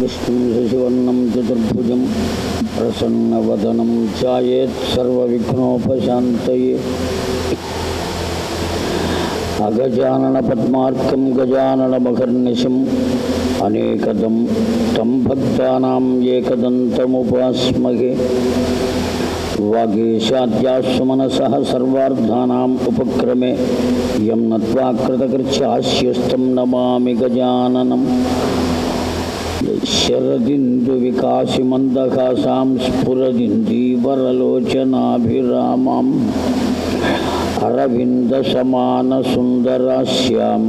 విష్ణుం శశివర్ణం చతుర్భుజం ప్రసన్నవదనం ఛాయేత్సర్వవిఘ్నోపశాంతయే అగజాననపద్మార్కం గజాననమకర్నిశం అనేకదం తం భక్తానాం ఏకదంతముపాస్మహే. వాగేశాద్యాశ్వమనసహ సర్వార్థానాం ఉపక్రమే యం నత్వా కృతకృత్యాస్యస్తం నమామి గజాననం. శరదిందు వికాసిమందకాసాం స్ఫురదిందీవరలోచనాభిరామం అరవింద సమాన సుందరాస్యాం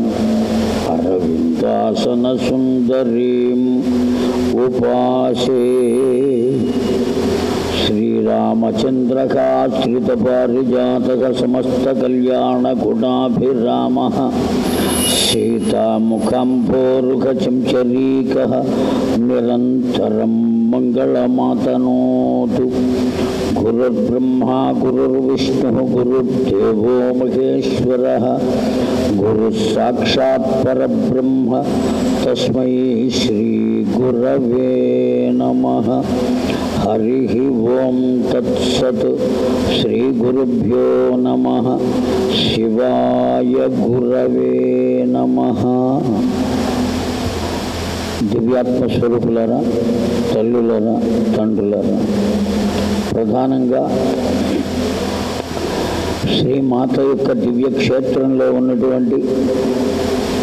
అరవిందాసన సుందరీం. ఉపాసే శ్రీరామచంద్రకాశ్రిత పారిజాతక సమస్త కళ్యాణ గుణాభిరామ. శ్వేతాముఖంభోరుఖచంచరీక నిరంతరం మంగళమాతనోతు. గురుర్బ్రహ్మా గురుర్విష్ణు గురుర్దేవో మహేశ్వర. గురుసాక్షాత్ పరబ్రహ్మ తస్మై శ్రీగురవే నమ. హరి ఓం తత్సత్ శ్రీ గురుభ్యో నమ శివాయ గురవే నమ. దివ్యాత్మస్వరూపులరా తల్లులరా తండ్రులరా ప్రధానంగా శ్రీ మాత యొక్క దివ్యక్షేత్రంలో ఉన్నటువంటి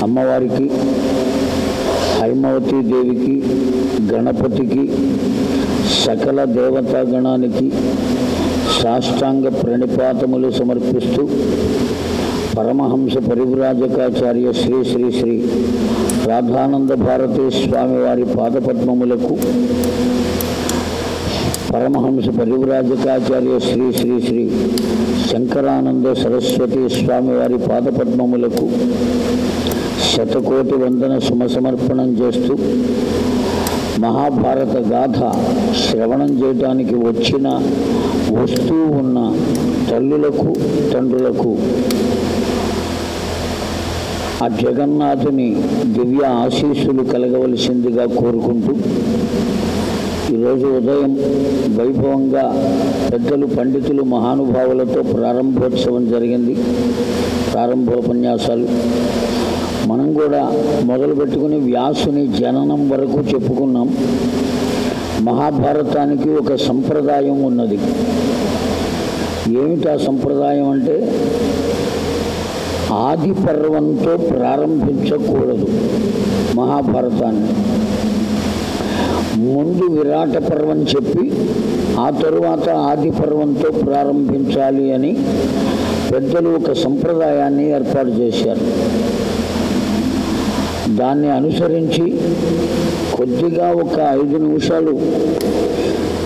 అమ్మవారికి హైమవతీ దేవికి గణపతికి సకల దేవతాగణానికి సాష్టాంగ ప్రణిపాతములు సమర్పిస్తూ పరమహంస పరివ్రాజకాచార్య శ్రీ శ్రీ శ్రీ రాధానంద భారతీ స్వామివారి పాదపద్మములకు పరమహంస పరివ్రాజకాచార్య శ్రీ శ్రీ శ్రీ శంకరానంద సరస్వతి స్వామివారి పాదపద్మములకు శతకోటి వందన సుమసమర్పణం చేస్తూ మహాభారత గాథ శ్రవణం చేయటానికి వచ్చిన వస్తూ ఉన్న తల్లులకు తండ్రులకు ఆ జగన్నాథుని దివ్య ఆశీస్సులు కలగవలసిందిగా కోరుకుంటూ ఈరోజు ఉదయం వైభవంగా పెద్దలు పండితులు మహానుభావులతో ప్రారంభోత్సవం జరిగింది. ప్రారంభోపన్యాసాలు. మనం కూడా మొదలు పెట్టుకుని వ్యాసుని జననం వరకు చెప్పుకున్నాం. మహాభారతానికి ఒక సంప్రదాయం ఉన్నది. ఏమిటి ఆ సంప్రదాయం అంటే? ఆది పర్వంతో ప్రారంభించకూడదు మహాభారతాన్ని. ముందు విరాట పర్వం చెప్పి ఆ తరువాత ఆది పర్వంతో ప్రారంభించాలి అని పెద్దలు ఒక సంప్రదాయాన్ని ఏర్పాటు చేశారు. దాన్ని అనుసరించి కొద్దిగా ఒక ఐదు నిమిషాలు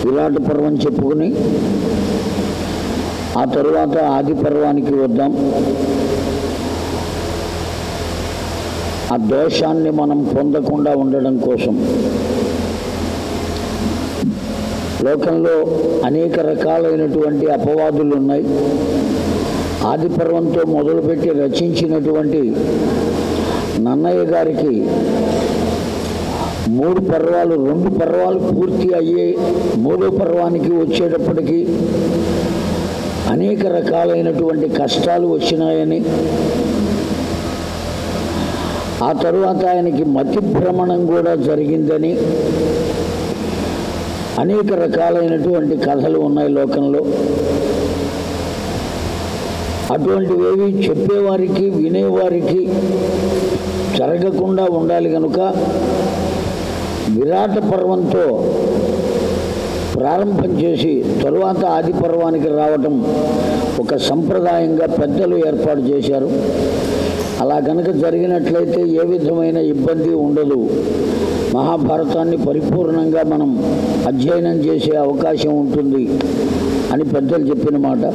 విరాట పర్వం చెప్పుకుని ఆ తరువాత ఆది పర్వానికి వద్దాం. ఆ దోషాన్ని మనం పొందకుండా ఉండడం కోసం. లోకంలో అనేక రకాలైనటువంటి అపవాదులు ఉన్నాయి ఆది పర్వంతో మొదలుపెట్టి రచించినటువంటి నన్నయ్య గారికి మూడు పర్వాలు రెండు పర్వాలు పూర్తి అయ్యే మూడో పర్వానికి వచ్చేటప్పటికీ అనేక రకాలైనటువంటి కష్టాలు వచ్చినాయని ఆ తరువాత ఆయనకి మతి భ్రమణం కూడా జరిగిందని అనేక రకాలైనటువంటి కథలు ఉన్నాయి లోకంలో. అటువంటివేవి చెప్పేవారికి వినేవారికి జరగకుండా ఉండాలి కనుక విరాట పర్వంతో ప్రారంభం చేసి తరువాత ఆది పర్వానికి రావటం ఒక సంప్రదాయంగా పెద్దలు ఏర్పాటు చేశారు. అలా కనుక జరిగినట్లయితే ఏ విధమైన ఇబ్బంది ఉండదు. మహాభారతాన్ని పరిపూర్ణంగా మనం అధ్యయనం చేసే అవకాశం ఉంటుంది అని పెద్దలు చెప్పిన మాట.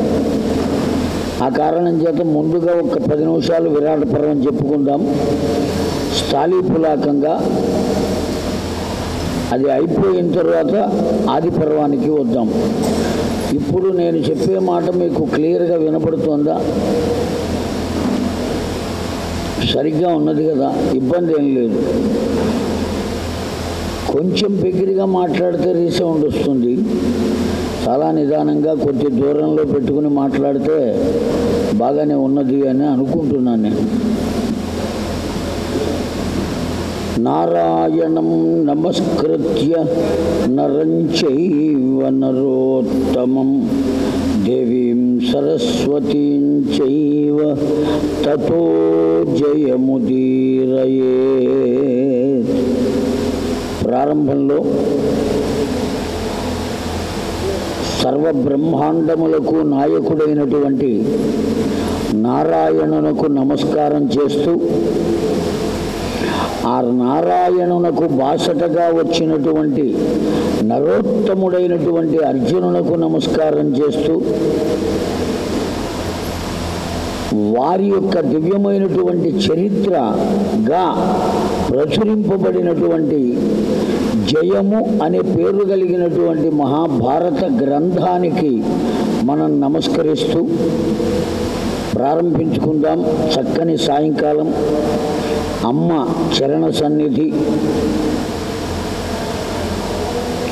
ఆ కారణం చేత ముందుగా ఒక పది నిమిషాలు విరాట పర్వం చెప్పుకుందాం. స్థాళీపులాకంగా అది అయిపోయిన తర్వాత ఆది పర్వానికి వద్దాం. ఇప్పుడు నేను చెప్పే మాట మీకు క్లియర్గా వినపడుతోందా? సరిగ్గా ఉన్నది కదా ఇబ్బంది ఏం లేదు. కొంచెం బిగిరిగా మాట్లాడితే రీసౌండ్ వస్తుంది. చాలా నిదానంగా కొద్ది దూరంలో పెట్టుకుని మాట్లాడితే బాగానే ఉన్నది అని అనుకుంటున్నాను నేను. నారాయణం నమస్కృత్య నరంచైవ నరోత్తమం. దేవీం సరస్వతీం చైవ తతో జయముదీరయే ప్రారంభంలో సర్వబ్రహ్మాండములకు నాయకుడైనటువంటి నారాయణునకు నమస్కారం చేస్తూ ఆ నారాయణునకు బాసటగా వచ్చినటువంటి నరోత్తముడైనటువంటి అర్జునునకు నమస్కారం చేస్తూ వారి యొక్క దివ్యమైనటువంటి చరిత్రగా ప్రచురింపబడినటువంటి జయము అనే పేరు కలిగినటువంటి మహాభారత గ్రంథానికి మనం నమస్కరిస్తూ ప్రారంభించుకుందాం. చక్కని సాయంకాలం. అమ్మ చరణ సన్నిధి.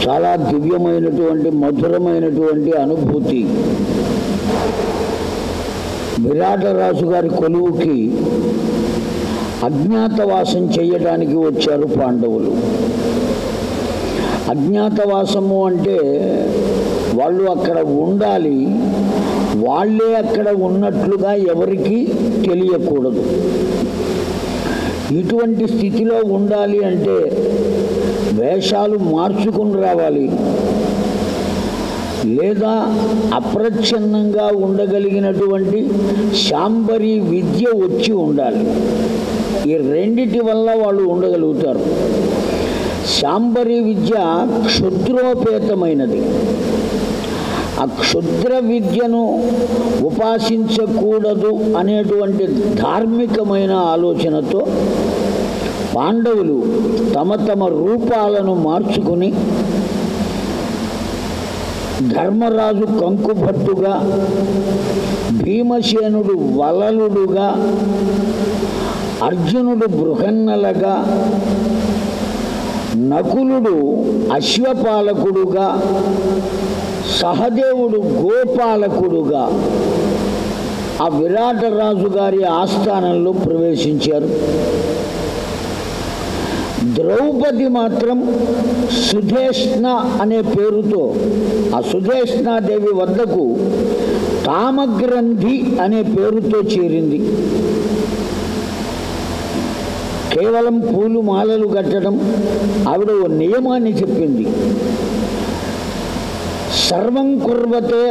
చాలా దివ్యమైనటువంటి మధురమైనటువంటి అనుభూతి. విరాటరాజు గారి కొలువుకి అజ్ఞాతవాసం చేయడానికి వచ్చారు పాండవులు. అజ్ఞాతవాసము అంటే వాళ్ళు అక్కడ ఉండాలి వాళ్ళే అక్కడ ఉన్నట్లుగా ఎవరికి తెలియకూడదు. ఇటువంటి స్థితిలో ఉండాలి అంటే వేషాలు మార్చుకుని రావాలి. లేదా అప్రచ్ఛన్నంగా ఉండగలిగినటువంటి శాంబరి విద్య వచ్చి ఉండాలి. ఈ రెండిటి వల్ల వాళ్ళు ఉండగలుగుతారు. శాంబరి విద్య క్షుద్రోపేతమైనది. ఆ క్షుద్ర విద్యను ఉపాసించకూడదు అనేటువంటి ధార్మికమైన ఆలోచనతో పాండవులు తమ తమ రూపాలను మార్చుకుని ధర్మరాజు కంకుభట్టుగా భీమసేనుడు వలలుడుగా అర్జునుడు బృహన్నలగా నకులుడు అశ్వపాలకుడుగా సహదేవుడు గోపాలకుడుగా ఆ విరాటరాజు గారి ఆస్థానంలో ప్రవేశించారు. ద్రౌపది మాత్రం సుధేష్ణ అనే పేరుతో ఆ సుధేష్ణాదేవి వద్దకు తామగ్రంథి అనే పేరుతో చేరింది. కేవలం పూలు మాలలు కట్టడం ఆవిడ ఓ నియమాన్ని చెప్పింది. సర్వం కుర్వతే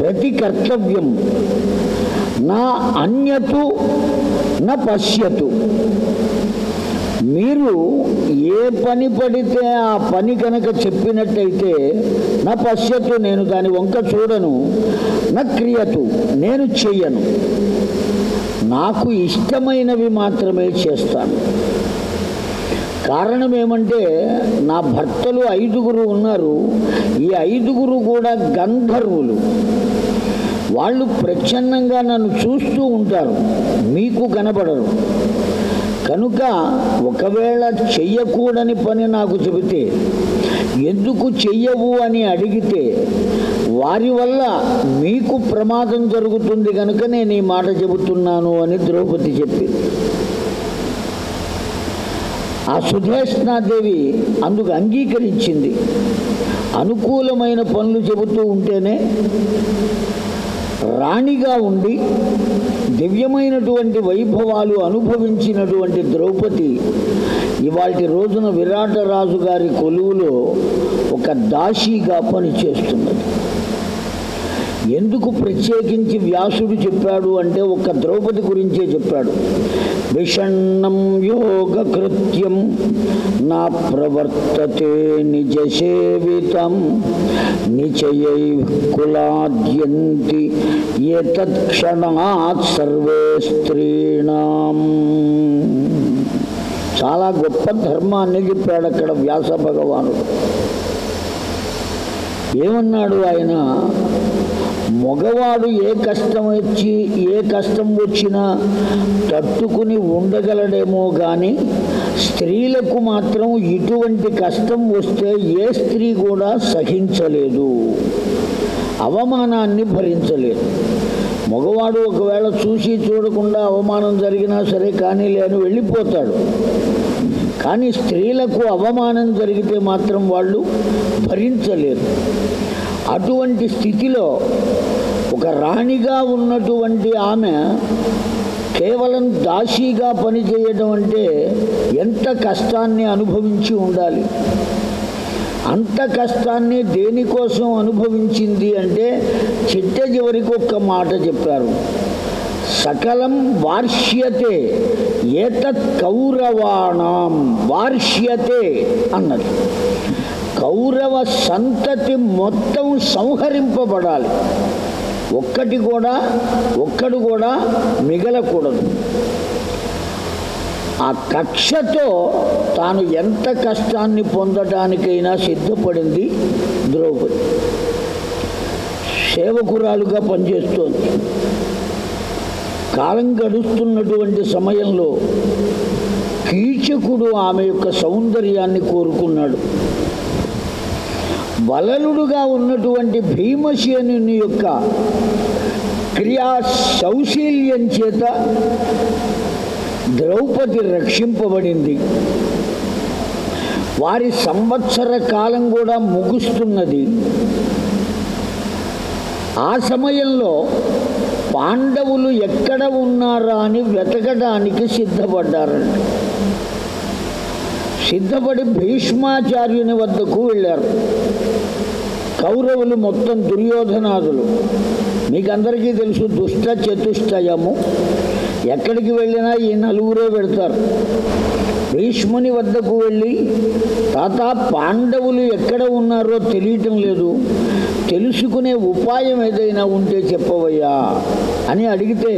ప్రతి కర్తవ్యం. నా అన్యతు న పశ్యతు. మీరు ఏ పని పడితే ఆ పని కనుక చెప్పినట్టయితే నా పశ్యత్తు నేను దాని వంక చూడను నా క్రియతు నేను చెయ్యను. నాకు ఇష్టమైనవి మాత్రమే చేస్తాను. కారణం ఏమంటే నా భర్తలు ఐదుగురు ఉన్నారు. ఈ ఐదుగురు కూడా గంధర్వులు. వాళ్ళు ప్రచ్ఛన్నంగా నన్ను చూస్తూ ఉంటారు. మీకు కనబడరు. కనుక ఒకవేళ చెయ్యకూడని పని నాకు చెబితే ఎందుకు చెయ్యవు అని అడిగితే వారి వల్ల మీకు ప్రమాదం జరుగుతుంది కనుక నేను ఈ మాట చెబుతున్నాను అని ద్రౌపది చెప్పింది. ఆ సుధేష్ణాదేవి అందుకు అంగీకరించింది. అనుకూలమైన పనులు చెబుతూ ఉంటేనే రాణిగా ఉండి దివ్యమైనటువంటి వైభవాలు అనుభవించినటువంటి ద్రౌపది ఇవాటి రోజున విరాటరాజు గారి కొలువులో ఒక దాసీగా పనిచేస్తున్నది. ఎందుకు ప్రత్యేకించి వ్యాసుడు చెప్పాడు అంటే ఒక ద్రౌపది గురించే చెప్పాడు. విషణ్ణం యోగ కృత్యం నా ప్రవర్తతే నిజ సేవితం నిచయై కులాద్యంతి ఏతత్క్షణాత్ సర్వే స్త్రీణాం. చాలా గొప్ప ధర్మాన్ని చెప్పాడు అక్కడ వ్యాస భగవానుడు. ఏమన్నాడు ఆయన? మగవాడు ఏ కష్టం వచ్చి ఏ కష్టం వచ్చినా తట్టుకుని ఉండగలడేమో కానీ స్త్రీలకు మాత్రం ఇటువంటి కష్టం వస్తే ఏ స్త్రీ కూడా సహించలేదు. అవమానాన్ని భరించలేదు. మగవాడు ఒకవేళ చూసి చూడకుండా అవమానం జరిగినా సరే కానీ లేని వెళ్ళిపోతాడు. కానీ స్త్రీలకు అవమానం జరిగితే మాత్రం వాళ్ళు భరించలేరు అటువంటి స్థితిలో ఒక రాణిగా ఉన్నటువంటి ఆమె కేవలం దాసీగా పనిచేయడం అంటే ఎంత కష్టాన్ని అనుభవించి ఉండాలి? అంత కష్టాన్ని దేనికోసం అనుభవించింది అంటే చిట్ట చివరికి ఒక్క మాట చెప్పారు. సకలం వార్ష్యతే ఏతత్ కౌరవాణం వార్ష్యతే అన్నది. కౌరవ సంతతి మొత్తం సంహరింపబడాలి. ఒక్కటి కూడా ఒక్కడు కూడా మిగలకూడదు. ఆ కక్షతో తాను ఎంత కష్టాన్ని పొందడానికైనా సిద్ధపడింది ద్రౌపది. సేవకురాలుగా పనిచేస్తోంది. కాలం గడుస్తున్నటువంటి సమయంలో కీచకుడు ఆమె యొక్క సౌందర్యాన్ని కోరుకున్నాడు. బలలుడుగా ఉన్నటువంటి భీమసేనుని యొక్క క్రియా సౌశీల్యం చేత ద్రౌపది రక్షింపబడింది. వారి సంవత్సర కాలం కూడా ముగుస్తున్నది. ఆ సమయంలో పాండవులు ఎక్కడ ఉన్నారా అని వెతకడానికి సిద్ధపడ్డారంట. సిద్ధపడి భీష్మాచార్యుని వద్దకు వెళ్ళారు. కౌరవులు మొత్తం దుర్యోధనాదులు. మీకు అందరికీ తెలుసు దుష్ట చతుష్టయము. ఎక్కడికి వెళ్ళినా ఈ నలుగురే పెడతారు. భీష్ముని వద్దకు వెళ్ళి తాత పాండవులు ఎక్కడ ఉన్నారో తెలియటం లేదు. తెలుసుకునే ఉపాయం ఏదైనా ఉంటే చెప్పవయ్యా అని అడిగితే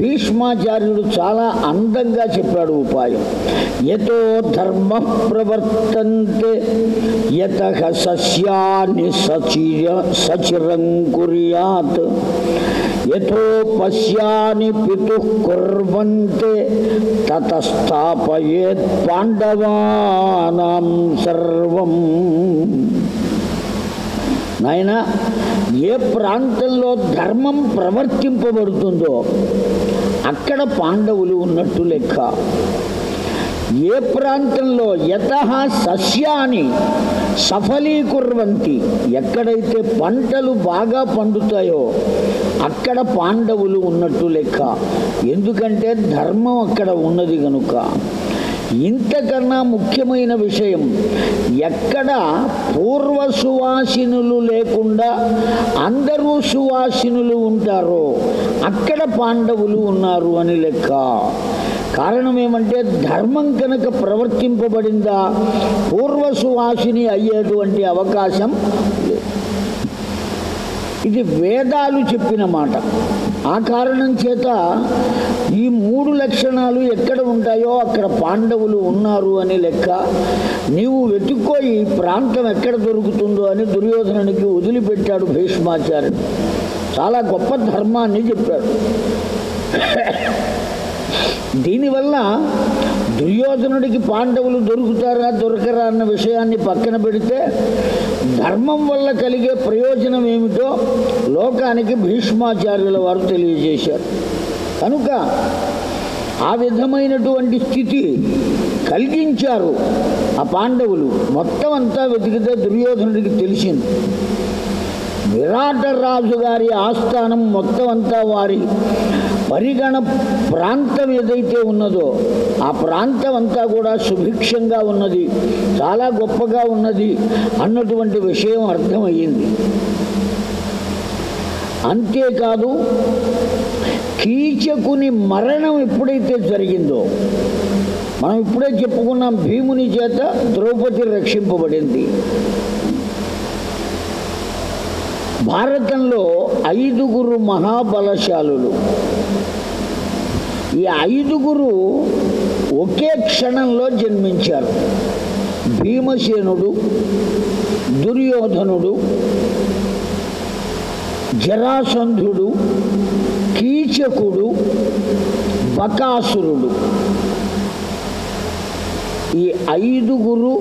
భీష్మాచార్యుడు చాలా అందంగా చెప్పాడు ఉపాయం. యతో ధర్మ ప్రవర్తంతే యత సస్యాన్ని సచిర సచిరం కుర్యాత్ యథో పశ్యాని పితు కుర్వంతే తతస్థాపయేత్ పాండవానాం సర్వం. నాయన ఏ ప్రాంతంలో ధర్మం ప్రవర్తింపబడుతుందో అక్కడ పాండవులు ఉన్నట్టు లెక్క. ఏ ప్రాంతంలో యత సస్యాన్ని సఫలీకుర్వంతి ఎక్కడైతే పంటలు బాగా పండుతాయో అక్కడ పాండవులు ఉన్నట్టు లెక్క. ఎందుకంటే ధర్మం అక్కడ ఉన్నది కనుక ఇంతకన్నా ముఖ్యమైన విషయం ఎక్కడ పూర్వ సువాసినులు లేకుండా అందరూ సువాసినులు ఉంటారో అక్కడ పాండవులు ఉన్నారు అని లెక్క. కారణం ఏమంటే ధర్మం కనుక ప్రవర్తింపబడిందా పూర్వ సువాసిని అయ్యేటువంటి అవకాశం లేదు. ఇది వేదాలు చెప్పిన మాట. ఆ కారణం చేత ఈ మూడు లక్షణాలు ఎక్కడ ఉంటాయో అక్కడ పాండవులు ఉన్నారు అని లెక్క నీవు వెతుక్కో ఈ ప్రాంతం ఎక్కడ దొరుకుతుందో అని దుర్యోధనునికి వదిలిపెట్టాడు భీష్మాచార్యుడు. చాలా గొప్ప ధర్మాన్ని చెప్పాడు. దీనివల్ల దుర్యోధనుడికి పాండవులు దొరుకుతారా దొరకరా అన్న విషయాన్ని పక్కన పెడితే ధర్మం వల్ల కలిగే ప్రయోజనం ఏమిటో లోకానికి భీష్మాచార్యుల వారు తెలియజేశారు. కనుక ఆ విధమైనటువంటి స్థితి కలిగించారు ఆ పాండవులు. మొత్తం అంతా వెతికితే దుర్యోధనుడికి తెలిసింది. విరాట రాజు గారి ఆస్థానం మొత్తం అంతా వారి పరిగణ ప్రాంతం ఏదైతే ఉన్నదో ఆ ప్రాంతం అంతా కూడా సుభిక్షంగా ఉన్నది చాలా గొప్పగా ఉన్నది అన్నటువంటి విషయం అర్థమయ్యింది. అంతేకాదు కీచకుని మరణం ఎప్పుడైతే జరిగిందో మనం ఇప్పుడే చెప్పుకున్నాం భీముని చేత ద్రౌపది రక్షింపబడింది. భారతంలో ఐదుగురు మహాబలశాలులు. ఈ ఐదుగురు ఒకే క్షణంలో జన్మించారు. భీమసేనుడు దుర్యోధనుడు జరాసంధుడు కీచకుడు బకాసురుడు. ఈ ఐదుగురు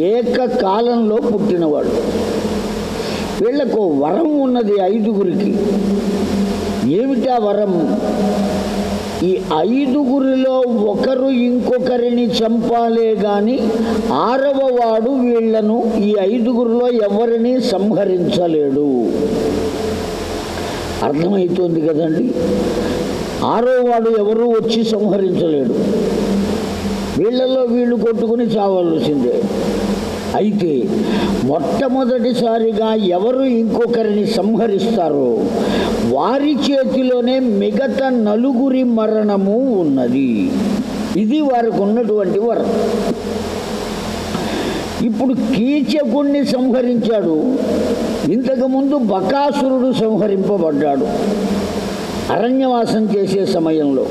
ఏకకాలంలో పుట్టినవాడు వీళ్ళకు వరం ఉన్నది ఐదుగురికి. ఏమిటా వరం? ఈ ఐదుగురిలో ఒకరు ఇంకొకరిని చంపాలే గాని ఆరవ వాడు వీళ్ళను ఈ ఐదుగురిలో ఎవరిని సంహరించలేడు. అర్థమవుతోంది కదండి? ఆరో వాడు ఎవరు వచ్చి సంహరించలేడు. వీళ్ళలో వీళ్ళు కొట్టుకుని చావాల్సిందే. అయితే మొట్టమొదటిసారిగా ఎవరు ఇంకొకరిని సంహరిస్తారో వారి చేతిలోనే మిగతా నలుగురి మరణము ఉన్నది. ఇది వారికి ఉన్నటువంటి వరం. ఇప్పుడు కీచకుణ్ణి సంహరించాడు. ఇంతకుముందు బకాసురుడు సంహరింపబడ్డాడు. అరణ్యవాసం చేసే సమయంలో.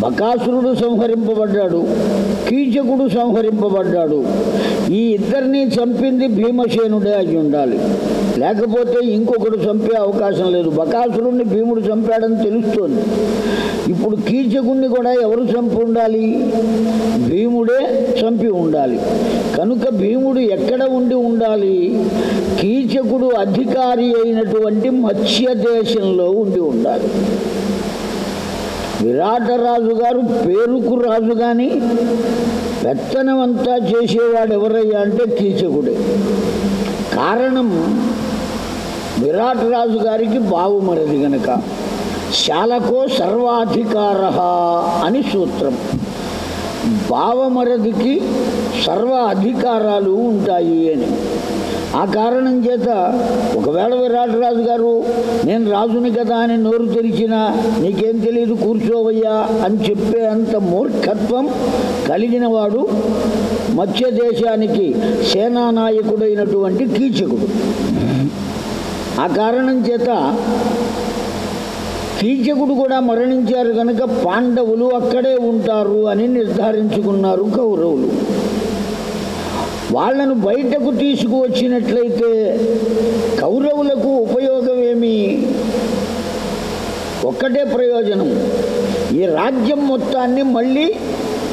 బకాసురుడు సంహరింపబడ్డాడు కీచకుడు సంహరింపబడ్డాడు. ఈ ఇద్దరిని చంపింది భీమసేనుడే అయి ఉండాలి. లేకపోతే ఇంకొకడు చంపే అవకాశం లేదు. బకాసురుణ్ణి భీముడు చంపాడని తెలుస్తోంది. ఇప్పుడు కీచకుణ్ణి కూడా ఎవరు చంపి ఉండాలి? భీముడే చంపి ఉండాలి. కనుక భీముడు ఎక్కడ ఉండి ఉండాలి? కీచకుడు అధికారి అయినటువంటి మత్స్య దేశంలో ఉండి ఉండాలి. విరాటరాజు గారు పేరుకు రాజు కానీ పెత్తనమంతా చేసేవాడు ఎవరయ్యా అంటే కీచకుడే. కారణం విరాటరాజు గారికి బావుమరది గనక. శాలకో సర్వాధికార అని సూత్రం. భావమరదికి సర్వ అధికారాలు ఉంటాయి అని. ఆ కారణం చేత ఒకవేళ విరాటరాజు గారు నేను రాజుని కదా అని నోరు తెరిచినా నీకేం తెలియదు కూర్చోవయ్యా అని చెప్పే అంత మూర్ఖత్వం కలిగిన వాడు మత్స్య దేశానికి సేనానాయకుడైనటువంటి కీచకుడు. ఆ కారణం చేత కీచకుడు కూడా మరణించారు కనుక పాండవులు అక్కడే ఉంటారు అని నిర్ధారించుకున్నారు కౌరవులు వాళ్ళను బయటకు తీసుకువచ్చినట్లయితే కౌరవులకు ఉపయోగం ఏమి ఒక్కటే ప్రయోజనం. ఈ రాజ్యం మొత్తాన్ని మళ్ళీ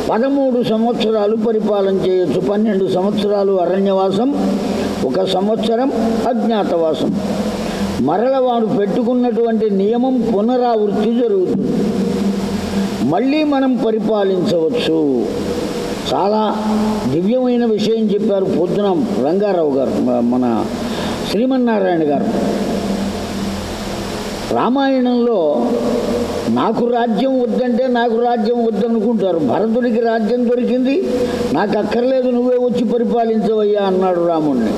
పదమూడు సంవత్సరాలు పరిపాలన చేయొచ్చు. పన్నెండు సంవత్సరాలు అరణ్యవాసం ఒక సంవత్సరం అజ్ఞాతవాసం. మరల వాడు పెట్టుకున్నటువంటి నియమం పునరావృత్తి జరుగుతుంది. మళ్ళీ మనం పరిపాలించవచ్చు. చాలా దివ్యమైన విషయం చెప్పారు పొద్దున రంగారావు గారు మన శ్రీమన్నారాయణ గారు. రామాయణంలో నాకు రాజ్యం వద్దంటే నాకు రాజ్యం వద్దనుకుంటారు. భరతుడికి రాజ్యం దొరికింది. నాకు అక్కర్లేదు నువ్వే వచ్చి పరిపాలించవయ్యా అన్నాడు రాముణ్ణి.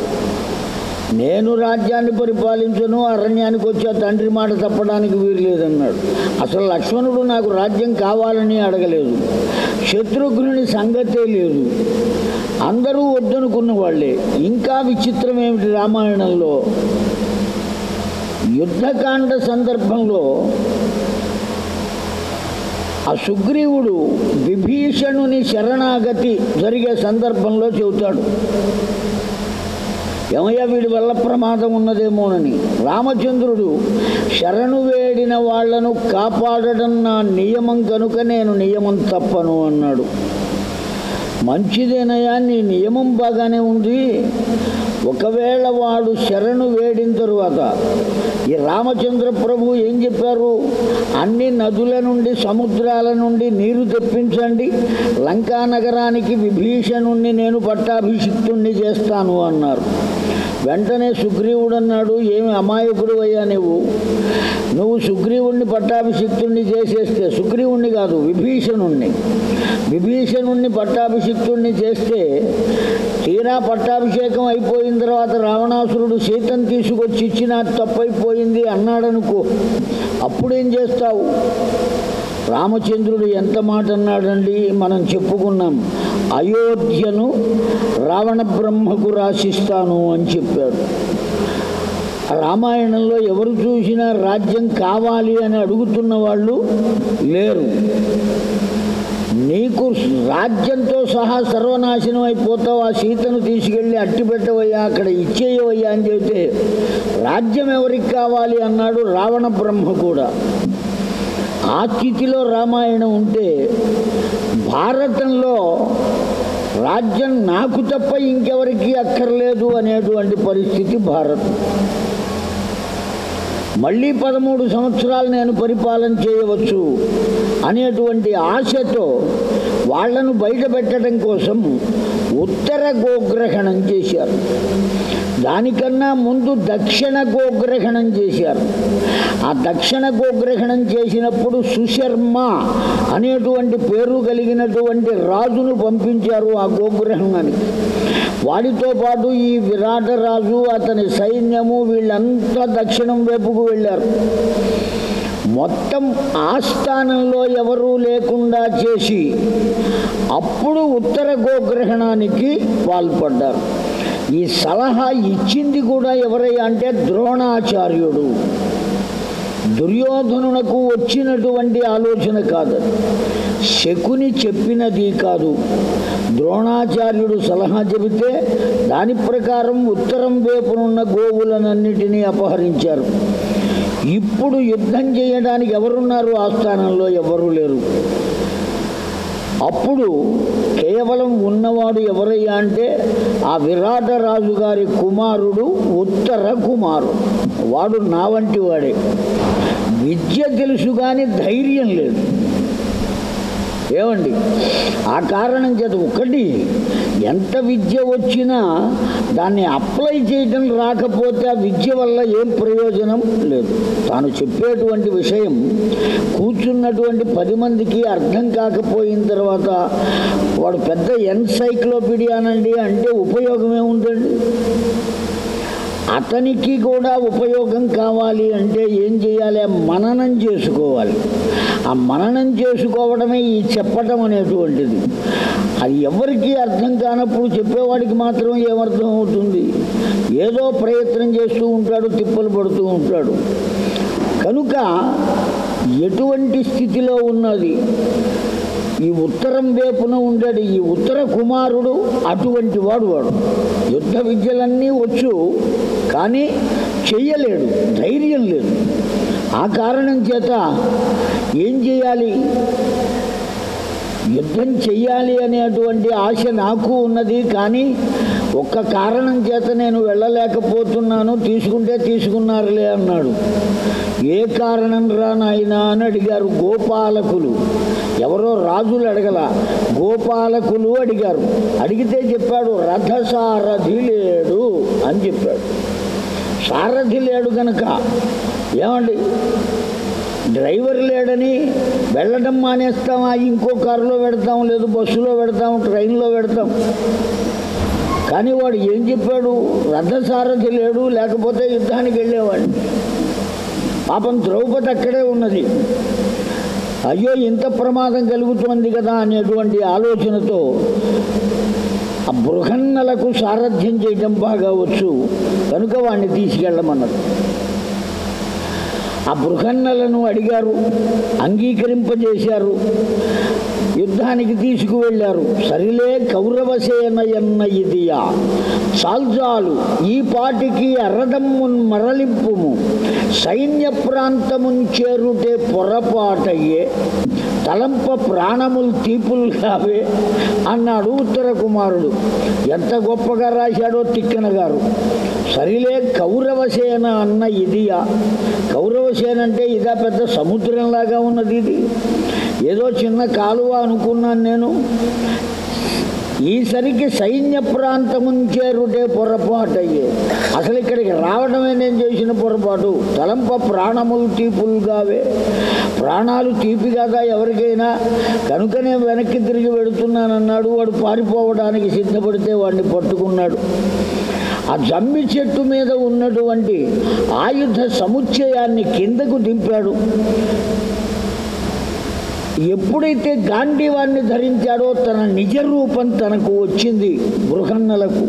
నేను రాజ్యాన్ని పరిపాలించను అరణ్యానికి వచ్చే తండ్రి మాట తప్పడానికి వీరు లేదన్నాడు అసలు లక్ష్మణుడు నాకు రాజ్యం కావాలని అడగలేదు. శత్రుఘ్నుని సంగతే లేదు. అందరూ వద్దనుకున్న వాళ్ళే. ఇంకా విచిత్రం ఏమిటి రామాయణంలో? యుద్ధకాండ సందర్భంలో ఆ సుగ్రీవుడు విభీషణుని శరణాగతి జరిగే సందర్భంలో చెబుతాడు. ఏమయ్యా వీడి వల్ల ప్రమాదం ఉన్నదేమోనని? రామచంద్రుడు శరణు వేడిన వాళ్ళను కాపాడడం నా నియమం కనుక నేను నియమం తప్పను అన్నాడు. మంచిదేనయ్యా నీ నియమం బాగానే ఉంది. ఒకవేళ వాడు శరణు వేడిన తరువాత ఈ రామచంద్ర ప్రభు ఏం చెప్పారు? అన్ని నదుల నుండి సముద్రాల నుండి నీరు తెప్పించండి. లంకా నగరానికి విభీషణుణ్ణి నేను పట్టాభిషిక్తుణ్ణి చేస్తాను అన్నారు. వెంటనే సుగ్రీవుడు అన్నాడు ఏమి అమాయకుడు అయ్యా నువ్వు నువ్వు సుగ్రీవుణ్ణి పట్టాభిషిక్తుణ్ణి చేసేస్తే సుగ్రీవుణ్ణి కాదు విభీషణుణ్ణి. విభీషణుణ్ణి పట్టాభిషిక్తుణ్ణి చేస్తే తీరా పట్టాభిషేకం అయిపోయిన తర్వాత రావణాసురుడు సీతను తీసుకొచ్చి ఇచ్చిన తప్పైపోయింది అన్నాడనుకో అప్పుడేం చేస్తావు? రామచంద్రుడు ఎంత మాట అన్నాడండి? మనం చెప్పుకున్నాం అయోధ్యను రావణ బ్రహ్మకు రాసిస్తాను అని చెప్పాడు. రామాయణంలో ఎవరు చూసినా రాజ్యం కావాలి అని అడుగుతున్న వాళ్ళు లేరు. నీకు రాజ్యంతో సహా సర్వనాశనం అయిపోతావు ఆ సీతను తీసుకెళ్ళి అట్టి పెట్టవయ్యా అక్కడ ఇచ్చేయవయ్యా అని చెబితే రాజ్యం ఎవరికి కావాలి? అన్నాడు రావణ బ్రహ్మ కూడా. ఆ స్థితిలో రామాయణం ఉంటే భారతంలో రాజ్యం నాకు తప్ప ఇంకెవరికి అక్కర్లేదు అనేటువంటి పరిస్థితి భారతం. మళ్ళీ పదమూడు సంవత్సరాలు నేను పరిపాలన చేయవచ్చు అనేటువంటి ఆశతో వాళ్ళను బయటపెట్టడం కోసం ఉత్తర గోగ్రహణం చేశారు. దానికన్నా ముందు దక్షిణ గోగ్రహణం చేశారు. ఆ దక్షిణ గోగ్రహణం చేసినప్పుడు సుశర్మ అనేటువంటి పేరు కలిగినటువంటి రాజును పంపించారు ఆ గోగ్రహణానికి. వాడితో పాటు ఈ విరాటరాజు అతని సైన్యము వీళ్ళంతా దక్షిణం వైపుకు వెళ్ళారు. మొత్తం ఆస్థానంలో ఎవరూ లేకుండా చేసి అప్పుడు ఉత్తర గోగ్రహణానికి పాల్పడ్డారు. ఈ సలహా ఇచ్చింది కూడా ఎవరయ్యా అంటే ద్రోణాచార్యుడు. దుర్యోధనునకు వచ్చినటువంటి ఆలోచన కాదు. శకుని చెప్పినది కాదు. ద్రోణాచార్యుడు సలహా చెబితే దాని ప్రకారం ఉత్తరం వైపునున్న గోవులనన్నిటినీ అపహరించారు. ఇప్పుడు యుద్ధం చేయడానికి ఎవరున్నారు? ఆ స్థానంలో ఎవరు లేరు. అప్పుడు కేవలం ఉన్నవాడు ఎవరయ్యా అంటే ఆ విరాట రాజు గారి కుమారుడు ఉత్తర కుమారుడు వాడు నా వంటి వాడే. విద్య తెలుసు కానీ ధైర్యం లేదు. ఏమండి? ఆ కారణం చేత ఒకటి ఎంత విద్య వచ్చినా దాన్ని అప్లై చేయడం రాకపోతే ఆ విద్య వల్ల ఏం ప్రయోజనం లేదు. తాను చెప్పేటువంటి విషయం కూర్చున్నటువంటి పది మందికి అర్థం కాకపోయిన తర్వాత వాడు పెద్ద ఎన్సైక్లోపీడియానండి అంటే ఉపయోగం ఏముందండి? అతనికి కూడా ఉపయోగం కావాలి అంటే ఏం చేయాలి? మననం చేసుకోవాలి. ఆ మననం చేసుకోవడమే ఈ చెప్పటం అనేటువంటిది. అది ఎవరికి అర్థం కానప్పుడు చెప్పేవాడికి మాత్రం ఏమర్థం అవుతుంది? ఏదో ప్రయత్నం చేస్తూ ఉంటాడు తిప్పలు పడుతూ ఉంటాడు. కనుక ఎటువంటి స్థితిలో ఉన్నది? ఈ ఉత్తరం వైపున ఉండేది ఈ ఉత్తర కుమారుడు అటువంటి వాడు వాడు. యుద్ధ విద్యలన్నీ వచ్చు కానీ చెయ్యలేడు ధైర్యం లేదు. ఆ కారణం చేత ఏం చేయాలి? యుద్ధం చెయ్యాలి అనేటువంటి ఆశ నాకు ఉన్నది కానీ ఒక్క కారణం చేత నేను వెళ్ళలేకపోతున్నాను తీసుకుంటే తీసుకున్నారులే అన్నాడు. ఏ కారణం రా నాయనా అని అడిగారు గోపాలకులు. ఎవరో రాజులు అడగల గోపాలకులు అడిగారు. అడిగితే చెప్పాడు రథసారథి లేడు అని చెప్పాడు. సారథి లేడు కనుక ఏమండి? డ్రైవర్ లేడని వెళ్ళడం మానేస్తామా? ఇంకో కారులో పెడతాం లేదు బస్సులో పెడతాం ట్రైన్లో పెడతాం. కానీ వాడు ఏం చెప్పాడు? రథసారథి లేడు లేకపోతే యుద్ధానికి వెళ్ళేవాడిని పాపం ద్రౌపది అక్కడే ఉన్నది. అయ్యో ఇంత ప్రమాదం కలుగుతుంది కదా అనేటువంటి ఆలోచనతో ఆ బృహన్నలకు సారథ్యం చేయటం బాగా వచ్చు. కనుక వాడిని తీసుకెళ్ళమన్నారు. ఆ బృహన్నలను అడిగారు అంగీకరింపజేశారు. యుద్ధానికి తీసుకువెళ్ళారు. సరిలే కౌరవసేనయన్న ఇదియా చాల్జాలు ఈ పాటికి అరదమ్మున్ మరలింపుము. సైన్య ప్రాంతమున్ చేరుటే పొరపాటయ్యే. తలంప ప్రాణములు తీపులు కావే అన్నాడు ఉత్తర కుమారుడు. ఎంత గొప్పగా రాశాడో తిక్కన గారు. సరిలే కౌరవసేన అన్న ఇదియా కౌరవసేన అంటే ఇదా పెద్ద సముద్రంలాగా ఉన్నది ఇది. ఏదో చిన్న కాలువ అనుకున్నాను నేను. ఈసరికి సైన్య ప్రాంతం చేరుటే పొరపాటయ్యే. అసలు ఇక్కడికి రావడమే నేను చేసిన పొరపాటు. తలంప ప్రాణములు తీపులుగావే. ప్రాణాలు తీపి కదా ఎవరికైనా కనుకనే వెనక్కి తిరిగి వెడుతున్నానన్నాడు వాడు పారిపోవడానికి సిద్ధపడితే వాడిని పట్టుకున్నాడు. ఆ జమ్మి చెట్టు మీద ఉన్నటువంటి ఆయుధ సముచ్చయాన్ని కిందకు దింపాడు. ఎప్పుడైతే గాంధీవాన్ని ధరించాడో తన నిజ రూపం తనకు వచ్చింది బృహన్నలకు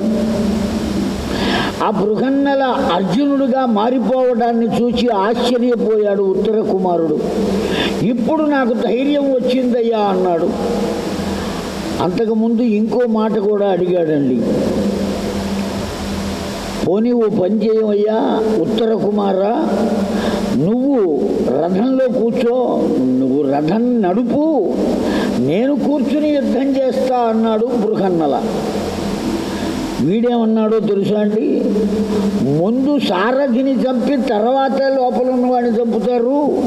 ఆ బృహన్నల అర్జునుడుగా మారిపోవడాన్ని చూసి ఆశ్చర్యపోయాడు ఉత్తర కుమారుడు. ఇప్పుడు నాకు ధైర్యం వచ్చిందయ్యా అన్నాడు. అంతకుముందు ఇంకో మాట కూడా అడిగాడండి. పోనీ ఓ పని చేయమయ్యా ఉత్తర కుమార నువ్వు రథంలో కూర్చో నువ్వు రథం నడుపు నేను కూర్చుని యుద్ధం చేస్తా అన్నాడు బృహన్నల. వీడేమన్నాడో తెలుసా అండి? ముందు సారథిని చంపి తర్వాత లోపల ఉన్నవాడిని చంపుతారు.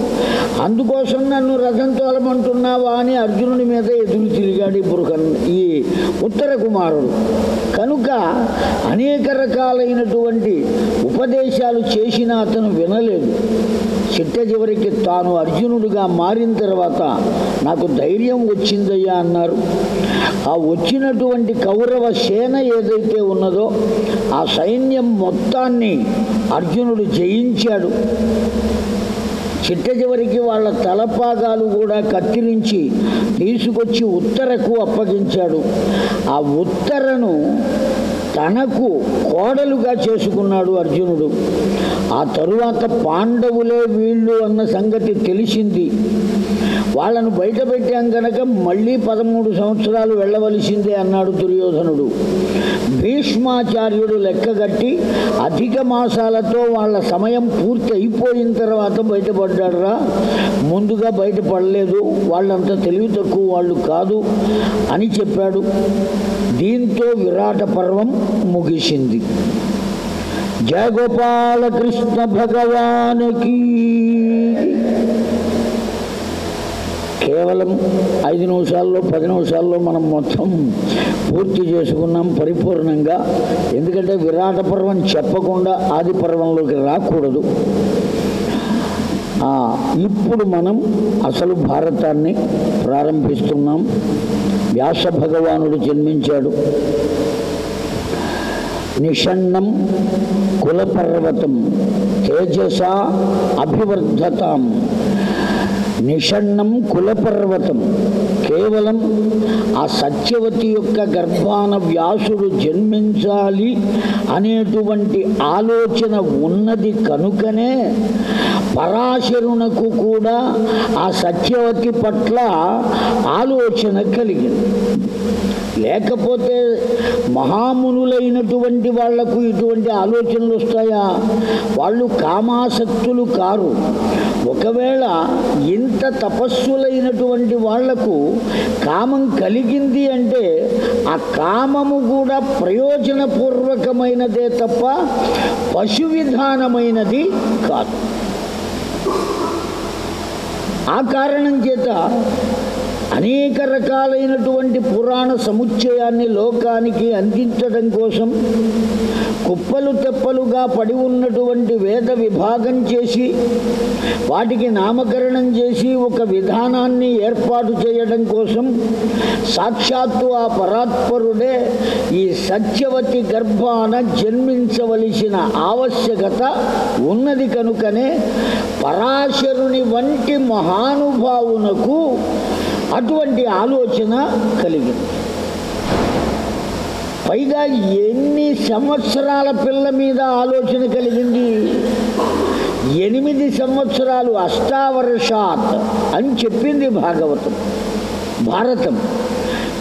అందుకోసం నన్ను రథం తోలమంటున్నావా అని అర్జునుడి మీద ఎదురు తిరిగాడు ఇప్పుడు ఈ ఉత్తర కుమారుడు. కనుక అనేక రకాలైనటువంటి ఉపదేశాలు చేసిన అతను వినలేదు. చిట్ట చివరికి తాను అర్జునుడిగా మారిన తర్వాత నాకు ధైర్యం వచ్చిందయ్యా అన్నారు. ఆ వచ్చినటువంటి కౌరవ సేన ఏదైతే ఉన్నదో ఆ సైన్యం మొత్తాన్ని అర్జునుడు జయించాడు. చిట్ట చివరికి వాళ్ళ తలపాగాలు కూడా కత్తిరించి తీసుకొచ్చి ఉత్తరకు అప్పగించాడు. ఆ ఉత్తరను తనకు కోడలుగా చేసుకున్నాడు అర్జునుడు. ఆ తరువాత పాండవులే వీళ్ళు అన్న సంగతి తెలిసింది. వాళ్ళను బయట పెట్టాం కనుక మళ్ళీ పదమూడు సంవత్సరాలు వెళ్ళవలసిందే అన్నాడు దుర్యోధనుడు. భీష్మాచార్యుడు లెక్కగట్టి అధిక మాసాలతో వాళ్ళ సమయం పూర్తి అయిపోయిన తర్వాత బయటపడ్డాడురా. ముందుగా బయటపడలేదు. వాళ్ళంత తెలివి తక్కువ వాళ్ళు కాదు అని చెప్పాడు. దీంతో విరాట పర్వం ముగిసింది. జయగోపాలకృష్ణ భగవానికి కేవలం ఐదు నిమిషాల్లో పది నిమిషాల్లో మనం మొత్తం పూర్తి చేసుకున్నాం పరిపూర్ణంగా. ఎందుకంటే విరాట పర్వం చెప్పకుండా ఆది పర్వంలోకి రాకూడదు. ఇప్పుడు మనం అసలు భారతాన్ని ప్రారంభిస్తున్నాం. వ్యాస భగవానుడు జన్మించాడు. నిషణ్ణం కులపర్వతం తేజస అభివర్ధతాం. నిషణ్ణం కులపర్వతం. కేవలం ఆ సత్యవతి యొక్క గర్భాన వ్యాసుడు జన్మించాలి అనేటువంటి ఆలోచన ఉన్నది కనుకనే పరాశరునకు కూడా ఆ సత్యవతి పట్ల ఆలోచన కలిగింది. లేకపోతే మహామునులైనటువంటి వాళ్ళకు ఇటువంటి ఆలోచనలు వస్తాయా? వాళ్ళు కామాసక్తులు కారు. ఒకవేళ ఇంత తపస్సులైనటువంటి వాళ్ళకు కామం కలిగింది అంటే ఆ కామము కూడా ప్రయోజనపూర్వకమైనదే తప్ప పశు విధానమైనది కాదు. ఆ కారణం చేత అనేక రకాలైనటువంటి పురాణ సముచ్చయాన్ని లోకానికి అందించడం కోసం కుప్పలు తెప్పలుగా పడి ఉన్నటువంటి వేద విభాగం చేసి వాటికి నామకరణం చేసి ఒక విధానాన్ని ఏర్పాటు చేయడం కోసం సాక్షాత్తు ఆ పరాత్పరుడే ఈ సత్యవతి గర్భాన జన్మించవలసిన ఆవశ్యకత ఉన్నది కనుకనే పరాశరుని వంటి మహానుభావునకు అటువంటి ఆలోచన కలిగింది. పైగా ఎన్ని సంవత్సరాల పిల్ల మీద ఆలోచన కలిగింది? ఎనిమిది సంవత్సరాలు అష్టావర్షాత్ అని చెప్పింది భాగవతం భారతం.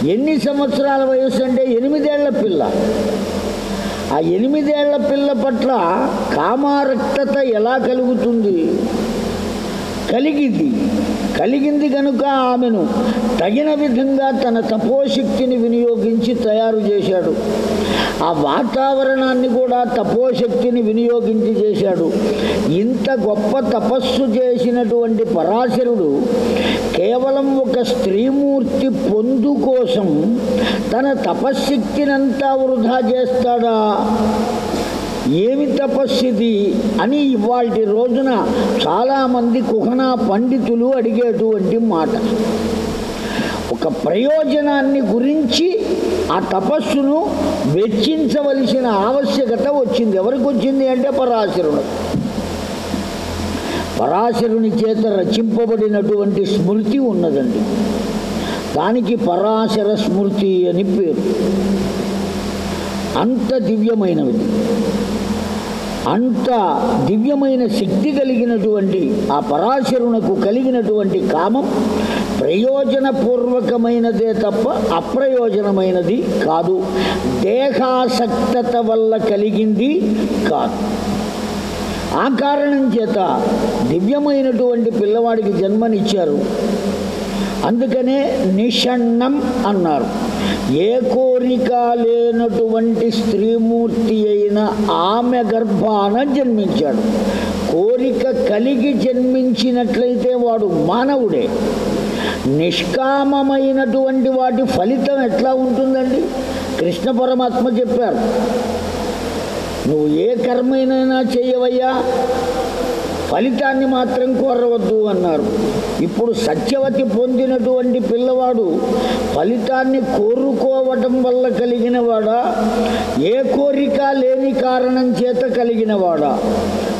ఎన్ని సంవత్సరాల వయసు అంటే ఎనిమిదేళ్ళ పిల్ల. ఆ ఎనిమిదేళ్ళ పిల్ల పట్ల కామారక్తత ఎలా కలుగుతుంది? కలిగింది. కలిగింది కనుక ఆమెను. తగిన విధంగా తన తపోశక్తిని వినియోగించి తయారు చేశాడు. ఆ వాతావరణాన్ని కూడా తపోశక్తిని వినియోగించి చేశాడు. ఇంత గొప్ప తపస్సు చేసినటువంటి పరాశరుడు కేవలం ఒక స్త్రీమూర్తి పొందు కోసం తన తపశ్శక్తినంతా వృధా చేస్తాడా? ఏమి తపస్సిది అని ఇవాటి రోజున చాలామంది కుహనా పండితులు అడిగేటువంటి మాట. ఒక ప్రయోజనాన్ని గురించి ఆ తపస్సును వెచ్చించవలసిన ఆవశ్యకత వచ్చింది. ఎవరికి వచ్చింది అంటే పరాశరుడు. పరాశరుని చేత రచింపబడినటువంటి స్మృతి ఉన్నదండి. దానికి పరాశర స్మృతి అని పేరు. అంత దివ్యమైనది. అంత దివ్యమైన శక్తి కలిగినటువంటి ఆ పరాశరునకు కలిగినటువంటి కామం ప్రయోజనపూర్వకమైనదే తప్ప అప్రయోజనమైనది కాదు. దేహాసక్తత వల్ల కలిగింది కాదు. ఆ కారణం చేత దివ్యమైనటువంటి పిల్లవాడికి జన్మనిచ్చారు. అందుకనే నిషణ్ణం అన్నారు. ఏ కోరిక లేనటువంటి స్త్రీమూర్తి అయిన ఆమె గర్భాన జన్మించాడు. కోరిక కలిగి జన్మించినట్లయితే వాడు మానవుడే. నిష్కామమైనటువంటి వాటి ఫలితం ఎట్లా ఉంటుందండి? కృష్ణ పరమాత్మ చెప్పారు. నువ్వు ఏ కర్మైనా చేయవయ్యా. ఫలితాన్ని మాత్రం కోరవద్దు అన్నారు. ఇప్పుడు సత్యవతి పొందినటువంటి పిల్లవాడు ఫలితాన్ని కోరుకోవటం వల్ల కలిగినవాడా? ఏ కోరిక లేని కారణం చేత కలిగినవాడా?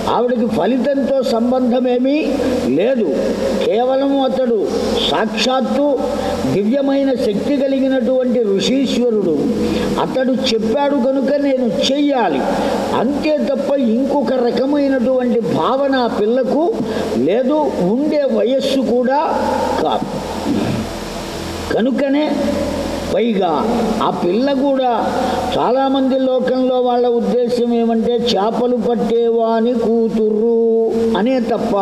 ఆవిడకి ఫలితంతో సంబంధమేమీ లేదు. కేవలం అతడు సాక్షాత్తు దివ్యమైన శక్తి కలిగినటువంటి ఋషీశ్వరుడు. అతడు చెప్పాడు కనుక నేను చెయ్యాలి. అంతే తప్ప ఇంకొక రకమైనటువంటి భావన పిల్లకు లేదు ఉండే వయస్సు కూడా కాదు. కనుకనే పైగా ఆ పిల్ల కూడా చాలామంది లోకంలో వాళ్ళ ఉద్దేశం ఏమంటే చేపలు పట్టేవాని కూతురు అనే తప్ప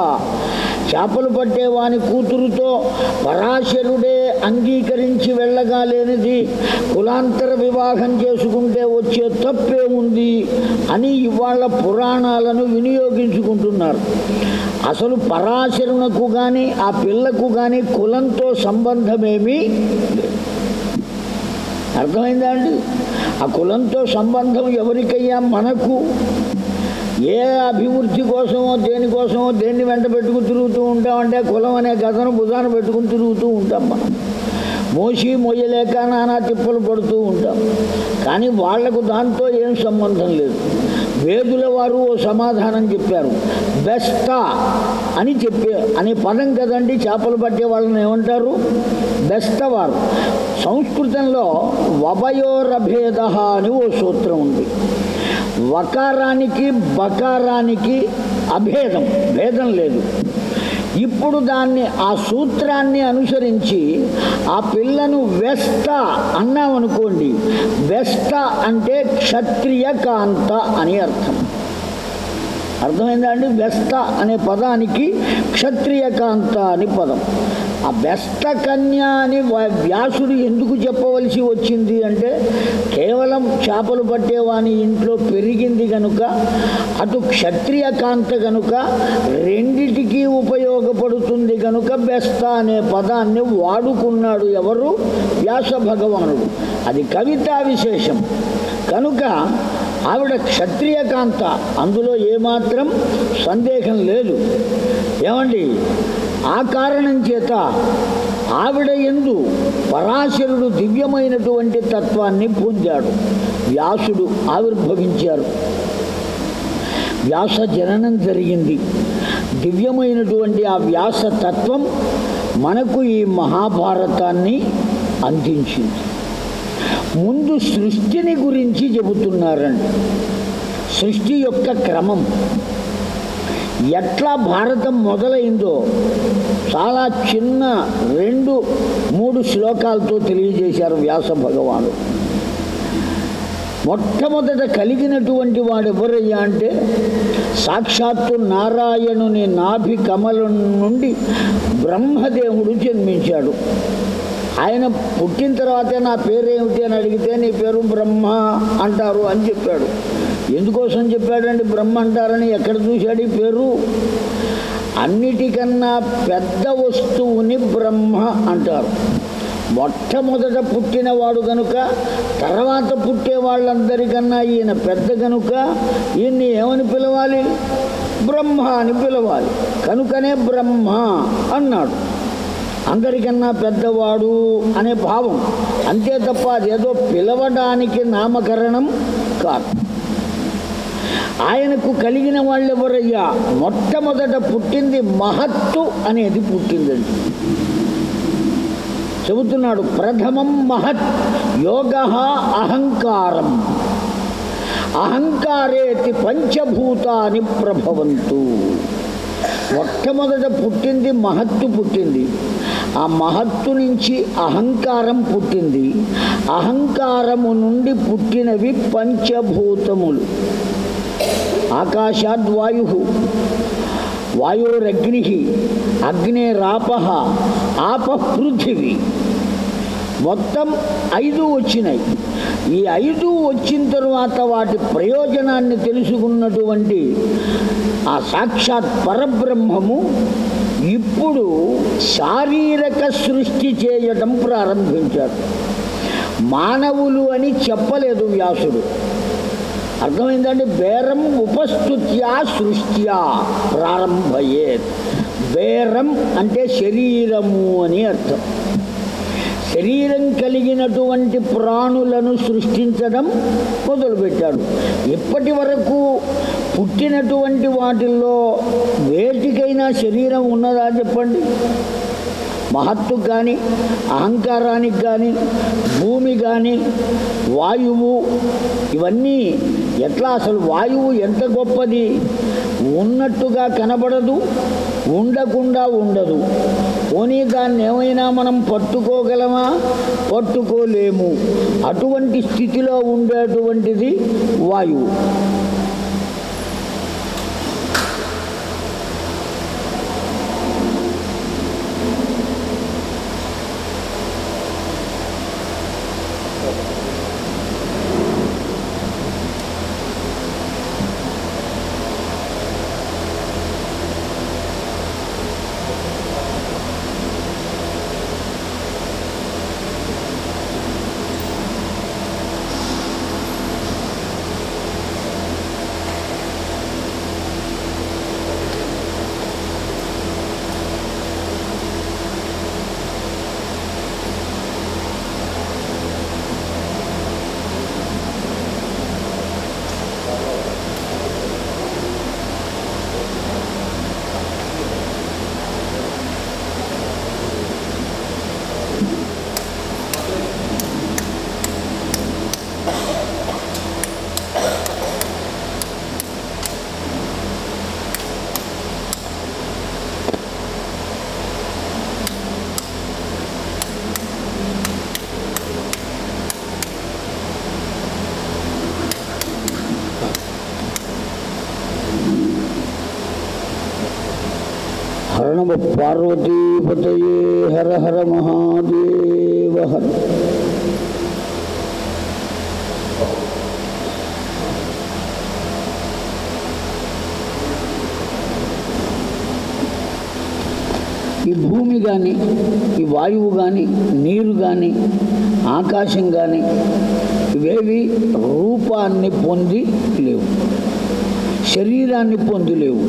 చేపలు పట్టేవాని కూతురుతో పరాశరుడే అంగీకరించి వెళ్ళగా లేనిది కులాంతర వివాహం చేసుకుంటే వచ్చే తప్పేముంది అని ఇవాళ పురాణాలను వినియోగించుకుంటున్నారు. అసలు పరాశరునకు కానీ ఆ పిల్లకు కానీ కులంతో సంబంధమేమీ లేదు. అర్థమైందా అండి ఆ కులంతో సంబంధం ఎవరికయ్యా మనకు? ఏ అభివృద్ధి కోసమో దేనికోసమో దేన్ని వెంట పెట్టుకుని తిరుగుతూ ఉంటామంటే కులం అనే కథను భుజాన పెట్టుకుని తిరుగుతూ ఉంటాం మనం. మోసి మొయ్యలేక నానా తిప్పలు పడుతూ ఉంటాం. కానీ వాళ్ళకు దాంతో ఏం సంబంధం లేదు. వేదుల వారు ఓ సమాధానం చెప్పారు. బెస్తా అని చెప్పే అనే పదం కదండి చేపలు పట్టే వాళ్ళని ఏమంటారు? బెస్తవారు సంస్కృతంలో వభయోరభేద అని ఓ సూత్రం ఉంది. వకారానికి బకారానికి అభేదం భేదం లేదు. ఇప్పుడు దాన్ని ఆ సూత్రాన్ని అనుసరించి ఆ పిల్లను వెస్త అన్నామనుకోండి వెస్త అంటే క్షత్రియ కాంత అని అర్థం. అర్థమైందా అండి? వ్యస్త అనే పదానికి క్షత్రియ కాంత అని పదం. ఆ వ్యస్త కన్య అని వ్యాసుడు ఎందుకు చెప్పవలసి వచ్చింది అంటే కేవలం చేపలు పట్టేవాని ఇంట్లో పెరిగింది కనుక అటు క్షత్రియ కాంత కనుక రెండిటికీ ఉపయోగపడుతుంది కనుక బెస్త అనే పదాన్ని వాడుకున్నాడు ఎవరు? వ్యాస భగవానుడు. అది కవితా విశేషం. కనుక ఆవిడ క్షత్రియకాంత అందులో ఏమాత్రం సందేహం లేదు. ఏమండి? ఆ కారణం చేత ఆవిడ ఎందు పరాశరుడు దివ్యమైనటువంటి తత్వాన్ని పొందాడు. వ్యాసుడు ఆవిర్భవించారు. వ్యాస జననం జరిగింది. దివ్యమైనటువంటి ఆ వ్యాస తత్వం మనకు ఈ మహాభారతాన్ని అందించింది. ముందు సృష్టిని గురించి చెబుతున్నారండి సృష్టి యొక్క క్రమం ఎట్లా భారతం మొదలైందో చాలా చిన్న రెండు మూడు శ్లోకాలతో తెలియజేశారు వ్యాస భగవాను. మొట్టమొదట కలిగినటువంటి వాడు ఎవరయ్యా అంటే సాక్షాత్తు నారాయణుని నాభి కమలం నుండి బ్రహ్మదేవుడు జన్మించాడు. ఆయన పుట్టిన తర్వాతే నా పేరు అని అడిగితే నీ పేరు బ్రహ్మ అంటారు అని చెప్పాడు. ఎందుకోసం చెప్పాడండి బ్రహ్మ అంటారని ఎక్కడ చూశాడు ఈ పేరు? అన్నిటికన్నా పెద్ద వస్తువుని బ్రహ్మ అంటారు. మొట్టమొదట పుట్టినవాడు కనుక తర్వాత పుట్టే వాళ్ళందరికన్నా ఈయన పెద్ద కనుక ఈయన్ని ఏమని పిలవాలి? బ్రహ్మ అని పిలవాలి. కనుకనే బ్రహ్మ అన్నాడు. అందరికన్నా పెద్దవాడు అనే భావం. అంతే తప్ప అదేదో పిలవడానికి నామకరణం కాదు. ఆయనకు కలిగిన వాళ్ళు ఎవరయ్యా మొట్టమొదట పుట్టింది మహత్తు అనేది పుట్టిందండి. చెబుతున్నాడు ప్రథమం మహత్ యోగ అహంకారం. అహంకారేతి పంచభూతాని ప్రభవంతు. మొట్టమొదట పుట్టింది మహత్తు పుట్టింది. ఆ మహత్తు నుంచి అహంకారం పుట్టింది. అహంకారము నుండి పుట్టినవి పంచభూతములు. ఆకాశాద్వాయు వాయురగ్ని అగ్నేరాప ఆప పృథివీ మొత్తం ఐదు వచ్చినాయి. ఈ ఐదు వచ్చిన తరువాత వాటి ప్రయోజనాన్ని తెలుసుకున్నటువంటి ఆ సాక్షాత్ పరబ్రహ్మము ఇప్పుడు శారీరక సృష్టి చేయటం ప్రారంభించారు మానవులు అని చెప్పలేదు వ్యాసుడు. అర్థమైందండి? బేరం ఉపస్థుత్యా సృష్ట్యా ప్రారంభయ్యేది బేరం అంటే శరీరము అని అర్థం. శరీరం కలిగినటువంటి ప్రాణులను సృష్టించడం మొదలుపెట్టాడు. ఇప్పటి వరకు పుట్టినటువంటి వాటిల్లో వేటికైనా శరీరం ఉన్నదా చెప్పండి? మహత్తు కానీ అహంకారానికి కానీ భూమి కానీ వాయువు ఇవన్నీ ఎట్లా అసలు వాయువు ఎంత గొప్పది? ఉన్నట్టుగా కనబడదు ఉండకుండా ఉండదు. పోనీ దాన్ని ఏమైనా మనం పట్టుకోగలమా? పట్టుకోలేము. అటువంటి స్థితిలో ఉండేటువంటిది వాయువు. హరణమ పార్వతీపతయే హర హర మహాదేవ ఈ భూమి కానీ ఈ వాయువు కానీ నీరు కానీ ఆకాశం కానీ ఇవేవి రూపాన్ని పొంది లేవు శరీరాన్ని పొంది లేవు.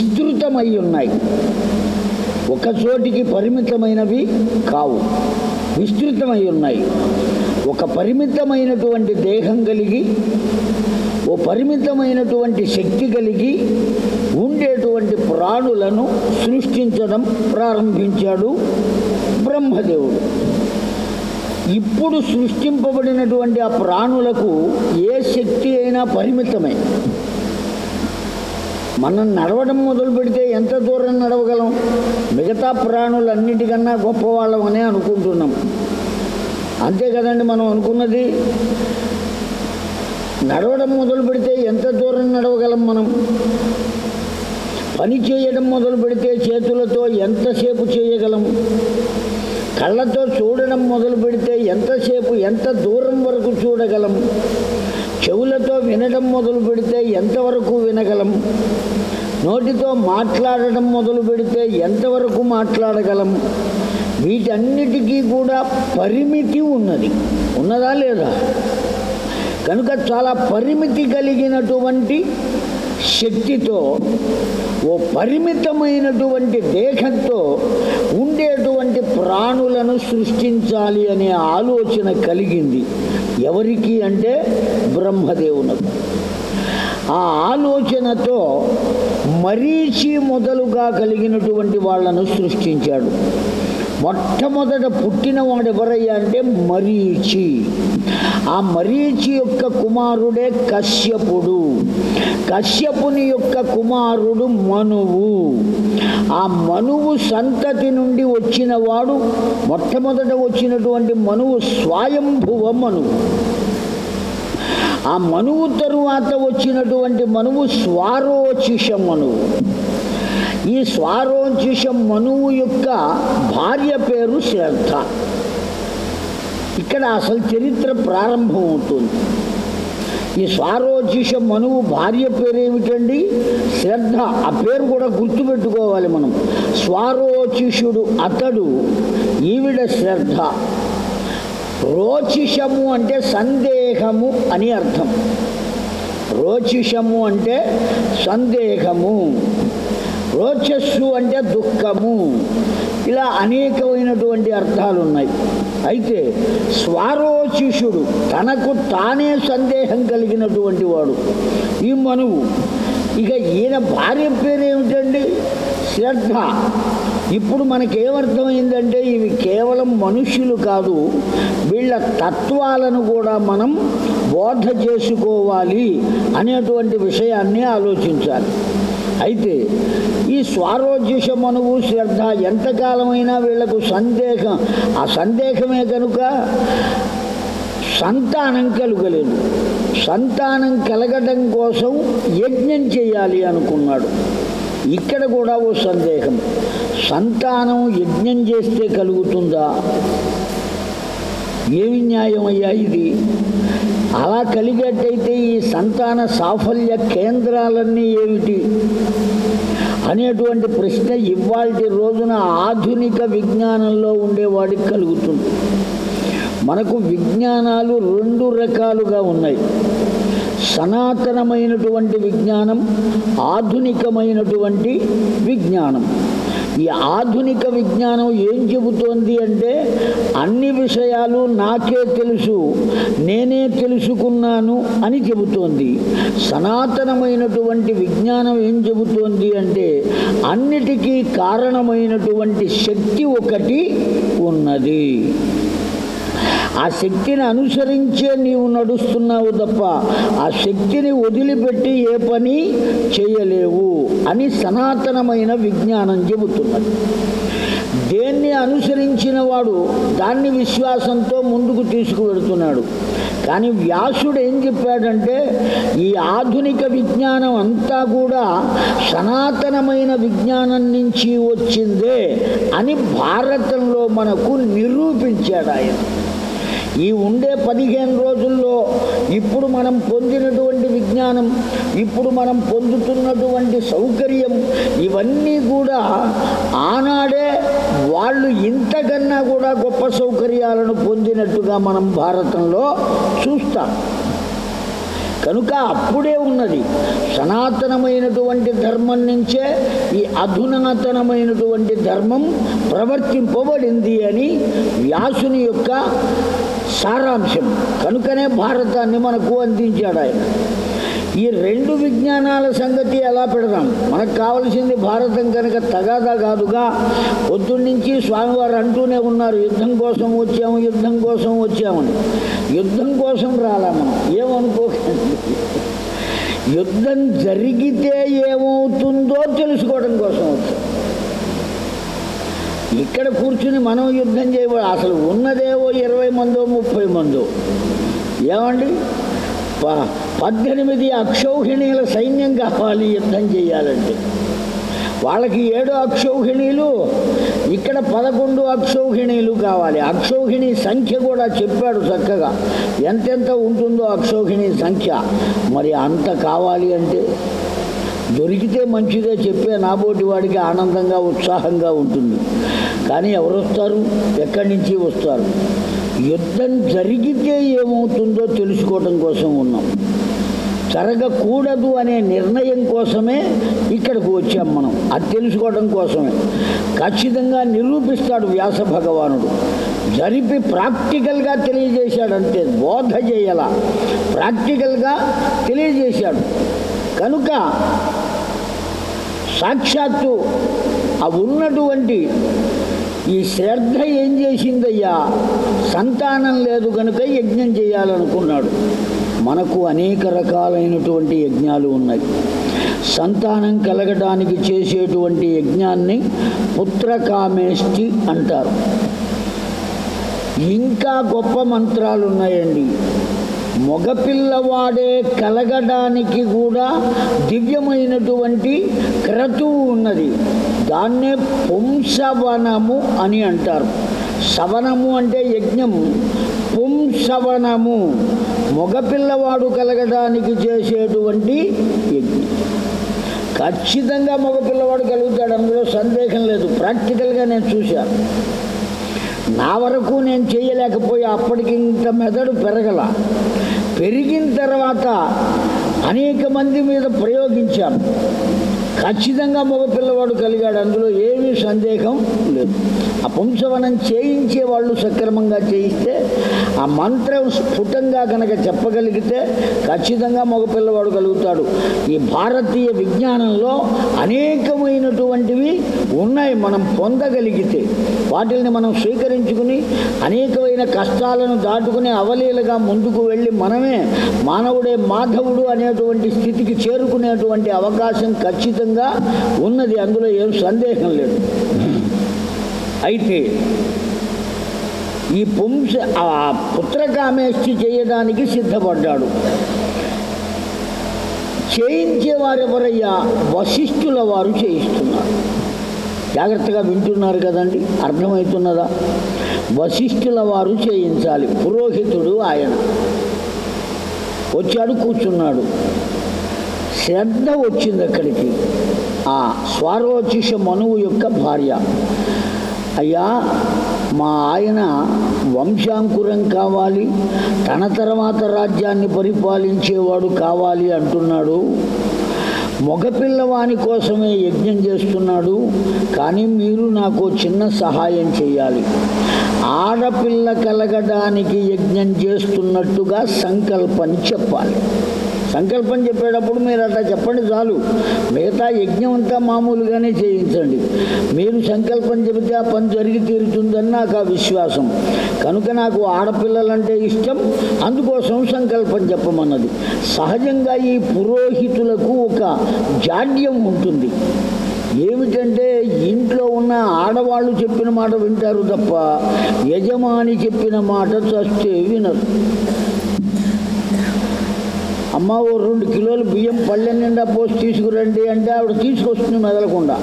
విస్తృతమై ఉన్నాయి. ఒక చోటికి పరిమితమైనవి కావు. విస్తృతమై ఉన్నాయి. ఒక పరిమితమైనటువంటి దేహం కలిగి ఓ పరిమితమైనటువంటి శక్తి కలిగి ఉండేటువంటి ప్రాణులను సృష్టించడం ప్రారంభించాడు బ్రహ్మదేవుడు. ఇప్పుడు సృష్టింపబడినటువంటి ఆ ప్రాణులకు ఏ శక్తి అయినా పరిమితమే. మనం నడవడం మొదలు పెడితే ఎంత దూరం నడవగలం? మిగతా ప్రాణులన్నిటికన్నా గొప్పవాళ్ళమనే అనుకుంటున్నాం. అంతే కదండి మనం అనుకున్నది? నడవడం మొదలు పెడితే ఎంత దూరం నడవగలం మనం? పని చేయడం మొదలు పెడితే చేతులతో ఎంతసేపు చేయగలం? కళ్ళతో చూడడం మొదలు పెడితే ఎంతసేపు ఎంత దూరం వరకు చూడగలం? చెవులతో వినడం మొదలు పెడితే ఎంతవరకు వినగలం? నోటితో మాట్లాడటం మొదలు పెడితే ఎంతవరకు మాట్లాడగలం? వీటన్నిటికీ కూడా పరిమితి ఉన్నది. ఉన్నదా లేదా? కనుక చాలా పరిమితి కలిగినటువంటి శక్తితో ఓ పరిమితమైనటువంటి దేహంతో ఉండేటువంటి ప్రాణులను సృష్టించాలి అనే ఆలోచన కలిగింది. ఎవరికి అంటే బ్రహ్మదేవునకు. ఆ ఆలోచనతో మరీచి మొదలుగా కలిగినటువంటి వాళ్ళను సృష్టించాడు. మొట్టమొదట పుట్టినవాడు ఎవరయ్యా అంటే మరీచి. ఆ మరీచి యొక్క కుమారుడే కశ్యపుడు. కశ్యపుని యొక్క కుమారుడు మనువు. ఆ మనువు సంతతి నుండి వచ్చినవాడు మొట్టమొదట వచ్చినటువంటి మనువు స్వయంభువ మనువు. ఆ మనువు తరువాత వచ్చినటువంటి మనువు స్వారోచిష మనువు. ఈ స్వారోచిషం మనువు యొక్క భార్య పేరు శ్రద్ధ. ఇక్కడ అసలు చరిత్ర ప్రారంభం అవుతుంది. ఈ స్వారోచిష మనువు భార్య పేరు ఏమిటండి? శ్రద్ధ. ఆ పేరు కూడా గుర్తుపెట్టుకోవాలి మనం. స్వారోచిషుడు అతడు ఈవిడ శ్రద్ధ. రోచిషము అంటే సందేహము అని అర్థం. రోచిషము అంటే సందేహము. రోచస్సు అంటే దుఃఖము. ఇలా అనేకమైనటువంటి అర్థాలు ఉన్నాయి అయితే స్వారోచిషుడు తనకు తానే సందేహం కలిగినటువంటి వాడు. ఈ మనువు. ఇక ఈయన భార్య పేరు ఏమిటండి? శ్రద్ధ. ఇప్పుడు మనకేమర్థమైందంటే ఇవి కేవలం మనుష్యులు కాదు. వీళ్ళ తత్వాలను కూడా మనం బోధ చేసుకోవాలి అనేటువంటి విషయాన్ని ఆలోచించాలి. అయితే ఈ స్వారోజ్యమనువు శ్రద్ధ ఎంతకాలమైనా వీళ్ళకు సందేహం. ఆ సందేహమే కనుక సంతానం కలుగలేదు. సంతానం కలగడం కోసం యజ్ఞం చేయాలి అనుకున్నాడు. ఇక్కడ కూడా ఓ సందేహం. సంతానం యజ్ఞం చేస్తే కలుగుతుందా? ఏమి న్యాయం అయ్యా ఇది? అలా కలిగేటైతే ఈ సంతాన సాఫల్య కేంద్రాలన్నీ ఏమిటి? అనేటువంటి ప్రశ్న ఇవాళ రోజున ఆధునిక విజ్ఞానంలో ఉండేవాడికి కలుగుతుంది. మనకు విజ్ఞానాలు రెండు రకాలుగా ఉన్నాయి. సనాతనమైనటువంటి విజ్ఞానం ఆధునికమైనటువంటి విజ్ఞానం. ఈ ఆధునిక విజ్ఞానం ఏం చెబుతోంది అంటే అన్ని విషయాలు నాకే తెలుసు నేనే తెలుసుకున్నాను అని చెబుతోంది. సనాతనమైనటువంటి విజ్ఞానం ఏం చెబుతోంది అంటే అన్నిటికీ కారణమైనటువంటి శక్తి ఒకటి ఉన్నది. ఆ శక్తిని అనుసరించే నీవు నడుస్తున్నావు తప్ప ఆ శక్తిని వదిలిపెట్టి ఏ పని చేయలేవు అని సనాతనమైన విజ్ఞానం చెబుతున్నది. దేన్ని అనుసరించిన వాడు దాన్ని విశ్వాసంతో ముందుకు తీసుకువెడుతున్నాడు. కానీ వ్యాసుడు ఏం చెప్పాడంటే ఈ ఆధునిక విజ్ఞానం అంతా కూడా సనాతనమైన విజ్ఞానం నుంచి వచ్చిందే అని భారతంలో మనకు నిరూపించాడు ఆయన. ఈ ఉండే పదిహేను రోజుల్లో ఇప్పుడు మనం పొందినటువంటి విజ్ఞానం ఇప్పుడు మనం పొందుతున్నటువంటి సౌకర్యం ఇవన్నీ కూడా ఆనాడే వాళ్ళు ఇంతకన్నా కూడా గొప్ప సౌకర్యాలను పొందినట్టుగా మనం భారతంలో చూస్తాం. కనుక అప్పుడే ఉన్నది సనాతనమైనటువంటి ధర్మం నుంచే ఈ అధునాతనమైనటువంటి ధర్మం ప్రవర్తింపబడింది అని వ్యాసుని యొక్క సారాంశం. కనుకనే భారతాన్ని మనకు అందించాడు ఆయన. ఈ రెండు విజ్ఞానాల సంగతి ఎలా పెడదాం? మనకు కావలసింది భారతం కనుక తగాదా కాదుగా. పొద్దున్నుంచి స్వామివారు అంటూనే ఉన్నారు యుద్ధం కోసం వచ్చాము యుద్ధం కోసం వచ్చామని యుద్ధం కోసం రాలా మనం? ఏమనుకోకండి. యుద్ధం జరిగితే ఏమవుతుందో తెలుసుకోవడం కోసం వచ్చాం. ఇక్కడ కూర్చుని మనం యుద్ధం చేయబో అసలు ఉన్నదేవో ఇరవై మందో ముప్పై మందో. ఏమండి? పద్దెనిమిది అక్షౌహిణీల సైన్యం కావాలి యుద్ధం చేయాలంటే. వాళ్ళకి ఏడు అక్షౌహిణీలు ఇక్కడ పదకొండు అక్షౌహిణీలు కావాలి. అక్షౌహిణి సంఖ్య కూడా చెప్పాడు చక్కగా. ఎంతెంత ఉంటుందో అక్షౌహిణి సంఖ్య. మరి అంత కావాలి అంటే దొరికితే మంచిదే చెప్పే నాబోటి వాడికి ఆనందంగా ఉత్సాహంగా ఉంటుంది. కానీ ఎవరు వస్తారు? ఎక్కడి నుంచి వస్తారు? యుద్ధం జరిగితే ఏమవుతుందో తెలుసుకోవడం కోసం ఉన్నాం. జరగకూడదు అనే నిర్ణయం కోసమే ఇక్కడికి వచ్చాం మనం. అది తెలుసుకోవడం కోసమే. ఖచ్చితంగా నిరూపిస్తాడు వ్యాస భగవానుడు. జరిపి ప్రాక్టికల్గా తెలియజేశాడు అంతే బోధ చేయాల. ప్రాక్టికల్గా తెలియజేశాడు. కనుక సాక్షాత్తు ఆ ఉన్నటువంటి ఈ శ్రద్ధ ఏం చేసిందయ్యా? సంతానం లేదు కనుక యజ్ఞం చేయాలనుకున్నాడు. మనకు అనేక రకాలైనటువంటి యజ్ఞాలు ఉన్నాయి. సంతానం కలగడానికి చేసేటువంటి యజ్ఞాన్ని పుత్రకామేష్టి అంటారు. ఇంకా గొప్ప మంత్రాలు ఉన్నాయండి. మగపిల్లవాడే కలగడానికి కూడా దివ్యమైనటువంటి క్రతువు ఉన్నది. దాన్నే పుంసవనము అని అంటారు. సవనము అంటే యజ్ఞము. పుంసవనము. మగపిల్లవాడు కలగడానికి చేసేటువంటి యజ్ఞం. ఖచ్చితంగా మగపిల్లవాడు కలుగుతాడు అందులో సందేహం లేదు. ప్రాక్టికల్గా నేను చూశాను నా వరకు నేను చేయలేకపోయి అప్పటికి ఇంత మెదడు పెరగల. పెరిగిన తర్వాత అనేక మంది మీద ప్రయోగించాను. ఖచ్చితంగా మగ పిల్లవాడు కలిగాడు అందులో ఏమీ సందేహం లేదు. ఆ పుంసవనం చేయించే వాళ్ళు సక్రమంగా చేయిస్తే ఆ మంత్రం స్ఫుటంగా కనుక చెప్పగలిగితే ఖచ్చితంగా మగపిల్లవాడు కలుగుతాడు. ఈ భారతీయ విజ్ఞానంలో అనేకమైనటువంటివి ఉన్నాయి మనం పొందగలిగితే. వాటిని మనం స్వీకరించుకుని అనేకమైన కష్టాలను దాటుకుని అవలీలగా ముందుకు వెళ్ళి మనమే మానవుడే మాధవుడు అనేటువంటి స్థితికి చేరుకునేటువంటి అవకాశం ఖచ్చితంగా ఉన్నది అందులో ఏం సందేహం లేదు. అయితే ఈ పుంస ఆ పుత్రకామేష్టి చేయడానికి సిద్ధపడ్డాడు. చేయించేవారు ఎవరయ్యా వశిష్ఠుల వారు చేయిస్తున్నారు. జాగ్రత్తగా వింటున్నారు కదండి అర్థమవుతున్నదా? వశిష్ఠుల వారు చేయించాలి పురోహితుడు ఆయన. వచ్చాడు కూర్చున్నాడు. శ్రద్ధ వచ్చింది అక్కడికి ఆ స్వారోచిష మనువు యొక్క భార్య. అయ్యా మా ఆయన వంశాంకురం కావాలి తన తర్వాత రాజ్యాన్ని పరిపాలించేవాడు కావాలి అంటున్నాడు. మగపిల్లవాని కోసమే యజ్ఞం చేస్తున్నాడు కానీ మీరు నాకు చిన్న సహాయం చేయాలి. ఆడపిల్ల కలగడానికి యజ్ఞం చేస్తున్నట్టుగా సంకల్పం చెప్పాలి. సంకల్పం చెప్పేటప్పుడు మీరు అట్లా చెప్పండి చాలు. మిగతా యజ్ఞం అంతా మామూలుగానే చేయించండి. మీరు సంకల్పం చెబితే ఆ పని జరిగి తీరుతుందని నాకు ఆ విశ్వాసం. కనుక నాకు ఆడపిల్లలంటే ఇష్టం అందుకోసం సంకల్పం చెప్పమన్నది. సహజంగా ఈ పురోహితులకు ఒక జాడ్యం ఉంటుంది. ఏమిటంటే ఇంట్లో ఉన్న ఆడవాళ్ళు చెప్పిన మాట వింటారు తప్ప యజమాని చెప్పిన మాట చస్తే వినరు. అమ్మ ఓ రెండు కిలోలు బియ్యం పళ్ళె నిండా పోసి తీసుకురండి అంటే ఆవిడ తీసుకొస్తుంది మెదలకుండా.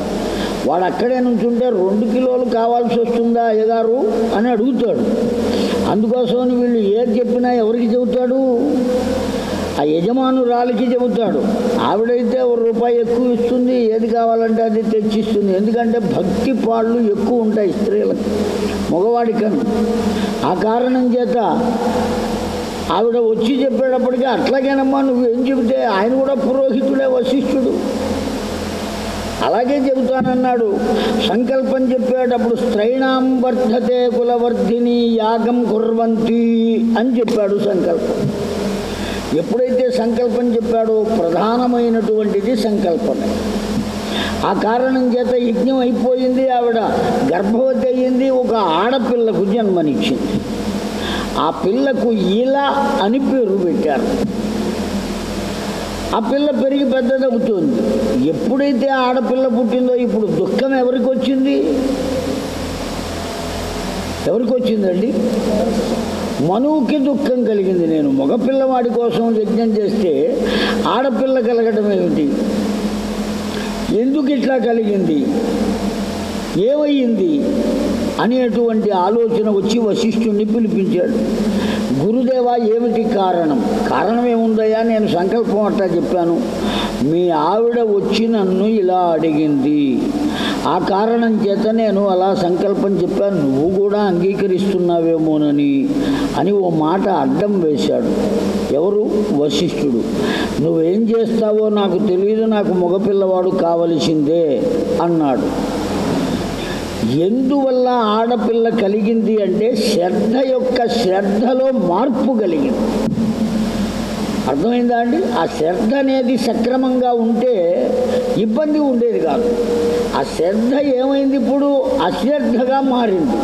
వాడు అక్కడే నుంచుంటే రెండు కిలోలు కావాల్సి వస్తుందా అయ్యగారు అని అడుగుతాడు. అందుకోసమని వీళ్ళు ఏది చెప్పినా ఎవరికి చెబుతాడు? ఆ యజమానురాలికి చెబుతాడు. ఆవిడైతే ఒక రూపాయి ఎక్కువ ఇస్తుంది ఏది కావాలంటే అది తెచ్చిస్తుంది. ఎందుకంటే భక్తి పాళ్ళు ఎక్కువ ఉంటాయి స్త్రీలకు మగవాడికను ఆ కారణం చేత ఆవిడ వచ్చి చెప్పేటప్పటికీ అట్లాగేనమ్మా నువ్వేం చెబితే ఆయన కూడా పురోహితుడే వశిష్ఠుడు. అలాగే చెబుతానన్నాడు. సంకల్పం చెప్పేటప్పుడు స్త్రైణాం వర్ధతే కులవర్ధిని యాగం కుర్వంతి అని చెప్పాడు సంకల్పం. ఎప్పుడైతే సంకల్పం చెప్పాడో ప్రధానమైనటువంటిది సంకల్పమే. ఆ కారణం చేత యజ్ఞం అయిపోయింది ఆవిడ. గర్భవతి అయ్యింది ఒక ఆడపిల్లకు జన్మనిచ్చింది. ఆ పిల్లకు ఇలా అని పేరు పెట్టారు. ఆ పిల్ల పెరిగి పెద్దదవుతుంది. ఎప్పుడైతే ఆడపిల్ల పుట్టిందో ఇప్పుడు దుఃఖం ఎవరికి వచ్చింది? ఎవరికి వచ్చిందండి? మనువుకి దుఃఖం కలిగింది. నేను మగపిల్లవాడి కోసం యజ్ఞం చేస్తే ఆడపిల్ల కలగడం ఏమిటి? ఎందుకు ఇట్లా కలిగింది? ఏమయ్యింది? అనేటువంటి ఆలోచన వచ్చి వశిష్ఠుణ్ణి పిలిపించాడు. గురుదేవ ఏమిటి కారణం? కారణం ఏముందయ్యా? నేను సంకల్పం అట్టా చెప్పాను. మీ ఆవిడ వచ్చి నన్ను ఇలా అడిగింది. ఆ కారణం చేత నేను అలా సంకల్పం చెప్పాను. నువ్వు కూడా అంగీకరిస్తున్నావేమోనని అని ఓ మాట అడ్డం వేశాడు. ఎవరు? వశిష్ఠుడు. నువ్వేం చేస్తావో నాకు తెలియదు నాకు మగపిల్లవాడు కావలసిందే అన్నాడు. ఎందువల్ల ఆడపిల్ల కలిగింది అంటే శ్రద్ధ యొక్క శ్రద్ధలో మార్పు కలిగింది. అర్థమైందా అండి? ఆ శ్రద్ధ అనేది సక్రమంగా ఉంటే ఇబ్బంది ఉండేది కాదు. ఆ శ్రద్ధ ఏమైంది ఇప్పుడు? అశ్రద్ధగా మారింది.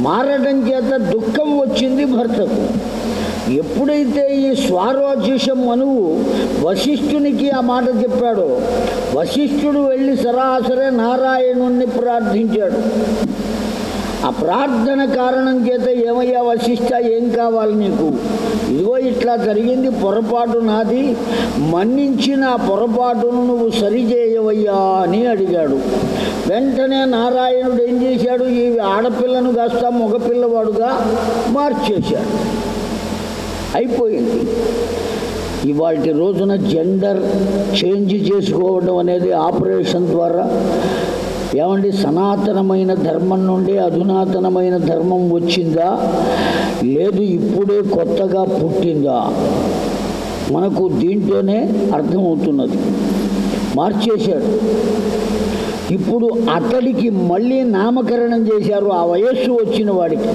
మారడం చేత దుఃఖం వచ్చింది భర్తకు. ఎప్పుడైతే ఈ స్వారోచిషం మనువు వశిష్ఠునికి ఆ మాట చెప్పాడో వశిష్ఠుడు వెళ్ళి సరాసరే నారాయణుణ్ణి ప్రార్థించాడు. ఆ ప్రార్థన కారణం చేత ఏమయ్యా వశిష్ట ఏం కావాలి నీకు? ఇదిగో ఇట్లా జరిగింది పొరపాటు నాది. మన్నించిన పొరపాటును నువ్వు సరిచేయవయ్యా అని అడిగాడు. వెంటనే నారాయణుడు ఏం చేశాడు? ఈ ఆడపిల్లను కాస్త మగపిల్లవాడుగా మార్చేశాడు. అయిపోయింది. ఇవాటి రోజున జెండర్ చేంజ్ చేసుకోవడం అనేది ఆపరేషన్ ద్వారా ఏమండి సనాతనమైన ధర్మం నుండి అధునాతనమైన ధర్మం వచ్చిందా? లేదు ఇప్పుడే కొత్తగా పుట్టిందా? మనకు దీంట్లోనే అర్థమవుతున్నది. మార్చేశాడు. ఇప్పుడు అతడికి మళ్ళీ నామకరణం చేశారు ఆ వయస్సు వచ్చిన వాడికి.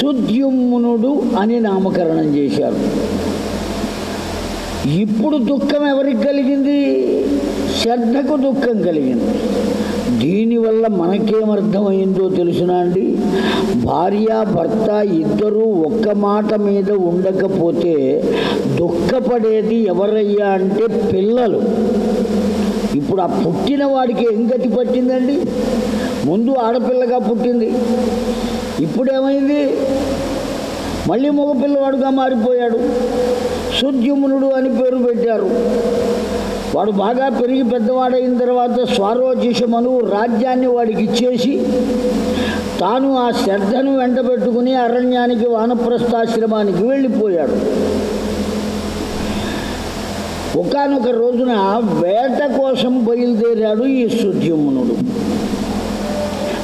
సుద్యుమ్మునుడు అని నామకరణం చేశారు. ఇప్పుడు దుఃఖం ఎవరికి కలిగింది? శ్రద్ధకు దుఃఖం కలిగింది. దీనివల్ల మనకేమర్థమైందో తెలుసునా అండి? భార్య భర్త ఇద్దరూ ఒక్క మాట మీద ఉండకపోతే దుఃఖపడేది ఎవరయ్యా అంటే పిల్లలు. ఇప్పుడు ఆ పుట్టిన వాడికి ఏం గతి పట్టిందండి? ముందు ఆడపిల్లగా పుట్టింది. ఇప్పుడేమైంది? మళ్ళీ మగపిల్లవాడుగా మారిపోయాడు. సుద్యుమ్నుడు అని పేరు పెట్టారు. వాడు బాగా పెరిగి పెద్దవాడైన తర్వాత స్వారోచిషమను రాజ్యాన్ని వాడికి ఇచ్చేసి తాను ఆ శ్రద్ధను వెంటబెట్టుకుని అరణ్యానికి వానప్రస్థాశ్రమానికి వెళ్ళిపోయాడు. ఒకానొక రోజున వేట కోసం బయలుదేరాడు ఈ సుద్యుమ్నుడు.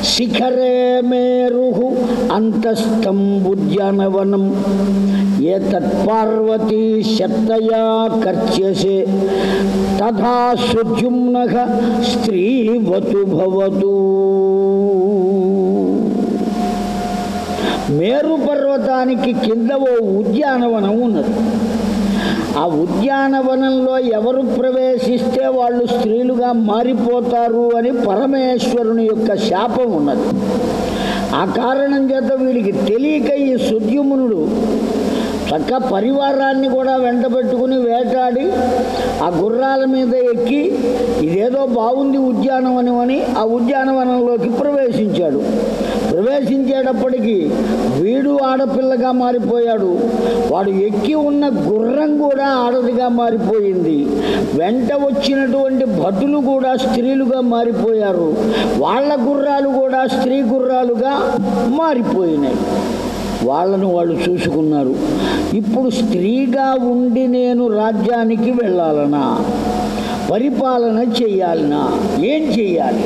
శిఖరే మేరు అంతస్థం ఉద్యానవనం ఏ తత్పార్వతీ శక్తయా కర్చ్యసే. తథా సుద్యుమ్న స్త్రీవతు భవతు. మేరు పర్వతానికి కింద ఓ ఉద్యానవనం ఉన్నది. ఆ ఉద్యానవనంలో ఎవరు ప్రవేశిస్తే వాళ్ళు స్త్రీలుగా మారిపోతారు అని పరమేశ్వరుని యొక్క శాపం ఉన్నది. ఆ కారణం చేత వీడికి తెలియక ఈ సుద్యుమునుడు చక్క పరివారాన్ని కూడా వెంట పెట్టుకుని వేటాడి ఆ గుర్రాల మీద ఎక్కి ఇదేదో బాగుంది ఉద్యానవనం అని ఆ ఉద్యానవనంలోకి ప్రవేశించాడు. ప్రవేశించేటప్పటికీ వీడు ఆడపిల్లగా మారిపోయాడు. వాడు ఎక్కి ఉన్న గుర్రం కూడా ఆడదిగా మారిపోయింది. వెంట వచ్చినటువంటి భటులు కూడా స్త్రీలుగా మారిపోయారు. వాళ్ళ గుర్రాలు కూడా స్త్రీ గుర్రాలుగా మారిపోయినాయి. వాళ్ళను వాళ్ళు చూసుకున్నారు. ఇప్పుడు స్త్రీగా ఉండి నేను రాజ్యానికి వెళ్ళాలనా? పరిపాలన చేయాలనా? ఏం చేయాలి?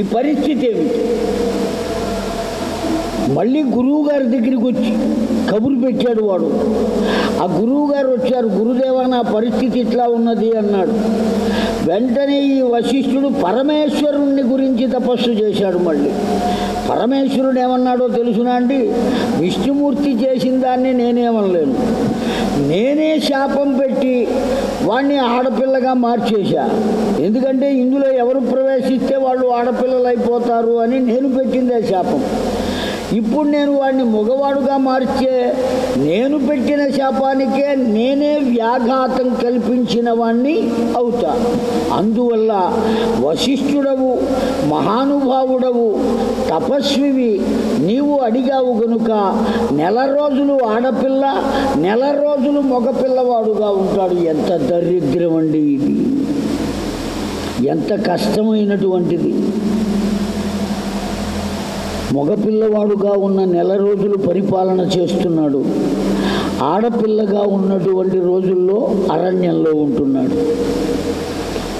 ఈ పరిస్థితి ఏమిటి? మళ్ళీ గురువుగారి దగ్గరికి వచ్చి కబురు పెట్టాడు వాడు. ఆ గురువు గారు వచ్చారు గురుదేవ నా పరిస్థితి ఇట్లా ఉన్నది అన్నాడు. వెంటనే ఈ వశిష్ఠుడు పరమేశ్వరుణ్ణి గురించి తపస్సు చేశాడు మళ్ళీ. పరమేశ్వరుడు ఏమన్నాడో తెలుసునా అండి? విష్ణుమూర్తి చేసిన దాన్ని నేనేమనలేను నేనే శాపం పెట్టి వాణ్ణి ఆడపిల్లగా మార్చేశా. ఎందుకంటే ఇందులో ఎవరు ప్రవేశిస్తే వాళ్ళు ఆడపిల్లలు అయిపోతారు అని నేను పెట్టిందే శాపం. ఇప్పుడు నేను వాడిని మగవాడుగా మార్చే నేను పెట్టిన శాపానికే నేనే వ్యాఘాతం కల్పించిన వాణ్ణి అవుతా. అందువల్ల వశిష్ఠుడవు మహానుభావుడవు తపస్వివి నీవు అడిగావు గనుక నెల రోజులు ఆడపిల్ల నెల రోజులు మగపిల్లవాడుగా ఉంటాడు. ఎంత దరిద్రం అండి ఇది. ఎంత కష్టమైనటువంటిది. మగపిల్లవాడుగా ఉన్న నెల రోజులు పరిపాలన చేస్తున్నాడు. ఆడపిల్లగా ఉన్నటువంటి రోజుల్లో అరణ్యంలో ఉంటున్నాడు.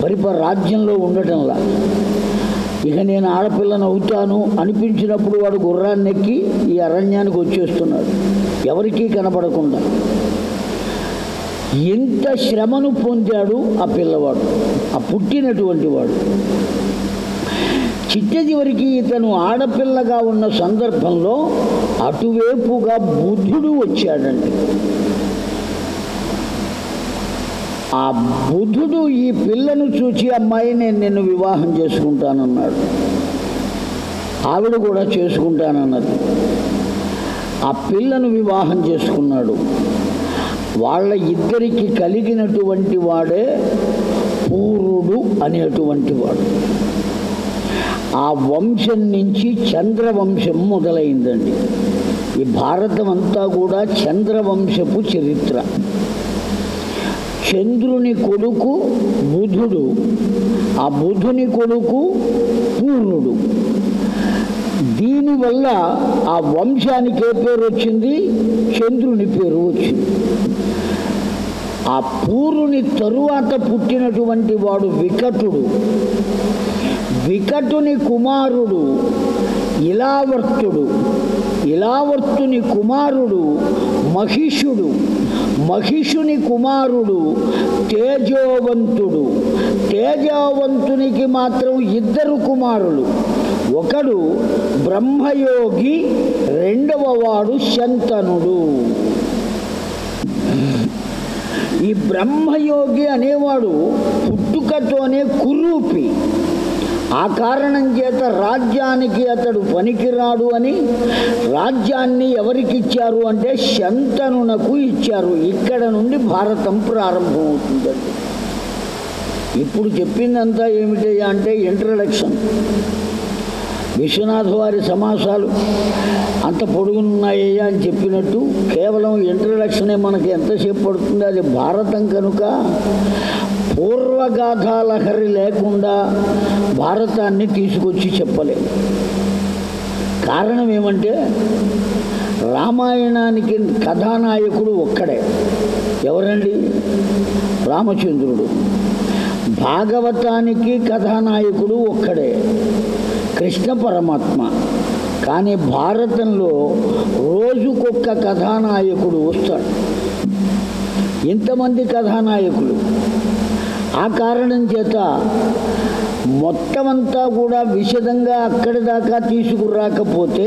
పరిప రాజ్యంలో ఉండటంలా. ఇక నేను ఆడపిల్లను అవుతాను అనిపించినప్పుడు వాడు గుర్రాన్ని ఎక్కి ఈ అరణ్యానికి వచ్చేస్తున్నాడు. ఎవరికీ కనపడకుండా ఎంత శ్రమను పొందాడు ఆ పిల్లవాడు. ఆ పుట్టినటువంటి వాడు. చిట్ట చివరికి ఇతను ఆడపిల్లగా ఉన్న సందర్భంలో అటువైపుగా బుద్ధుడు వచ్చాడండి ఆ బుద్ధుడు ఈ పిల్లను చూచి అమ్మాయి నేను నిన్ను వివాహం చేసుకుంటానన్నాడు. ఆవిడ కూడా చేసుకుంటానన్నది. ఆ పిల్లను వివాహం చేసుకున్నాడు. వాళ్ళ ఇద్దరికి కలిగినటువంటి వాడే పూరుడు అనేటువంటి వాడు. ఆ వంశం నుంచి చంద్రవంశం మొదలైందండి. ఈ భారతం అంతా కూడా చంద్రవంశపు చరిత్ర. చంద్రుని కొడుకు బుధుడు ఆ బుధుని కొడుకు పూర్ణుడు. దీనివల్ల ఆ వంశానికి ఏ పేరు వచ్చింది చంద్రుని పేరు వచ్చింది. ఆ పూర్ణుని తరువాత పుట్టినటువంటి వాడు వికటుడు. వికటుని కుమారుడు ఇలావర్తుడు. ఇలావర్తుని కుమారుడు మహిషుడు. మహిషుని కుమారుడు తేజోవంతుడు. తేజోవంతునికి మాత్రం ఇద్దరు కుమారులు. ఒకడు బ్రహ్మయోగి రెండవ వాడు శంతనుడు. ఈ బ్రహ్మయోగి అనేవాడు పుట్టుకతోనే కురూపి. ఆ కారణం చేత రాజ్యానికి అతడు పనికిరాడు అని రాజ్యాన్ని ఎవరికి ఇచ్చారు అంటే శంతనునకు ఇచ్చారు. ఇక్కడ నుండి భారతం ప్రారంభమవుతుందండి. ఇప్పుడు చెప్పిందంతా ఏమిటయ్యా అంటే ఇంట్రడక్షన్ విశ్వనాథ్ వారి సమాసాలు అంత పొడుగున్నాయ్యా అని చెప్పినట్టు కేవలం ఇంట్రడక్షనే మనకి ఎంతసేపు పడుతుంది? అది భారతం కనుక పూర్వగాథాలహరి లేకుండా భారతాన్ని తీసుకొచ్చి చెప్పలేము కారణం ఏమంటే రామాయణానికి కథానాయకుడు ఒక్కడే. ఎవరండి? రామచంద్రుడు. భాగవతానికి కథానాయకుడు ఒక్కడే. కృష్ణ పరమాత్మ. కానీ భారతంలో రోజుకొక్క కథానాయకుడు వస్తాడు. ఇంతమంది కథానాయకులు. ఆ కారణం చేత మొత్తం అంతా కూడా విషదంగా అక్కడి దాకా తీసుకురాకపోతే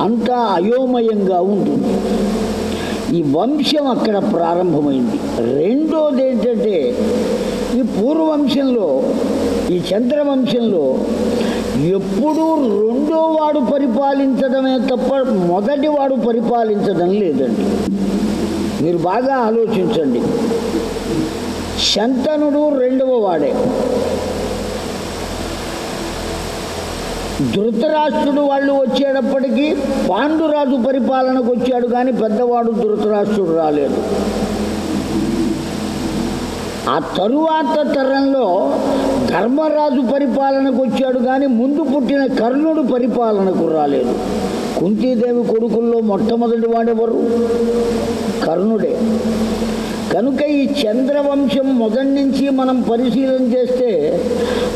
అంతా అయోమయంగా ఉంటుంది. ఈ వంశం అక్కడ ప్రారంభమైంది. రెండోది ఏంటంటే ఈ పూర్వవంశంలో ఈ చంద్రవంశంలో ఎప్పుడూ రెండో వాడు పరిపాలించడమే తప్ప మొదటి వాడు పరిపాలించడం లేదండి. మీరు బాగా ఆలోచించండి. శంతనుడు రెండవ వాడే. ధృతరాష్ట్రుడు వాళ్ళు వచ్చేటప్పటికీ పాండురాజు పరిపాలనకు వచ్చాడు కానీ పెద్దవాడు ధృతరాష్ట్రుడు రాలేదు. ఆ తరువాత తరంలో ధర్మరాజు పరిపాలనకు వచ్చాడు కానీ ముందు పుట్టిన కర్ణుడు పరిపాలనకు రాలేదు. కుంతీదేవి కొడుకుల్లో మొట్టమొదటి వాడెవరు? కర్ణుడే. కనుక ఈ చంద్రవంశం మొదటి నుంచి మనం పరిశీలన చేస్తే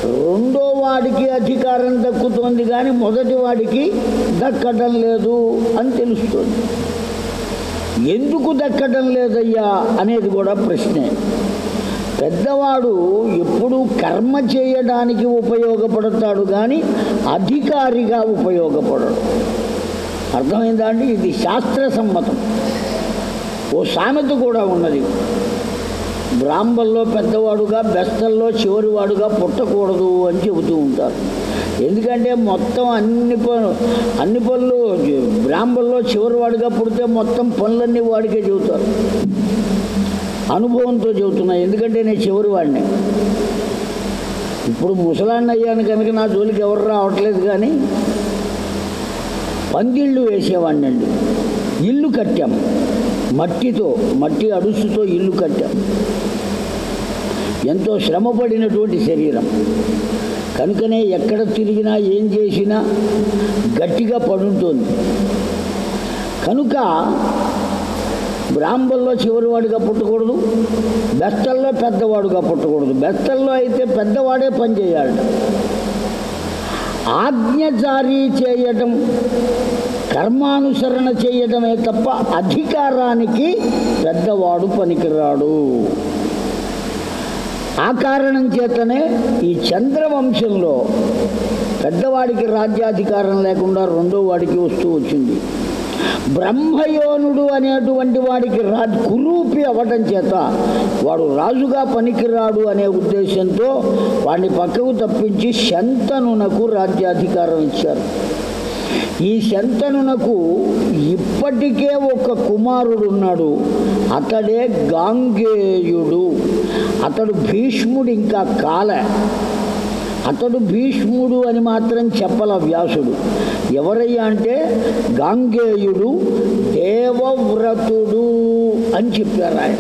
రెండో వాడికి అధికారం దక్కుతోంది కానీ మొదటి వాడికి దక్కడం లేదు అని తెలుస్తుంది. ఎందుకు దక్కడం లేదయ్యా అనేది కూడా ప్రశ్నే. పెద్దవాడు ఎప్పుడు కర్మ చేయడానికి ఉపయోగపడతాడు కానీ అధికారిగా ఉపయోగపడడు. అర్థమైందా అండి? ఇది శాస్త్ర సమ్మతం. ఓ సామెత కూడా ఉన్నది. బ్రాహ్మల్లో పెద్దవాడుగా బెస్తల్లో చివరివాడుగా పుట్టకూడదు అని చెబుతూ ఉంటారు. ఎందుకంటే మొత్తం అన్ని పనులు అన్ని పనులు బ్రాహ్మల్లో చివరివాడుగా పుడితే మొత్తం పనులన్నీ వాడికే చెబుతారు. అనుభవంతో చెబుతున్నా ఎందుకంటే నేను చివరి వాడిని ఇప్పుడు ముసలాన్ని అయ్యాను కనుక నా జోలికి ఎవరు రావట్లేదు కానీ పందిళ్ళు వేసేవాడిని అండి. ఇల్లు కట్టాము మట్టితో మట్టి అడుసుతో ఇల్లు కట్టాం. ఎంతో శ్రమపడినటువంటి శరీరం. కనుకనే ఎక్కడ తిరిగినా ఏం చేసినా గట్టిగా పడుంటుంది. కనుక బ్రాహ్మల్లో చివరివాడిగా పుట్టకూడదు బెస్తల్లో పెద్దవాడుగా పుట్టకూడదు. బెస్తల్లో అయితే పెద్దవాడే పనిచేయాలి ఆజ్ఞ జారీ చేయటం కర్మానుసరణ చేయడమే తప్ప అధికారానికి పెద్దవాడు పనికిరాడు. ఆ కారణం చేతనే ఈ చంద్రవంశంలో పెద్దవాడికి రాజ్యాధికారం లేకుండా రెండో వాడికి వస్తూ వచ్చింది. బ్రహ్మయోనుడు అనేటువంటి వాడికి రాజు కురూపి అవ్వటం చేత వాడు రాజుగా పనికిరాడు అనే ఉద్దేశంతో వాడిని పక్కకు తప్పించి శంతనునకు రాజ్యాధికారం ఇచ్చారు. ఈ శంతనునకు ఇప్పటికే ఒక కుమారుడున్నాడు. అతడే గాంగేయుడు. అతడు భీష్ముడు ఇంకా కాల. అతడు భీష్ముడు అని మాత్రం చెప్పల వ్యాసుడు. ఎవరయ్యా అంటే గాంగేయుడు దేవవ్రతుడు అని చెప్పారు ఆయన.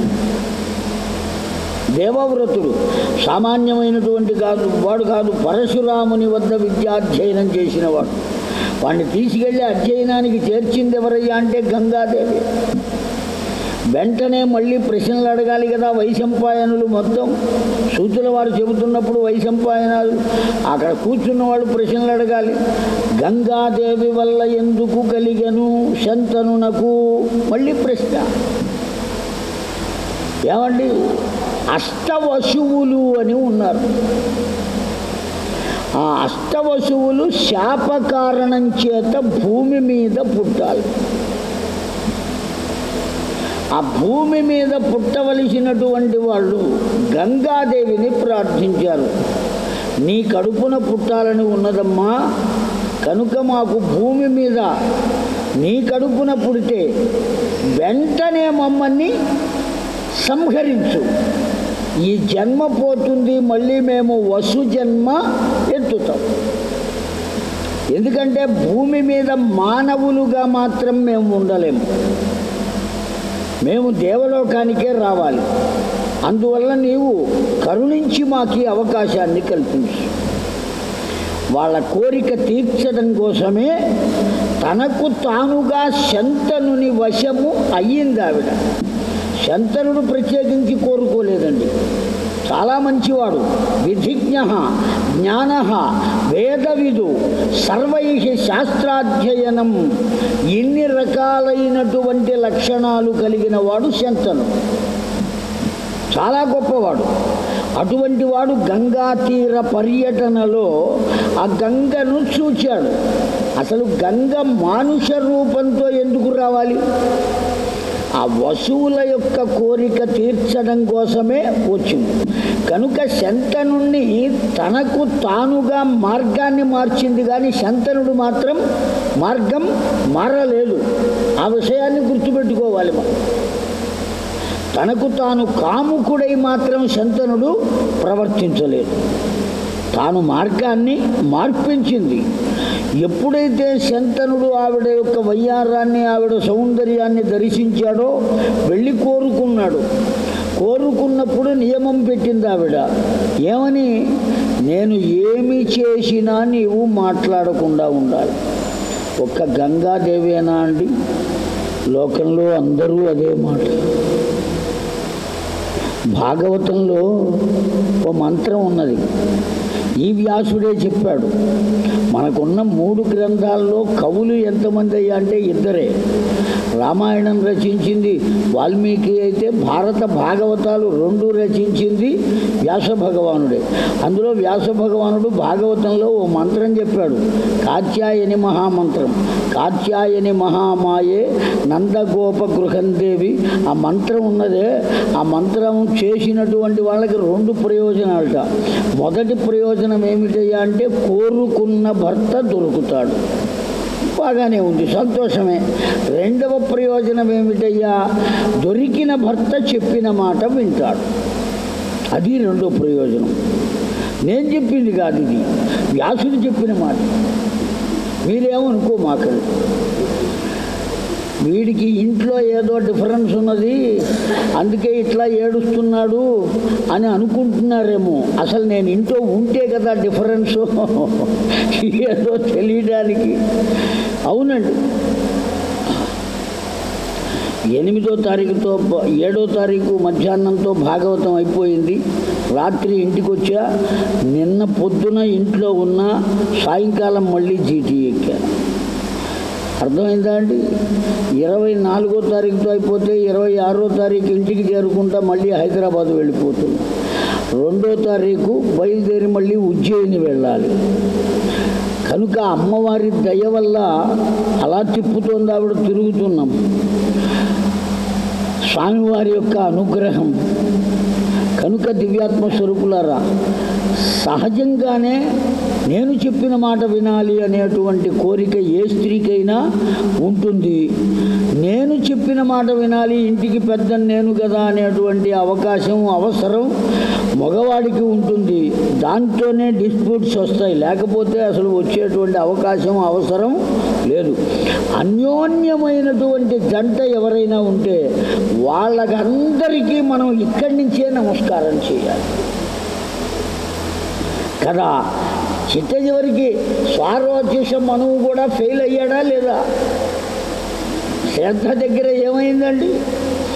దేవవ్రతుడు సామాన్యమైనటువంటి కాదు వాడు కాదు పరశురాముని వద్ద విద్యాధ్యయనం చేసినవాడు వాడిని తీసుకెళ్ళి అధ్యయనానికి చేర్చింది ఎవరయ్యా అంటే గంగాదేవి. వెంటనే మళ్ళీ ప్రశ్నలు అడగాలి కదా వైశంపాయనులు మొత్తం. సూతుల వారు చెబుతున్నప్పుడు వైశంపాయనాలు. అక్కడ కూర్చున్న వాళ్ళు ప్రశ్నలు అడగాలి. గంగాదేవి వల్ల ఎందుకు కలిగను శంతనునకు? మళ్ళీ ప్రశ్న. ఏమండి? అష్టవశువులు అని ఉన్నారు. ఆ అష్టవశువులు శాప కారణం చేత భూమి మీద పుట్టాలి. ఆ భూమి మీద పుట్టవలసినటువంటి వాళ్ళు గంగాదేవిని ప్రార్థించారు. నీ కడుపున పుట్టాలని ఉన్నదమ్మా కనుక మాకు భూమి మీద నీ కడుపున పుడితే వెంటనే మమ్మల్ని సంహరించు. ఈ జన్మ పోతుంది మళ్ళీ మేము వసు జన్మ ఎత్తుతాం. ఎందుకంటే భూమి మీద మానవులుగా మాత్రం మేము ఉండలేము. మేము దేవలోకానికే రావాలి. అందువల్ల నీవు కరుణించి మాకు అవకాశాన్ని కల్పించు. వాళ్ళ కోరిక తీర్చడం కోసమే తనకు తానుగా శంతనుని వశము అయ్యింది ఆవిడ శంతనుడు ప్రత్యేకించి కోరుకోలేదండి. చాలా మంచివాడు. విధిజ్ఞ జ్ఞాన వేదవిదు సర్వై శాస్త్రాధ్యయనం. ఇన్ని రకాలైనటువంటి లక్షణాలు కలిగిన వాడు శంతను. చాలా గొప్పవాడు. అటువంటి వాడు గంగా తీర పర్యటనలో ఆ గంగను చూచాడు. అసలు గంగ మానుష రూపంతో ఎందుకు రావాలి? ఆ వసువుల యొక్క కోరిక తీర్చడం కోసమే వచ్చింది. కనుక శంతనుణ్ణి తనకు తానుగా మార్గాన్ని మార్చింది కానీ శంతనుడు మాత్రం మార్గం మారలేదు. ఆ విషయాన్ని గుర్తుపెట్టుకోవాలి మనం. తనకు తాను కాముకుడై మాత్రం శంతనుడు ప్రవర్తించలేదు. తాను మార్గాన్ని మార్పించింది. ఎప్పుడైతే శంతనుడు ఆవిడ యొక్క వయ్యారాన్ని ఆవిడ సౌందర్యాన్ని దర్శించాడో వెళ్ళి కోరుకున్నాడు. కోరుకున్నప్పుడు నియమం పెట్టింది ఆవిడ. ఏమని? నేను ఏమి చేసినా నీవు మాట్లాడకుండా ఉండాలి. ఒక్క గంగాదేవేనా అండి? లోకంలో అందరూ అదే మాట. భాగవతంలో ఓ మంత్రం ఉన్నది. ఈ వ్యాసుడే చెప్పాడు మనకున్న మూడు గ్రంథాల్లో కవులు ఎంతమంది అయ్యా? అంటే ఇద్దరే. రామాయణం రచించింది వాల్మీకి అయితే భారత భాగవతాలు రెండు రచించింది వ్యాస భగవానుడే. అందులో వ్యాస భగవానుడు భాగవతంలో ఓ మంత్రం చెప్పాడు కాత్యాయని మహామంత్రం కాత్యాయని మహామాయే నందగోప గృహందేవి ఆ మంత్రం ఉన్నదే ఆ మంత్రం చేసినటువంటి వాళ్ళకి రెండు ప్రయోజనాలట. మొదటి ప్రయోజనం ఏమిటయ్యా అంటే కోరుకున్న భర్త దొరుకుతాడు. బాగానే ఉంది సంతోషమే. రెండవ ప్రయోజనం ఏమిటయ్యా దొరికిన భర్త చెప్పిన మాట వింటాడు. అది రెండో ప్రయోజనం. నేను చెప్పింది కాదు ఇది. వ్యాసుడు చెప్పిన మాట. మీరేమనుకో మాకండి వీడికి ఇంట్లో ఏదో డిఫరెన్స్ ఉన్నది అందుకే ఇట్లా ఏడుస్తున్నాడు అని అనుకుంటున్నారేమో. అసలు నేను ఇంట్లో ఉంటే కదా డిఫరెన్స్ ఏదో తెలియడానికి. అవునండి. ఎనిమిదో తారీఖుతో ఏడో తారీఖు మధ్యాహ్నంతో భాగవతం అయిపోయింది. రాత్రి ఇంటికి వచ్చా నిన్న పొద్దున ఇంట్లో ఉన్న సాయంకాలం మళ్ళీ జీటీ ఎక్కాను. అర్థమైందా అండి ఇరవై నాలుగో తారీఖుతో అయిపోతే ఇరవై ఆరో తారీఖు ఇంటికి చేరుకుంటా మళ్ళీ హైదరాబాద్ వెళ్ళిపోతుంది. రెండో తారీఖు బయలుదేరి మళ్ళీ ఉజ్జయిని వెళ్ళాలి. కనుక అమ్మవారి దయ వల్ల అలా తిప్పుతోంది ఆవిడ తిరుగుతున్నాం. స్వామివారి యొక్క అనుగ్రహం. కనుక దివ్యాత్మ స్వరూపులారా సహజంగానే నేను చెప్పిన మాట వినాలి అనేటువంటి కోరిక ఏ స్త్రీకైనా ఉంటుంది. నేను చెప్పిన మాట వినాలి ఇంటికి పెద్ద నేను కదా అనేటువంటి అవకాశం అవసరం మగవాడికి ఉంటుంది. దాంతోనే డిస్ప్యూట్స్ వస్తాయి. లేకపోతే అసలు వచ్చేటువంటి అవకాశం అవసరం లేదు. అన్యోన్యమైనటువంటి జంట ఎవరైనా ఉంటే వాళ్ళకందరికీ మనం ఇక్కడి నుంచే నమస్కారం చేయాలి. కదా? చిట్ట చివరికి స్వారోచిష మనువు కూడా ఫెయిల్ అయ్యాడా లేదా? శ్రద్ధ దగ్గర ఏమైందండి?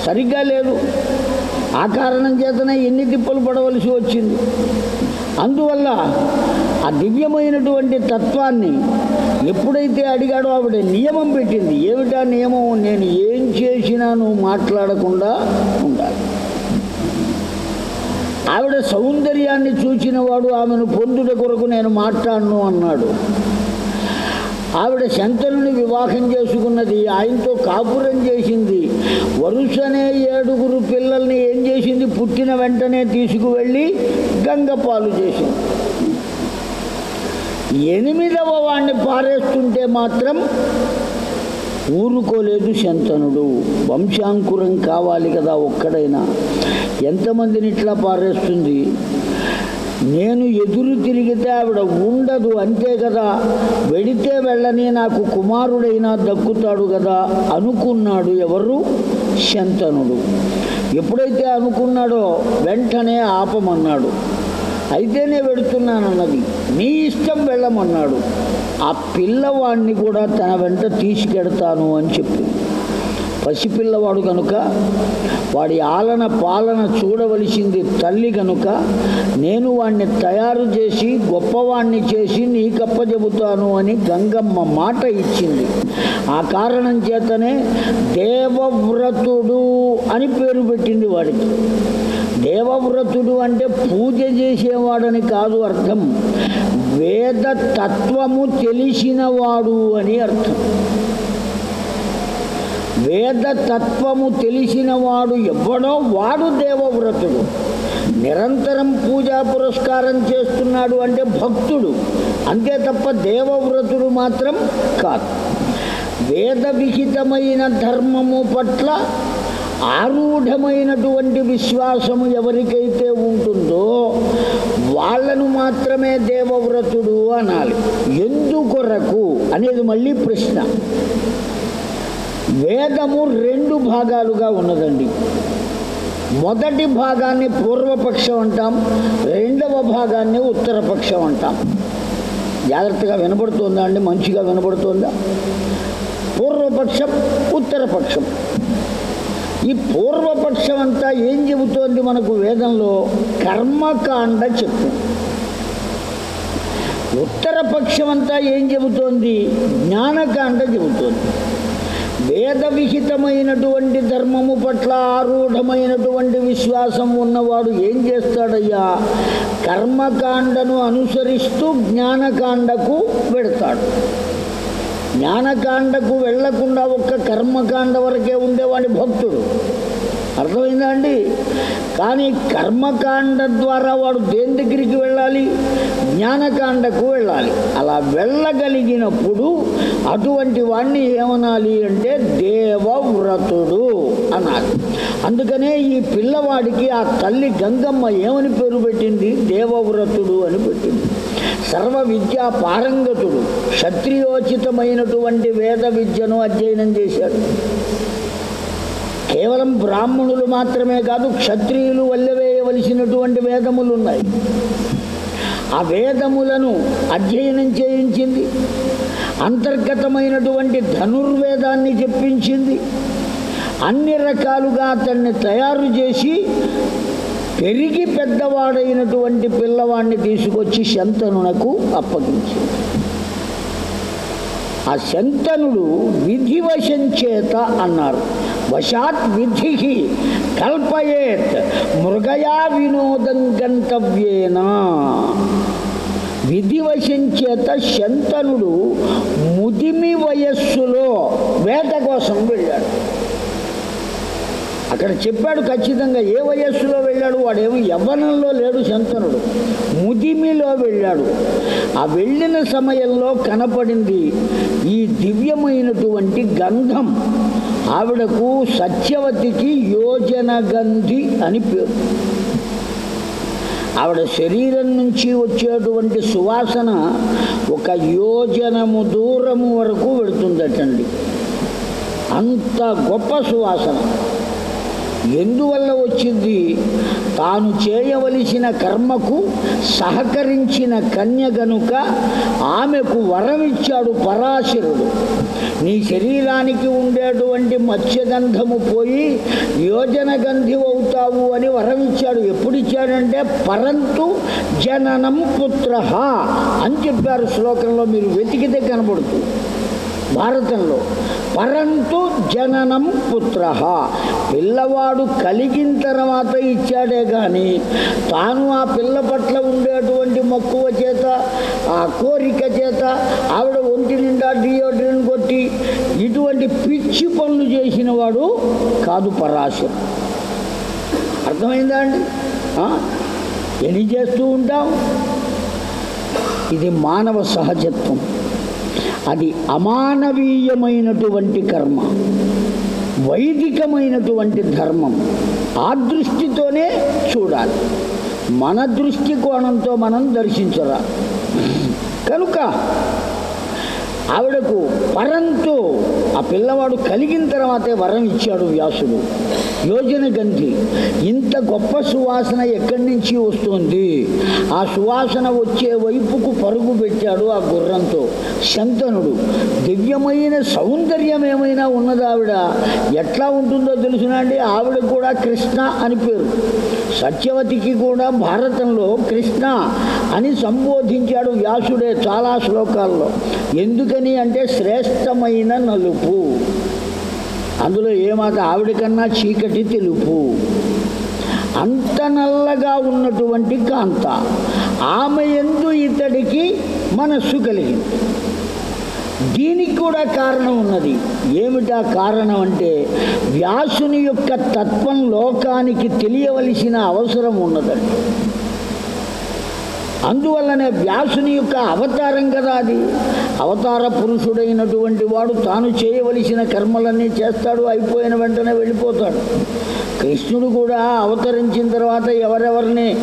సరిగ్గా లేదు. ఆ కారణం చేతనే ఎన్ని తిప్పలు పడవలసి వచ్చింది? అందువల్ల ఆ దివ్యమైనటువంటి తత్వాన్ని ఎప్పుడైతే అడిగాడో ఆవిడ నియమం పెట్టింది. ఏమిటా నియమం? నేను ఏం చేసినా నువ్వు మాట్లాడకుండా ఉండాలి. ఆవిడ సౌందర్యాన్ని చూచినవాడు ఆమెను పొందుట కొరకు నేను మాట్లాడను అన్నాడు. ఆవిడ శంతనుని వివాహం చేసుకున్నది ఆయనతో కాపురం చేసింది. వరుసనే ఏడుగురు పిల్లల్ని ఏం చేసింది? పుట్టిన వెంటనే తీసుకువెళ్ళి గంగపాలు చేసింది. ఎనిమిదవ వాణ్ణి పారేస్తుంటే మాత్రం ఊరుకోలేదు శంతనుడు. వంశాంకురం కావాలి కదా ఒక్కడైనా. ఎంతమందిని ఇట్లా పారేస్తుంది? నేను ఎదురు తిరిగితే ఆవిడ ఉండదు అంతే కదా. వెడితే వెళ్ళని నాకు కుమారుడైనా దక్కుతాడు కదా అనుకున్నాడు ఎవరు? శంతనుడు. ఎప్పుడైతే అనుకున్నాడో వెంటనే ఆపమన్నాడు. అయితేనే వెడుతున్నానన్నది. నీ ఇష్టం వెళ్ళమన్నాడు. ఆ పిల్లవాడిని కూడా తన వెంట తీసుకెడతాను అని చెప్పి పసిపిల్లవాడు కనుక వాడి ఆలన పాలన చూడవలసింది తల్లి కనుక నేను వాణ్ణి తయారు చేసి గొప్పవాణ్ణి చేసి నీకప్పజెబుతాను అని గంగమ్మ మాట ఇచ్చింది. ఆ కారణం చేతనే దేవవ్రతుడు అని పేరు పెట్టింది వాడికి. దేవవ్రతుడు అంటే పూజ చేసేవాడని కాదు అర్థం. వేద తత్వము తెలిసినవాడు అని అర్థం. వేద తత్వము తెలిసినవాడు ఎవ్వడో వాడు దేవవ్రతుడు. నిరంతరం పూజా పురస్కారం చేస్తున్నాడు అంటే భక్తుడు. అంతే తప్ప దేవవ్రతుడు మాత్రం కాదు. వేద విహితమైన ధర్మము పట్ల ఆరూఢమైనటువంటి విశ్వాసము ఎవరికైతే ఉంటుందో వాళ్ళను మాత్రమే దేవవ్రతుడు అనాలి. ఎందుకొరకు? అనేది మళ్ళీ ప్రశ్న. వేదము రెండు భాగాలుగా ఉన్నదండి. మొదటి భాగాన్ని పూర్వపక్షం అంటాం రెండవ భాగాన్ని ఉత్తరపక్షం అంటాం. జాగ్రత్తగా వినబడుతుందా అండి? మంచిగా వినబడుతుందా? పూర్వపక్షం ఉత్తరపక్షం. ఈ పూర్వపక్షం అంతా ఏం చెబుతోంది మనకు వేదంలో? కర్మకాండ చెప్పు. ఉత్తరపక్షం అంతా ఏం చెబుతోంది? జ్ఞానకాండ చెబుతోంది. వేద విహితమైనటువంటి ధర్మము పట్ల ఆరూఢమైనటువంటి విశ్వాసం ఉన్నవాడు ఏం చేస్తాడయ్యా? కర్మకాండను అనుసరిస్తూ జ్ఞానకాండకు వెడతాడు జ్ఞానకాండకు వెళ్ళకుండా ఒక్క కర్మకాండ వరకే ఉండేవాడి భక్తుడు. అర్థమైందా అండి కానీ కర్మకాండ ద్వారా వాడు దేని దగ్గరికి వెళ్ళాలి? జ్ఞానకాండకు వెళ్ళాలి. అలా వెళ్ళగలిగినప్పుడు అటువంటి వాణ్ణి ఏమనాలి అంటే దేవవ్రతుడు అనాలి. అందుకనే ఈ పిల్లవాడికి ఆ తల్లి గంగమ్మ ఏమని పేరు పెట్టింది? దేవవ్రతుడు అని పెట్టింది. సర్వ విద్యా పారంగతుడు క్షత్రియోచితమైనటువంటి వేద విద్యను అధ్యయనం చేశాడు. కేవలం బ్రాహ్మణులు మాత్రమే కాదు క్షత్రియులు వల్లవేయవలసినటువంటి వేదములు ఉన్నాయి ఆ వేదములను అధ్యయనం చేయించింది అంతర్గతమైనటువంటి ధనుర్వేదాన్ని చెప్పించింది అన్ని రకాలుగా అతన్ని తయారు చేసి పెరిగి పెద్దవాడైనటువంటి పిల్లవాడిని తీసుకొచ్చి శంతనునకు అప్పగించింది. ఆ శంతనుడు విధివశం చేత అన్నారు. వశాత్ విధి కల్పయేత్ మృగయా వినోదం గంతవ్యేనా. విధివశం చేత శంతనుడు ముదిమి వయస్సులో వేట కోసం వెళ్ళాడు. అక్కడ చెప్పాడు ఖచ్చితంగా ఏ వయస్సులో వెళ్ళాడు? వాడేమో యవ్వనంలో లేడు శంతనుడు. ముదిమిలో వెళ్ళాడు. ఆ వెళ్ళిన సమయంలో కనపడింది ఈ దివ్యమైనటువంటి గంధం. ఆవిడకు సత్యవతికి యోజన గంధి అని పేరు ఆవిడ శరీరం నుంచి వచ్చేటువంటి సువాసన ఒక యోజనము దూరము వరకు వెళుతుందటండి. అంత గొప్ప సువాసన. ఎందువల్ల వచ్చింది? తాను చేయవలసిన కర్మకు సహకరించిన కన్య గనుక ఆమెకు వరమిచ్చాడు పరాశరుడు. నీ శరీరానికి ఉండేటువంటి మత్స్యగంధము పోయి యోజన గంధి అవుతావు అని వరమిచ్చాడు. ఎప్పుడు ఇచ్చాడంటే పరంతు జననం పుత్ర అని చెప్పారు శ్లోకంలో. మీరు వెతికితే కనబడుతుంది. భారతంలో. పరంతు జననం పుత్ర. పిల్లవాడు కలిగిన తర్వాత ఇచ్చాడే కానీ తాను ఆ పిల్ల పట్ల ఉండేటువంటి మక్కువ చేత ఆ కోరిక చేత ఆవిడ ఒంటి నిండా డియోడ్రిన్ కొట్టి ఇటువంటి పిచ్చి పనులు చేసిన వాడు కాదు పరాశం అర్థమైందా అండి? ఎన్ని చేస్తూ ఉంటాం? ఇది మానవ సహజత్వం. అది అమానవీయమైనటువంటి కర్మ వైదికమైనటువంటి ధర్మం. ఆ దృష్టితోనే చూడాలి. మన దృష్టికోణంతో మనం దర్శించరా? కనుక ఆవిడకు పరంతో ఆ పిల్లవాడు కలిగిన తర్వాతే వరం ఇచ్చాడు వ్యాసుడు. యోజన గంధి ఇంత గొప్ప సువాసన ఎక్కడి నుంచి వస్తుంది? ఆ సువాసన వచ్చే వైపుకు పరుగు పెట్టాడు ఆ గుర్రంతో. శంతనుడు దివ్యమైన సౌందర్యం ఏమైనా ఉన్నది ఆవిడ? ఎట్లా ఉంటుందో తెలుసునా అండి? ఆవిడ కూడా కృష్ణ అని పేరు. సత్యవతికి కూడా భారతంలో కృష్ణ అని సంబోధించాడు వ్యాసుడే చాలా శ్లోకాల్లో. ఎందుకు ఎందుకని అంటే శ్రేష్టమైన నలుపు. అందులో ఏమాట ఆవిడ కన్నా చీకటి తెలుపు. అంత నల్లగా ఉన్నటువంటి కాంత. ఆమె ఎందు ఇతడికి మనస్సు కలిగింది. దీనికి కూడా కారణం ఉన్నది. ఏమిటా కారణం అంటే వ్యాసుని యొక్క తత్వం లోకానికి తెలియవలసిన అవసరం ఉన్నదండి. అందువల్లనే వ్యాసుని యొక్క అవతారం కదా అది. అవతార పురుషుడైనటువంటి వాడు తాను చేయవలసిన కర్మలన్నీ చేస్తాడు అయిపోయిన వెంటనే వెళ్ళిపోతాడు. కృష్ణుడు కూడా అవతరించిన తర్వాత ఎవరెవరిని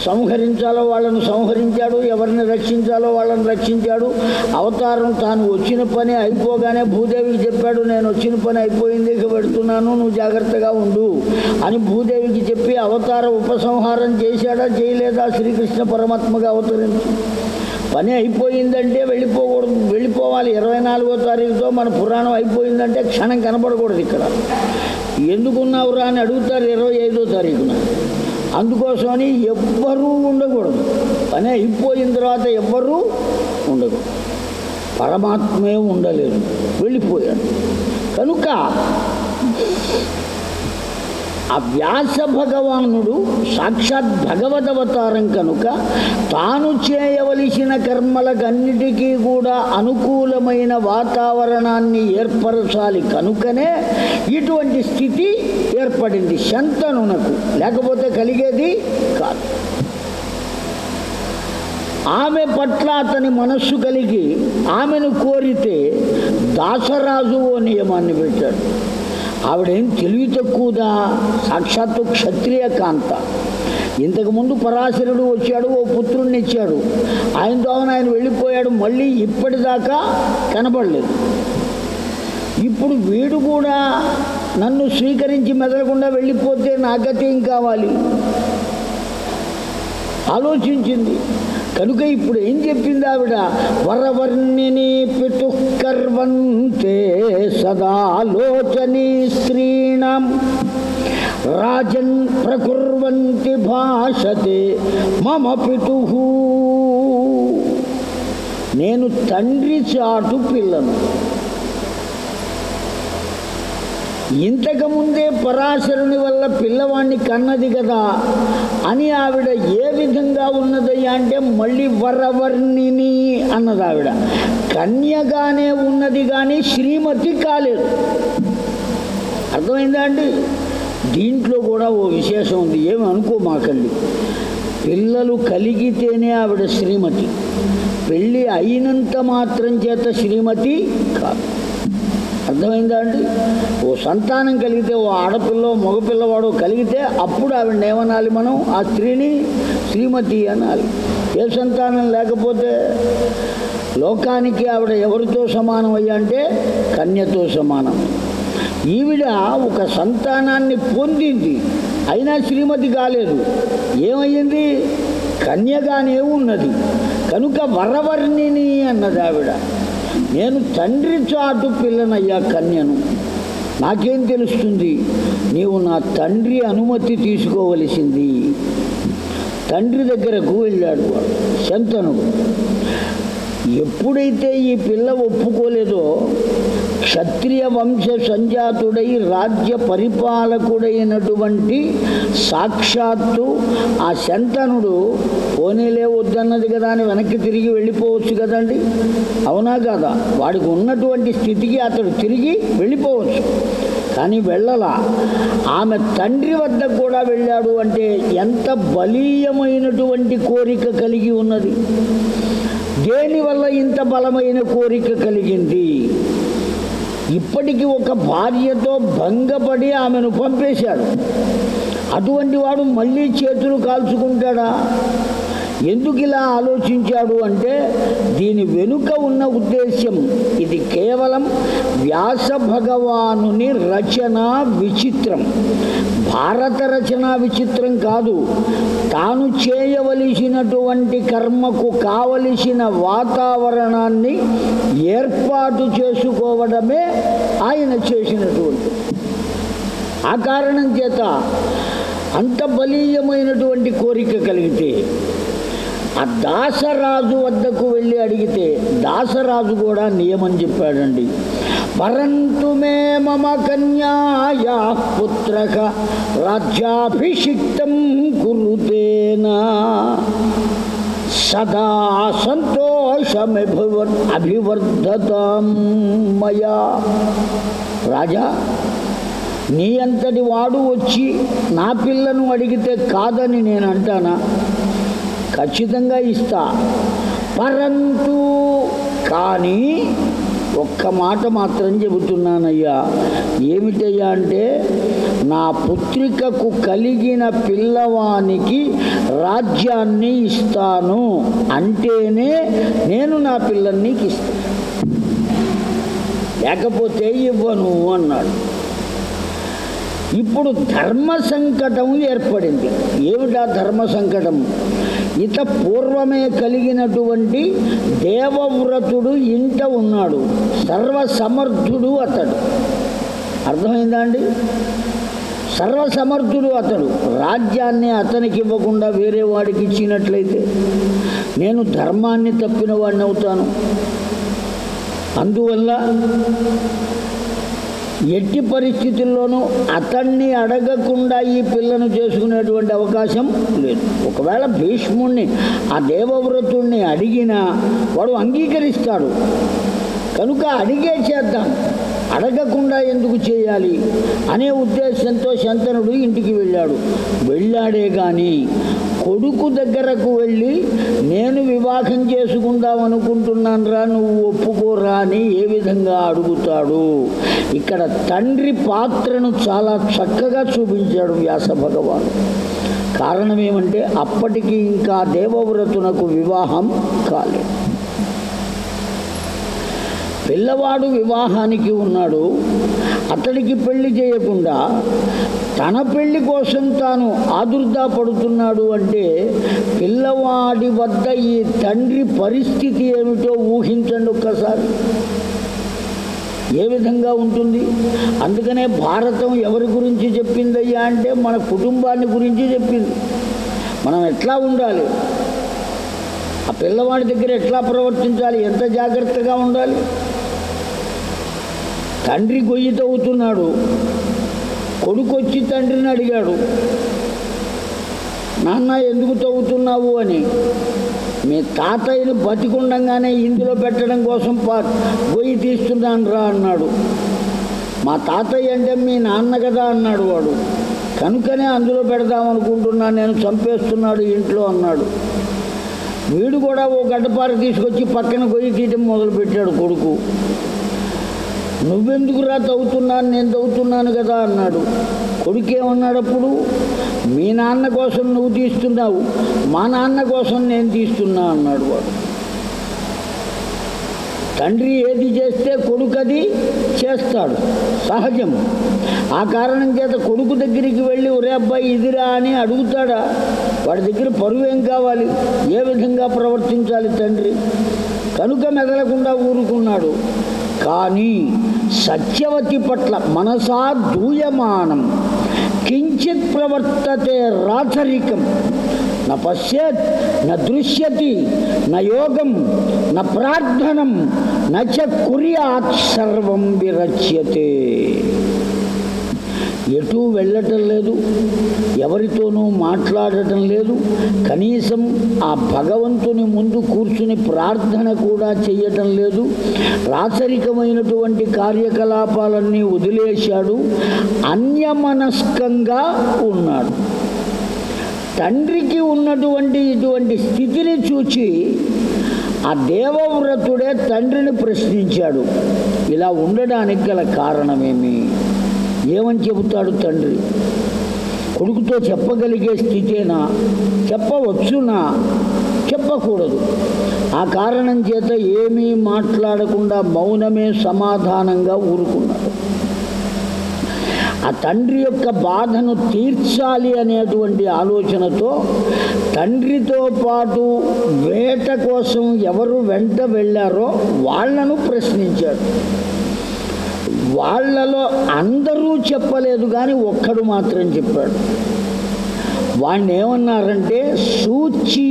సంహరించాలో వాళ్ళను సంహరించాడు ఎవరిని రక్షించాలో వాళ్ళని రక్షించాడు. అవతారం తాను వచ్చిన పని అయిపోగానే భూదేవికి చెప్పాడు నేను వచ్చిన పని అయిపోయింది ఇక పెడుతున్నాను నువ్వు జాగ్రత్తగా ఉండు. అని భూదేవికి చెప్పి అవతార ఉపసంహారం చేశాడా చేయలేదా? శ్రీకృష్ణ పరమాత్మగా అవతరించి. పని అయిపోయిందంటే వెళ్ళిపోకూడదు వెళ్ళిపోవాలి. ఇరవై నాలుగో తారీఖుతో మన పురాణం అయిపోయిందంటే క్షణం కనపడకూడదు ఇక్కడ. ఎందుకున్నావురా అని అడుగుతారు ఇరవై ఐదో తారీఖున. అందుకోసమని ఎవ్వరూ ఉండకూడదు. పని అయిపోయిన తర్వాత ఎవ్వరూ ఉండకూడదు. పరమాత్మే ఉండలేదు. వెళ్ళిపోయాడు. కనుక ఆ వ్యాస భగవానుడు సాక్షాత్ భగవదవతారం కనుక తాను చేయవలసిన కర్మలకన్నిటికీ కూడా అనుకూలమైన వాతావరణాన్ని ఏర్పరచాలి కనుకనే ఇటువంటి స్థితి ఏర్పడింది శంతనునకు. లేకపోతే కలిగేది కాదు. ఆమె పట్ల అతని మనస్సు కలిగి ఆమెను కోరితే దాసరాజు ఓ నియమాన్ని పెట్టాడు. ఆవిడేం తెలివి తక్కువదా సాక్షాత్తు క్షత్రియ కాంత. ఇంతకుముందు పరాశరుడు వచ్చాడు ఓ పుత్రుణ్ణి ఇచ్చాడు. ఆయనతో ఆయన వెళ్ళిపోయాడు మళ్ళీ ఇప్పటిదాకా కనబడలేదు. ఇప్పుడు వీడు కూడా నన్ను స్వీకరించి మెదలకుండా వెళ్ళిపోతే నా ఏం కావాలి? ఆలోచించింది. కనుక ఇప్పుడు ఏం చెప్పింది ఆవిడ? వరవర్ణిని పితుకర్వంతే సదాలోచనీ స్త్రీణం. రాజన్ ప్రకుర్వంతి భాషతే మమ పితు నేను తండ్రి చాటు పిల్లను. ఇంతకుముందే పరాశరుని వల్ల పిల్లవాణ్ణి కన్నది కదా అని ఆవిడ ఏ విధంగా ఉన్నదయ్యా అంటే మళ్ళీ వరవర్ణిని అన్నది ఆవిడ కన్యగానే ఉన్నది కానీ శ్రీమతి కాలేదు. అర్థమైందా అండి? దీంట్లో కూడా ఓ విశేషం ఉంది. ఏమి అనుకో మాకండి. పిల్లలు కలిగితేనే ఆవిడ శ్రీమతి. పెళ్ళి అయినంత మాత్రం చేత శ్రీమతి కాదు. అర్థమైందా అండి? ఓ సంతానం కలిగితే ఓ ఆడపిల్ల మగపిల్లవాడు కలిగితే అప్పుడు ఆవిడ ఏమనాలి మనం? ఆ స్త్రీని శ్రీమతి అనాలి. ఏ సంతానం లేకపోతే లోకానికి ఆవిడ ఎవరితో సమానం అయ్యా అంటే కన్యతో సమానం. ఈవిడ ఒక సంతానాన్ని పొందింది. అయినా శ్రీమతి కాలేదు. ఏమయ్యింది? కన్యగానే ఉన్నది. కనుక వరవర్ణిని అన్నది ఆవిడ. నేను తండ్రి చాటు పిల్లనయ్యా కన్యను. నాకేం తెలుస్తుంది? నీవు నా తండ్రి అనుమతి తీసుకోవలసింది. తండ్రి దగ్గరకు వెళ్ళాడు వాడు శంతనుడు. ఎప్పుడైతే ఈ పిల్ల ఒప్పుకోలేదో క్షత్రియ వంశ సంజాతుడై రాజ్య పరిపాలకుడైనటువంటి సాక్షాత్తు ఆ శంతనుడు పోనీలే వద్దన్నది కదా అని వెనక్కి తిరిగి వెళ్ళిపోవచ్చు కదండి. అవునా కాదా? వాడికి ఉన్నటువంటి స్థితికి అతడు తిరిగి వెళ్ళిపోవచ్చు. కానీ వెళ్ళలా. ఆమె తండ్రి వద్ద కూడా వెళ్ళాడు అంటే ఎంత బలీయమైనటువంటి కోరిక కలిగి ఉన్నది? దేనివల్ల ఇంత బలమైన కోరిక కలిగింది? ఇప్పటికీ ఒక భార్యతో భంగపడి ఆమెను పంపేశాడు. అటువంటి వాడు మళ్ళీ చేతులు కాల్చుకుంటాడా? ఎందుకు ఇలా ఆలోచించాడు అంటే దీని వెనుక ఉన్న ఉద్దేశ్యం ఇది కేవలం వ్యాస భగవానుని రచన విచిత్రం. భారత రచన విచిత్రం కాదు తాను చేయవలసినటువంటి కర్మకు కావలసిన వాతావరణాన్ని ఏర్పాటు చేసుకోవడమే ఆయన చేసినటువంటి. ఆ కారణం చేత అంత బలీయమైనటువంటి కోరిక కలిగితే ఆ దాసరాజు వద్దకు వెళ్ళి అడిగితే దాసరాజు కూడా నియమం చెప్పాడండి. పరంతు మే మమ కన్యాయా పుత్రక రాజ్యాభిషిక్తం కురుతేనా. సదా సంతోషమిభవన్ అభివర్ధతాం మయా. రాజా నీ అంతటి వాడు వచ్చి నా పిల్లను అడిగితే కాదని నేను అంటానా? ఖచ్చితంగా ఇస్తా. పరంతు కానీ ఒక్క మాట మాత్రం చెబుతున్నానయ్యా. ఏమిటయ్యా అంటే నా పుత్రికకు కలిగిన పిల్లవానికి రాజ్యాన్ని ఇస్తాను అంటేనే నేను నా పిల్లల్ని ఇస్తాను లేకపోతే ఇవ్వను అన్నాడు. ఇప్పుడు ధర్మ సంకటం ఏర్పడింది. ఏమిటా ధర్మ సంకటం? ఇత పూర్వమే కలిగినటువంటి దేవవ్రతుడు ఇంట ఉన్నాడు. సర్వసమర్థుడు అతడు. అర్థమైందా అండి? సర్వసమర్థుడు అతడు. రాజ్యాన్ని అతనికి ఇవ్వకుండా వేరే వాడికి ఇచ్చినట్లయితే నేను ధర్మాన్ని తప్పిన వాడిని అవుతాను. అందువల్ల ఎట్టి పరిస్థితుల్లోనూ అతన్ని అడగకుండా ఈ పిల్లను చేసుకునేటువంటి అవకాశం లేదు. ఒకవేళ భీష్ముణ్ణి ఆ దేవవ్రతుణ్ణి అడిగినా వాడు అంగీకరిస్తాడు. కనుక అడిగే చేద్దాం. అడగకుండా ఎందుకు చేయాలి అనే ఉద్దేశంతో శంతనుడు ఇంటికి వెళ్ళాడు. వెళ్ళాడే కానీ కొడుకు దగ్గరకు వెళ్ళి నేను వివాహం చేసుకుందాం అనుకుంటున్నాను రా నువ్వు ఒప్పుకోరా అని ఏ విధంగా అడుగుతాడు. ఇక్కడ తండ్రి పాత్రను చాలా చక్కగా చూపించాడు వ్యాస భగవాన్. కారణం ఏమంటే అప్పటికి ఇంకా దేవవ్రతునకు వివాహం కాలేదు. పిల్లవాడు వివాహానికి ఉన్నాడు అతడికి పెళ్ళి చేయకుండా తన పెళ్ళి కోసం తాను ఆదుర్దా పడుతున్నాడు అంటే పిల్లవాడి వద్ద ఈ తండ్రి పరిస్థితి ఏమిటో ఊహించండి ఒక్కసారి. ఏ విధంగా ఉంటుంది? అందుకనే భారతం ఎవరి గురించి చెప్పిందయ్యా అంటే మన కుటుంబాన్ని గురించి చెప్పింది. మనం ఎట్లా ఉండాలి? ఆ పిల్లవాడి దగ్గర ఎట్లా ప్రవర్తించాలి? ఎంత జాగ్రత్తగా ఉండాలి? తండ్రి గొయ్యి తవ్వుతున్నాడు. కొడుకు వచ్చి తండ్రిని అడిగాడు నాన్న ఎందుకు తవ్వుతున్నావు అని. మీ తాతయ్యని బతికుండంగానే ఇందులో పెట్టడం కోసం పా గొయ్యి తీస్తున్నాను రా అన్నాడు. మా తాతయ్య అంటే మీ నాన్న కదా అన్నాడు వాడు. కనుకనే అందులో పెడదామనుకుంటున్నాను నేను చంపేస్తున్నాడు ఇంట్లో అన్నాడు. వీడు కూడా ఓ గడ్డపార తీసుకొచ్చి పక్కన గొయ్యి తీయటం మొదలుపెట్టాడు కొడుకు. నువ్వెందుకురా తవ్వుతున్నాను? నేను తవ్వుతున్నాను కదా అన్నాడు. కొడుకేమన్నాడప్పుడు మీ నాన్న కోసం నువ్వు తీస్తున్నావు మా నాన్న కోసం నేను తీస్తున్నా అన్నాడు వాడు. తండ్రి ఏది చేస్తే కొడుకు అది చేస్తాడు. సహజం. ఆ కారణం చేత కొడుకు దగ్గరికి వెళ్ళి ఒరే అబ్బాయి ఇదిరా అని అడుగుతాడా? వాడి దగ్గర పరువు ఏం కావాలి? ఏ విధంగా ప్రవర్తించాలి తండ్రి? కనుక మెదలకుండా ఊరుకున్నాడు. కానీ సత్యవతి పట్ల మనసా దూయమానం కించిత్ ప్రవర్తతే రాచరికం. న పశ్యత్ న దృశ్యతి న యోగం న ప్రార్థనం నచ కుర్యాత్ సర్వం విరచ్యతే. ఎటూ వెళ్ళటం లేదు ఎవరితోనూ మాట్లాడటం లేదు కనీసం ఆ భగవంతుని ముందు కూర్చుని ప్రార్థన కూడా చెయ్యటం లేదు రాచరికమైనటువంటి కార్యకలాపాలన్నీ వదిలేశాడు అన్యమనస్కంగా ఉన్నాడు. తండ్రికి ఉన్నటువంటి ఇటువంటి స్థితిని చూచి ఆ దేవవ్రతుడే తండ్రిని ప్రశ్నించాడు. ఇలా ఉండడానికి గల కారణమేమి? ఏమని చెబుతాడు తండ్రి? కొడుకుతో చెప్పగలిగే స్థితేనా? చెప్పవచ్చునా? చెప్పకూడదు. ఆ కారణం చేత ఏమీ మాట్లాడకుండా మౌనమే సమాధానంగా ఊరుకున్నాడు. ఆ తండ్రి యొక్క బాధను తీర్చాలి అనేటువంటి ఆలోచనతో తండ్రితో పాటు వేట కోసం ఎవరు వెంట వెళ్ళారో వాళ్ళను ప్రశ్నించాడు వాళ్ళలో అందరూ చెప్పలేదు కానీ ఒక్కడు మాత్రం చెప్పాడు. వాణ్ణి ఏమన్నారంటే సూచి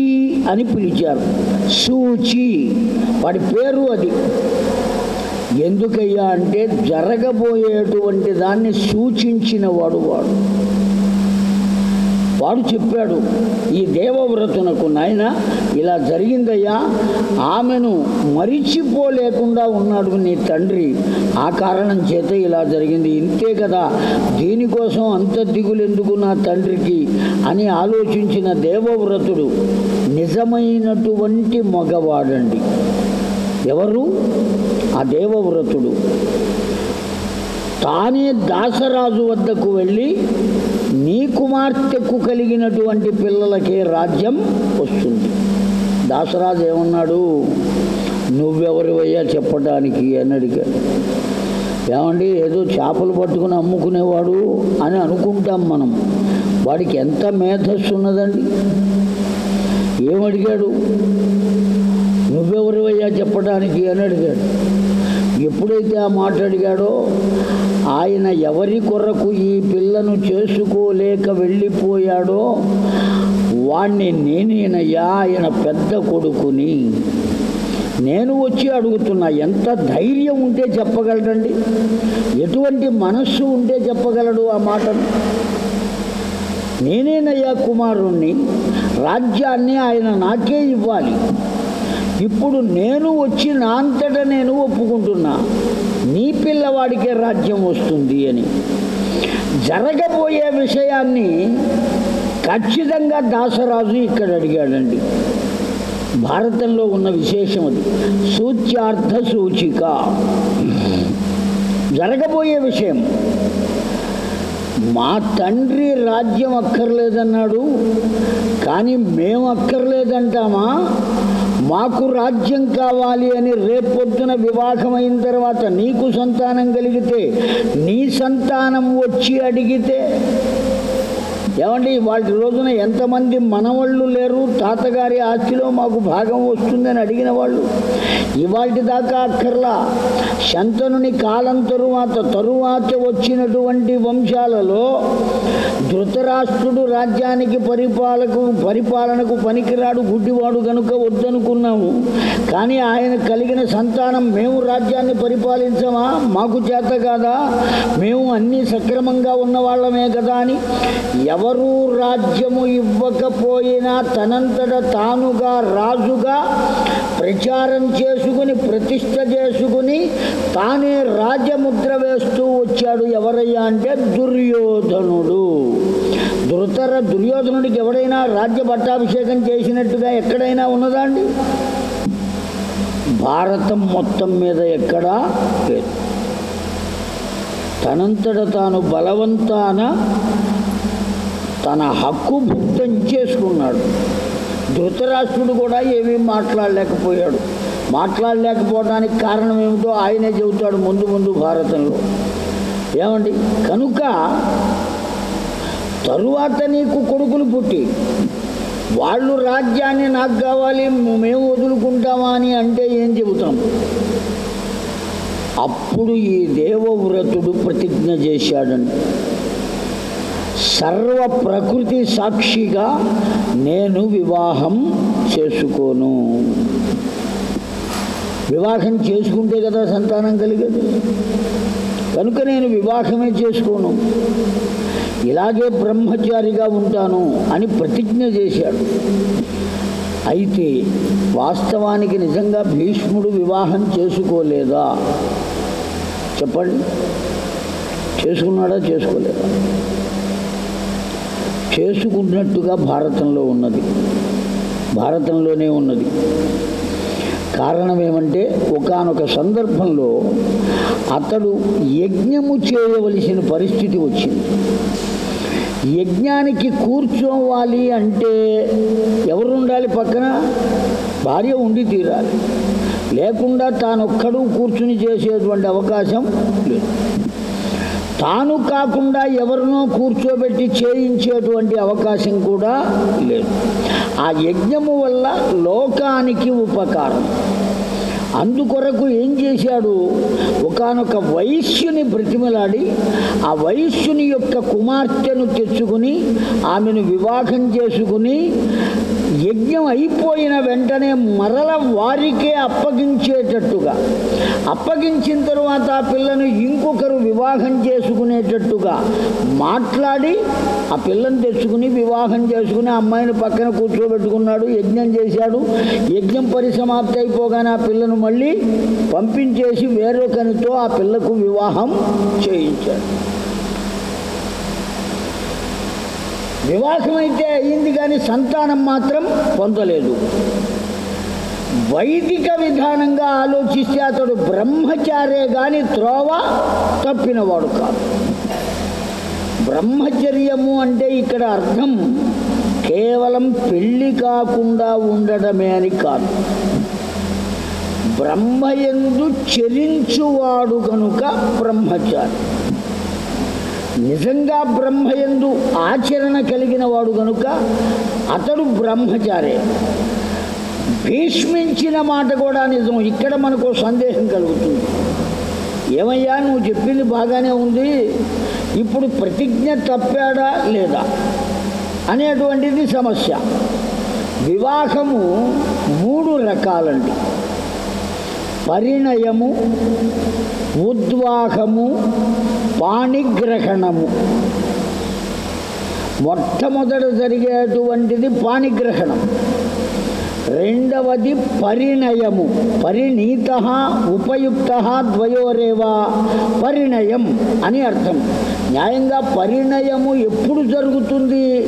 అని పిలిచారు. సూచి వాడి పేరు అది. ఎందుకయ్యా అంటే జరగబోయేటువంటి దాన్ని సూచించిన వాడు వాడు. వాడు చెప్పాడు ఈ దేవవ్రతునకు నాయన ఇలా జరిగిందయ్యా ఆమెను మరిచిపోలేకుండా ఉన్నాడు నీ తండ్రి. ఆ కారణం చేత ఇలా జరిగింది. ఇంతే కదా దీనికోసం అంత దిగులెందుకు నా తండ్రికి? అని ఆలోచించిన దేవవ్రతుడు నిజమైనటువంటి మగవాడండి. ఎవరు? ఆ దేవవ్రతుడు. తానే దాసరాజు వద్దకు వెళ్ళి నీ కుమార్తెకు కలిగినటువంటి పిల్లలకే రాజ్యం వస్తుంది. దాసరాజు ఏమన్నాడు? నువ్వెవరివయ్యా చెప్పడానికి అని అడిగాడు. ఏమండి ఏదో చేపలు పట్టుకుని అమ్ముకునేవాడు అని అనుకుంటాం మనం. వాడికి ఎంత మేధస్సు ఉన్నదండి? ఏమడిగాడు? నువ్వెవరివయ్యా చెప్పడానికి అని అడిగాడు. ఎప్పుడైతే ఆ మాట అడిగాడో ఆయన ఎవరి కొరకు ఈ పిల్లను చేసుకోలేక వెళ్ళిపోయాడో వాణ్ణి నేనేనయ్యా ఆయన పెద్ద కొడుకుని. నేను వచ్చి అడుగుతున్నా ఎంత ధైర్యం ఉంటే చెప్పగలడండి? ఎటువంటి మనస్సు ఉంటే చెప్పగలడు ఆ మాటను? నేనేనయ్యా కుమారుణ్ణి రాజ్యాన్ని ఆయన నాకే ఇవ్వాలి. ఇప్పుడు నేను వచ్చి నా అంతట నేను ఒప్పుకుంటున్నా. నీ పిల్లవాడికే రాజ్యం వస్తుంది అని. జరగబోయే విషయాన్ని ఖచ్చితంగా దాసరాజు ఇక్కడ అడిగాడండి. భారతంలో ఉన్న విశేషం అది. సూచ్యార్థ సూచిక. జరగబోయే విషయం. మా తండ్రి రాజ్యం అక్కర్లేదన్నాడు. కానీ మేము అక్కర్లేదంటామా మాకు రాజ్యం కావాలి అని రేపొద్దున వివాహమైన తర్వాత నీకు సంతానం కలిగితే నీ సంతానం వచ్చి అడిగితే ఏమండి వాటి రోజున ఎంతమంది మనవాళ్ళు లేరు తాతగారి ఆస్తిలో మాకు భాగం వస్తుందని అడిగిన వాళ్ళు ఇవాటి దాకా అక్కర్లా. శంతనుని కాలం తరువాత తరువాత వచ్చినటువంటి వంశాలలో ధృతరాష్ట్రుడు రాజ్యానికి పరిపాలకు పరిపాలనకు పనికిరాడు గుడ్డివాడు కనుక వద్దనుకున్నాము. కానీ ఆయన కలిగిన సంతానం మేము రాజ్యాన్ని పరిపాలించమా? మాకు చేత కాదా? మేము అన్నీ సక్రమంగా ఉన్న వాళ్ళమే కదా అని ఎవరూ రాజ్యము ఇవ్వకపోయినా తనంతట తానుగా రాజుగా ప్రచారం చేసుకుని ప్రతిష్ట చేసుకుని తానే రాజ్యముద్ర వేస్తూ వచ్చాడు. ఎవరయ్యా అంటే దుర్యోధనుడు. ధృతర దుర్యోధనుడికి ఎవడైనా రాజ్య పట్టాభిషేకం చేసినట్టుగా ఎక్కడైనా ఉన్నదా అండి? భారతం మొత్తం మీద ఎక్కడా? లేదు. తనంతట తాను బలవంతాన తన హక్కు భుక్తం చేసుకున్నాడు. ధృతరాష్ట్రుడు కూడా ఏమీ మాట్లాడలేకపోయాడు. మాట్లాడలేకపోవడానికి కారణం ఏమిటో ఆయనే చెబుతాడు ముందు ముందు భారతంలో. ఏమండి? కనుక తరువాత నీకు కొడుకులు పుట్టి వాళ్ళు రాజ్యాన్ని నాకు కావాలి మేము వదులుకుంటామా అని అంటే ఏం చెబుతాం? అప్పుడు ఈ దేవవ్రతుడు ప్రతిజ్ఞ చేశాడండి. సర్వ ప్రకృతి సాక్షిగా నేను వివాహం చేసుకోను. వివాహం చేసుకుంటే కదా సంతానం కలిగేది. కనుక నేను వివాహమే చేసుకోను. ఇలాగే బ్రహ్మచారిగా ఉంటాను అని ప్రతిజ్ఞ చేశాడు. అయితే వాస్తవానికి నిజంగా భీష్ముడు వివాహం చేసుకోలేదా? చెప్పండి. చేసుకున్నాడా? చేసుకోలేదా? చేసుకున్నట్టుగా భారతంలో ఉన్నది. భారతంలోనే ఉన్నది. కారణం ఏమంటే ఒకానొక సందర్భంలో అతడు యజ్ఞము చేయవలసిన పరిస్థితి వచ్చింది. యజ్ఞానికి కూర్చోవాలి అంటే ఎవరు ఉండాలి పక్కన? భార్య ఉండి తీరాలి. లేకుండా తానొక్కడు కూర్చుని చేసేటువంటి అవకాశం లేదు. తాను కాకుండా ఎవరినో కూర్చోబెట్టి చేయించేటువంటి అవకాశం కూడా లేదు. ఆ యజ్ఞము వల్ల లోకానికి ఉపకారం. అందుకొరకు ఏం చేశాడు? ఒకానొక వైశ్యుని బ్రతిమలాడి ఆ వైశ్యుని యొక్క కుమార్తెను తెచ్చుకుని ఆమెను వివాహం చేసుకుని యజ్ఞం అయిపోయిన వెంటనే మరల వారికే అప్పగించేటట్టుగా. అప్పగించిన తరువాత ఆ పిల్లను ఇంకొకరు వివాహం చేసుకునేటట్టుగా మాట్లాడి ఆ పిల్లని తెచ్చుకుని వివాహం చేసుకుని అమ్మాయిని పక్కన కూర్చోబెట్టుకున్నాడు యజ్ఞం చేశాడు. యజ్ఞం పరిసమాప్తి అయిపోగానే ఆ పిల్లను మళ్ళీ పంపించేసి వేరొకరితో ఆ పిల్లకు వివాహం చేయించాడు. వివాహం అయితే అయింది కానీ సంతానం మాత్రం పొందలేదు. వైదిక విధానంగా ఆలోచిస్తే అతడు బ్రహ్మచారే కానీ త్రోవ తప్పినవాడు కాదు. బ్రహ్మచర్యము అంటే ఇక్కడ అర్థం కేవలం పెళ్ళి కాకుండా ఉండడమే అని కాదు. బ్రహ్మయందు చెరించువాడు కనుక బ్రహ్మచారి. నిజంగా బ్రహ్మయందు ఆచరణ కలిగిన వాడు కనుక అతడు బ్రహ్మచారే. భీష్మించిన మాట కూడా నిజం. ఇక్కడ మనకు సందేహం కలుగుతుంది. ఏమయ్యా నువ్వు చెప్పింది బాగానే ఉంది. ఇప్పుడు ప్రతిజ్ఞ తప్పాడా లేదా అనేటువంటిది సమస్య. వివాహము మూడు రకాలండి. పరిణయము ఉద్వాహము పాణిగ్రహణము. మొట్టమొదట జరిగేటువంటిది పాణిగ్రహణం. రెండవది పరిణయము. పరిణీత ఉపయుక్త ద్వయోరేవా. పరిణయం అని అర్థం. న్యాయంగా పరిణయము ఎప్పుడు జరుగుతుంది?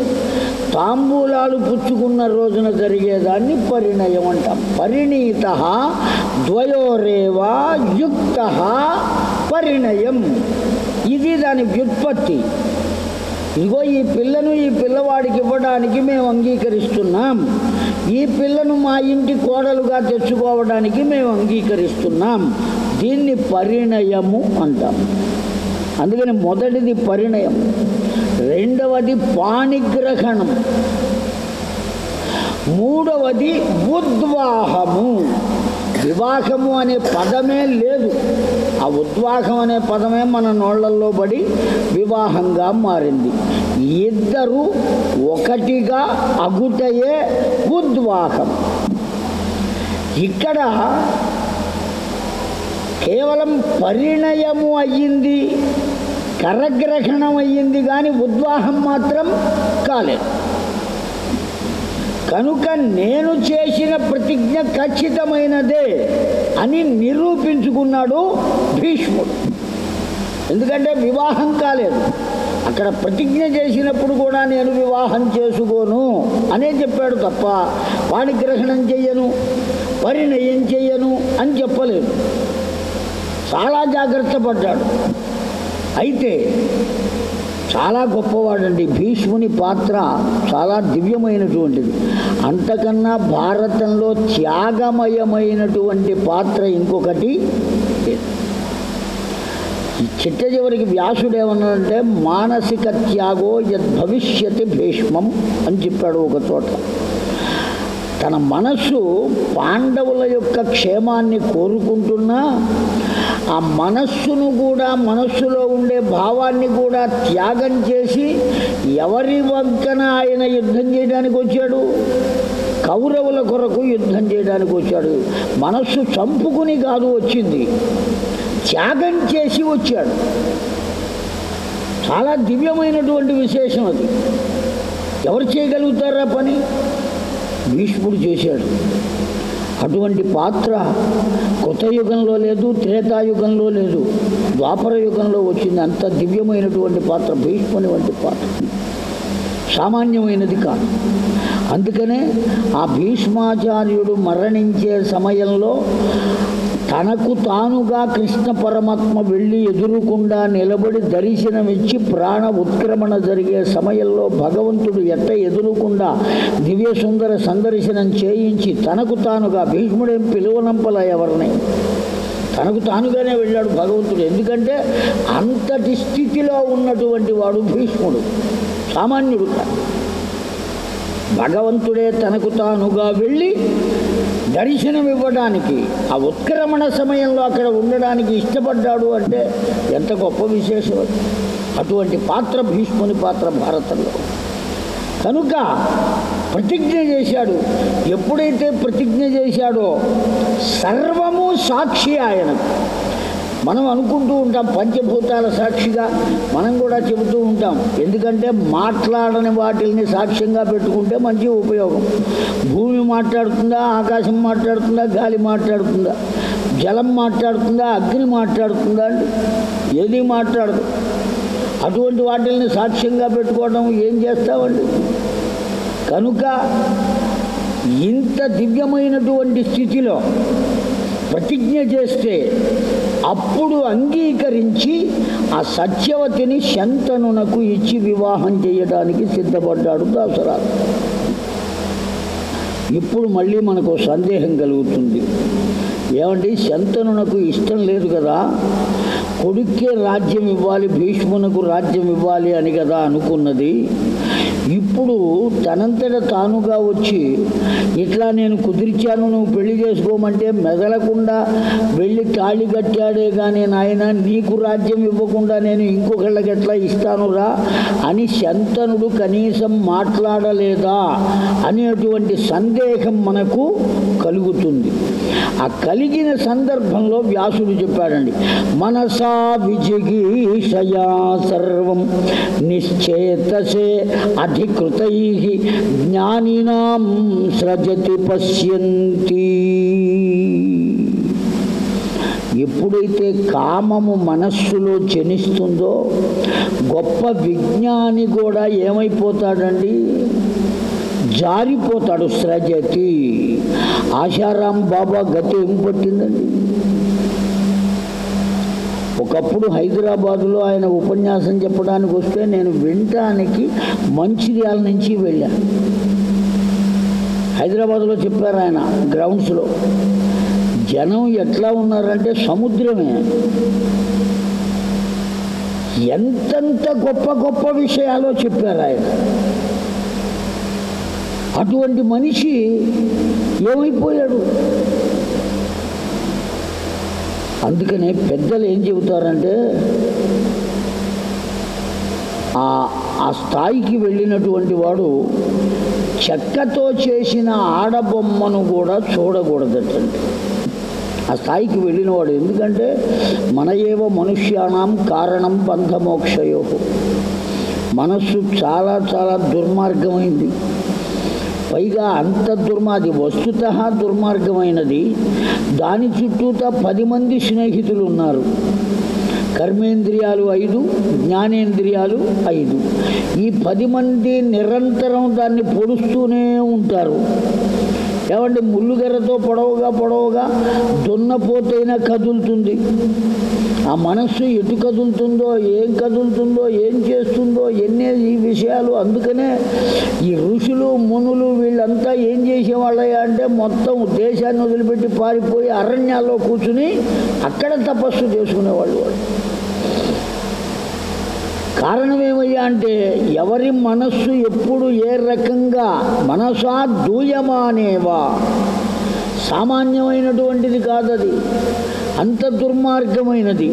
తాంబూలాలు పుచ్చుకున్న రోజున జరిగేదాన్ని పరిణయం అంటాం. పరిణీత ద్వయోరేవా యుక్త పరిణయం. ఇది దాని వ్యుత్పత్తి. ఇగో ఈ పిల్లను ఈ పిల్లవాడికి ఇవ్వడానికి మేము అంగీకరిస్తున్నాం. ఈ పిల్లను మా ఇంటి కోడలుగా తెచ్చుకోవడానికి మేము అంగీకరిస్తున్నాం. దీన్ని పరిణయము అంటాం. అందుకని మొదటిది పరిణయం. రెండవది పాణిగ్రహణం. మూడవది ఉద్వాహము. వివాహము అనే పదమే లేదు. ఆ ఉద్వాహం అనే పదమే మన నోళ్ళల్లో పడి వివాహంగా మారింది. ఇద్దరు ఒకటిగా అగుటయే ఉద్వాహం. ఇక్కడ కేవలం పరిణయము అయ్యింది కరగ్రహణం అయ్యింది కానీ ఉద్వాహం మాత్రం కాలేదు. కనుక నేను చేసిన ప్రతిజ్ఞ ఖచ్చితమైనదే అని నిరూపించుకున్నాడు భీష్ముడు. ఎందుకంటే వివాహం కాలేదు. అక్కడ ప్రతిజ్ఞ చేసినప్పుడు కూడా నేను వివాహం చేసుకోను అనే చెప్పాడు తప్ప పాణిగ్రహణం చెయ్యను పరిణయం చెయ్యను అని చెప్పలేదు. చాలా జాగ్రత్త పడ్డాడు. అయితే చాలా గొప్పవాడండి. భీష్ముని పాత్ర చాలా దివ్యమైనటువంటిది. అంతకన్నా భారతంలో త్యాగమయమైనటువంటి పాత్ర ఇంకొకటి చిట్ట చివరికి వ్యాసుడు ఏమన్నాడంటే మానసిక త్యాగో యద్భవిష్యతి భీష్మం అని చెప్పాడు ఒక చోట. తన మనస్సు పాండవుల యొక్క క్షేమాన్ని కోరుకుంటున్నా ఆ మనస్సును కూడా మనస్సులో ఉండే భావాన్ని కూడా త్యాగం చేసి ఎవరి వంకన ఆయన యుద్ధం చేయడానికి వచ్చాడు? కౌరవుల కొరకు యుద్ధం చేయడానికి వచ్చాడు. మనస్సు చంపుకుని కాదు వచ్చింది. త్యాగం చేసి వచ్చాడు. చాలా దివ్యమైనటువంటి విశేషం అది. ఎవరు చేయగలుగుతారా పని? భీష్ముడు చేశాడు. అటువంటి పాత్ర కొత్త యుగంలో లేదు త్రేతాయుగంలో లేదు. ద్వాపర యుగంలో వచ్చింది అంత దివ్యమైనటువంటి పాత్ర భీష్ముని వంటి పాత్ర. సామాన్యమైనది కాదు. అందుకనే ఆ భీష్మాచార్యుడు మరణించే సమయంలో తనకు తానుగా కృష్ణ పరమాత్మ వెళ్ళి ఎదురుకుండా నిలబడి దర్శనమిచ్చి ప్రాణ ఉత్క్రమణ జరిగే సమయంలో భగవంతుడు ఎట్ట ఎదురుకుండా దివ్య సుందర సందర్శనం చేయించి తనకు తానుగా భీష్ముడేం పిలువనంపల ఎవరిని? తనకు తానుగానే వెళ్ళాడు భగవంతుడు. ఎందుకంటే అంతటి స్థితిలో ఉన్నటువంటి వాడు భీష్ముడు సామాన్యుడు కాదు. భగవంతుడే తనకు తానుగా వెళ్ళి దర్శనం ఇవ్వడానికి ఆ ఉత్క్రమణ సమయంలో అక్కడ ఉండడానికి ఇష్టపడ్డాడు అంటే ఎంత గొప్ప విశేషం అటువంటి పాత్ర భీష్ముని పాత్ర భారతంలో. కనుక ప్రతిజ్ఞ చేశాడు. ఎప్పుడైతే ప్రతిజ్ఞ చేశాడో సర్వము సాక్షి ఆయనకు. మనం అనుకుంటూ ఉంటాం పంచభూతాల సాక్షిగా మనం కూడా చెబుతూ ఉంటాం. ఎందుకంటే మాట్లాడని వాటిల్ని సాక్ష్యంగా పెట్టుకుంటే మంచి ఉపయోగం. భూమి మాట్లాడుతుందా ఆకాశం మాట్లాడుతుందా గాలి మాట్లాడుతుందా? జలం మాట్లాడుతుందా అగ్ని మాట్లాడుతుందా అండి? ఏది మాట్లాడదు. అటువంటి వాటిల్ని సాక్ష్యంగా పెట్టుకోవడం ఏం చేస్తామండి? కనుక ఇంత దివ్యమైనటువంటి స్థితిలో ప్రతిజ్ఞ చేస్తే అప్పుడు అంగీకరించి ఆ సత్యవతిని శంతనునకు ఇచ్చి వివాహం చేయడానికి సిద్ధపడ్డాడు దాసరాజు. ఇప్పుడు మళ్ళీ మనకు సందేహం కలుగుతుంది. ఏమండి? శంతనునకు ఇష్టం లేదు కదా? కొడుక్కే రాజ్యం ఇవ్వాలి భీష్మునకు రాజ్యం ఇవ్వాలి అని కదా అనుకున్నది. ఇప్పుడు తనంతట తానుగా వచ్చి ఇట్లా నేను కుదిర్చాను నువ్వు పెళ్ళి చేసుకోమంటే మెదలకుండా వెళ్ళి తాళి కట్టాడే కానీ నాయన నీకు రాజ్యం ఇవ్వకుండా నేను ఇంకొకళ్ళకి ఎట్లా ఇస్తానురా అని శంతనుడు కనీసం మాట్లాడలేదా అనేటువంటి సందేహం మనకు కలుగుతుంది. ఆ కలిగిన సందర్భంలో వ్యాసుడు చెప్పాడండి మనసా విజిగీషయా సర్వం నిశ్చేతసే అధికృతై జ్ఞానినాం సృజతి పశ్యంతి. ఎప్పుడైతే కామము మనస్సులో జనిస్తుందో గొప్ప విజ్ఞాని కూడా ఏమైపోతాడండి? జారిపోతాడు స్రజతి ఆశారాం బాబా గతి ఏం పట్టిందండి? ఒకప్పుడు హైదరాబాదులో ఆయన ఉపన్యాసం చెప్పడానికి వస్తే నేను వినటానికి మంచిర్యాల నుంచి వెళ్ళాను హైదరాబాద్లో చెప్పారు ఆయన గ్రౌండ్స్లో జనం ఎట్లా ఉన్నారంటే సముద్రమే. ఎంతంత గొప్ప గొప్ప విషయాలో చెప్పారు ఆయన. అటువంటి మనిషి ఏమైపోయాడు? అందుకనే పెద్దలు ఏం చెబుతారంటే ఆ ఆ స్థాయికి వెళ్ళినటువంటి వాడు చెక్కతో చేసిన ఆడబొమ్మను కూడా చూడకూడదటండి. ఆ స్థాయికి వెళ్ళినవాడు ఎందుకంటే మన ఏవ మనుష్యాణం కారణం బంధమోక్షయో. మనస్సు చాలా చాలా దుర్మార్గమైంది. పైగా అంత దుర్మాది వస్తుత దుర్మార్గమైనది. దాని చుట్టూత పది మంది స్నేహితులు ఉన్నారు కర్మేంద్రియాలు ఐదు జ్ఞానేంద్రియాలు ఐదు. ఈ పది మంది నిరంతరం దాన్ని పొడుస్తూనే ఉంటారు. ఏమంటే ముళ్ళుగర్రతో పొడవుగా పొడవుగా దున్నపోతైనా కదులుతుంది. ఆ మనస్సు ఎటు కదులుతుందో ఏం కదులుతుందో ఏం చేస్తుందో ఎన్ని ఈ విషయాలు అందుకనే ఈ ఋషులు మునులు వీళ్ళంతా ఏం చేసేవాళ్ళయ్యా అంటే మొత్తం దేశాన్ని వదిలిపెట్టి పారిపోయి అరణ్యాల్లో కూర్చుని అక్కడ తపస్సు చేసుకునేవాళ్ళు వాళ్ళు. కారణం ఏమయ్యా అంటే ఎవరి మనస్సు ఎప్పుడు ఏ రకంగా మనసా దూయమానేవా? సామాన్యమైనటువంటిది కాదది అంత దుర్మార్గమైనది.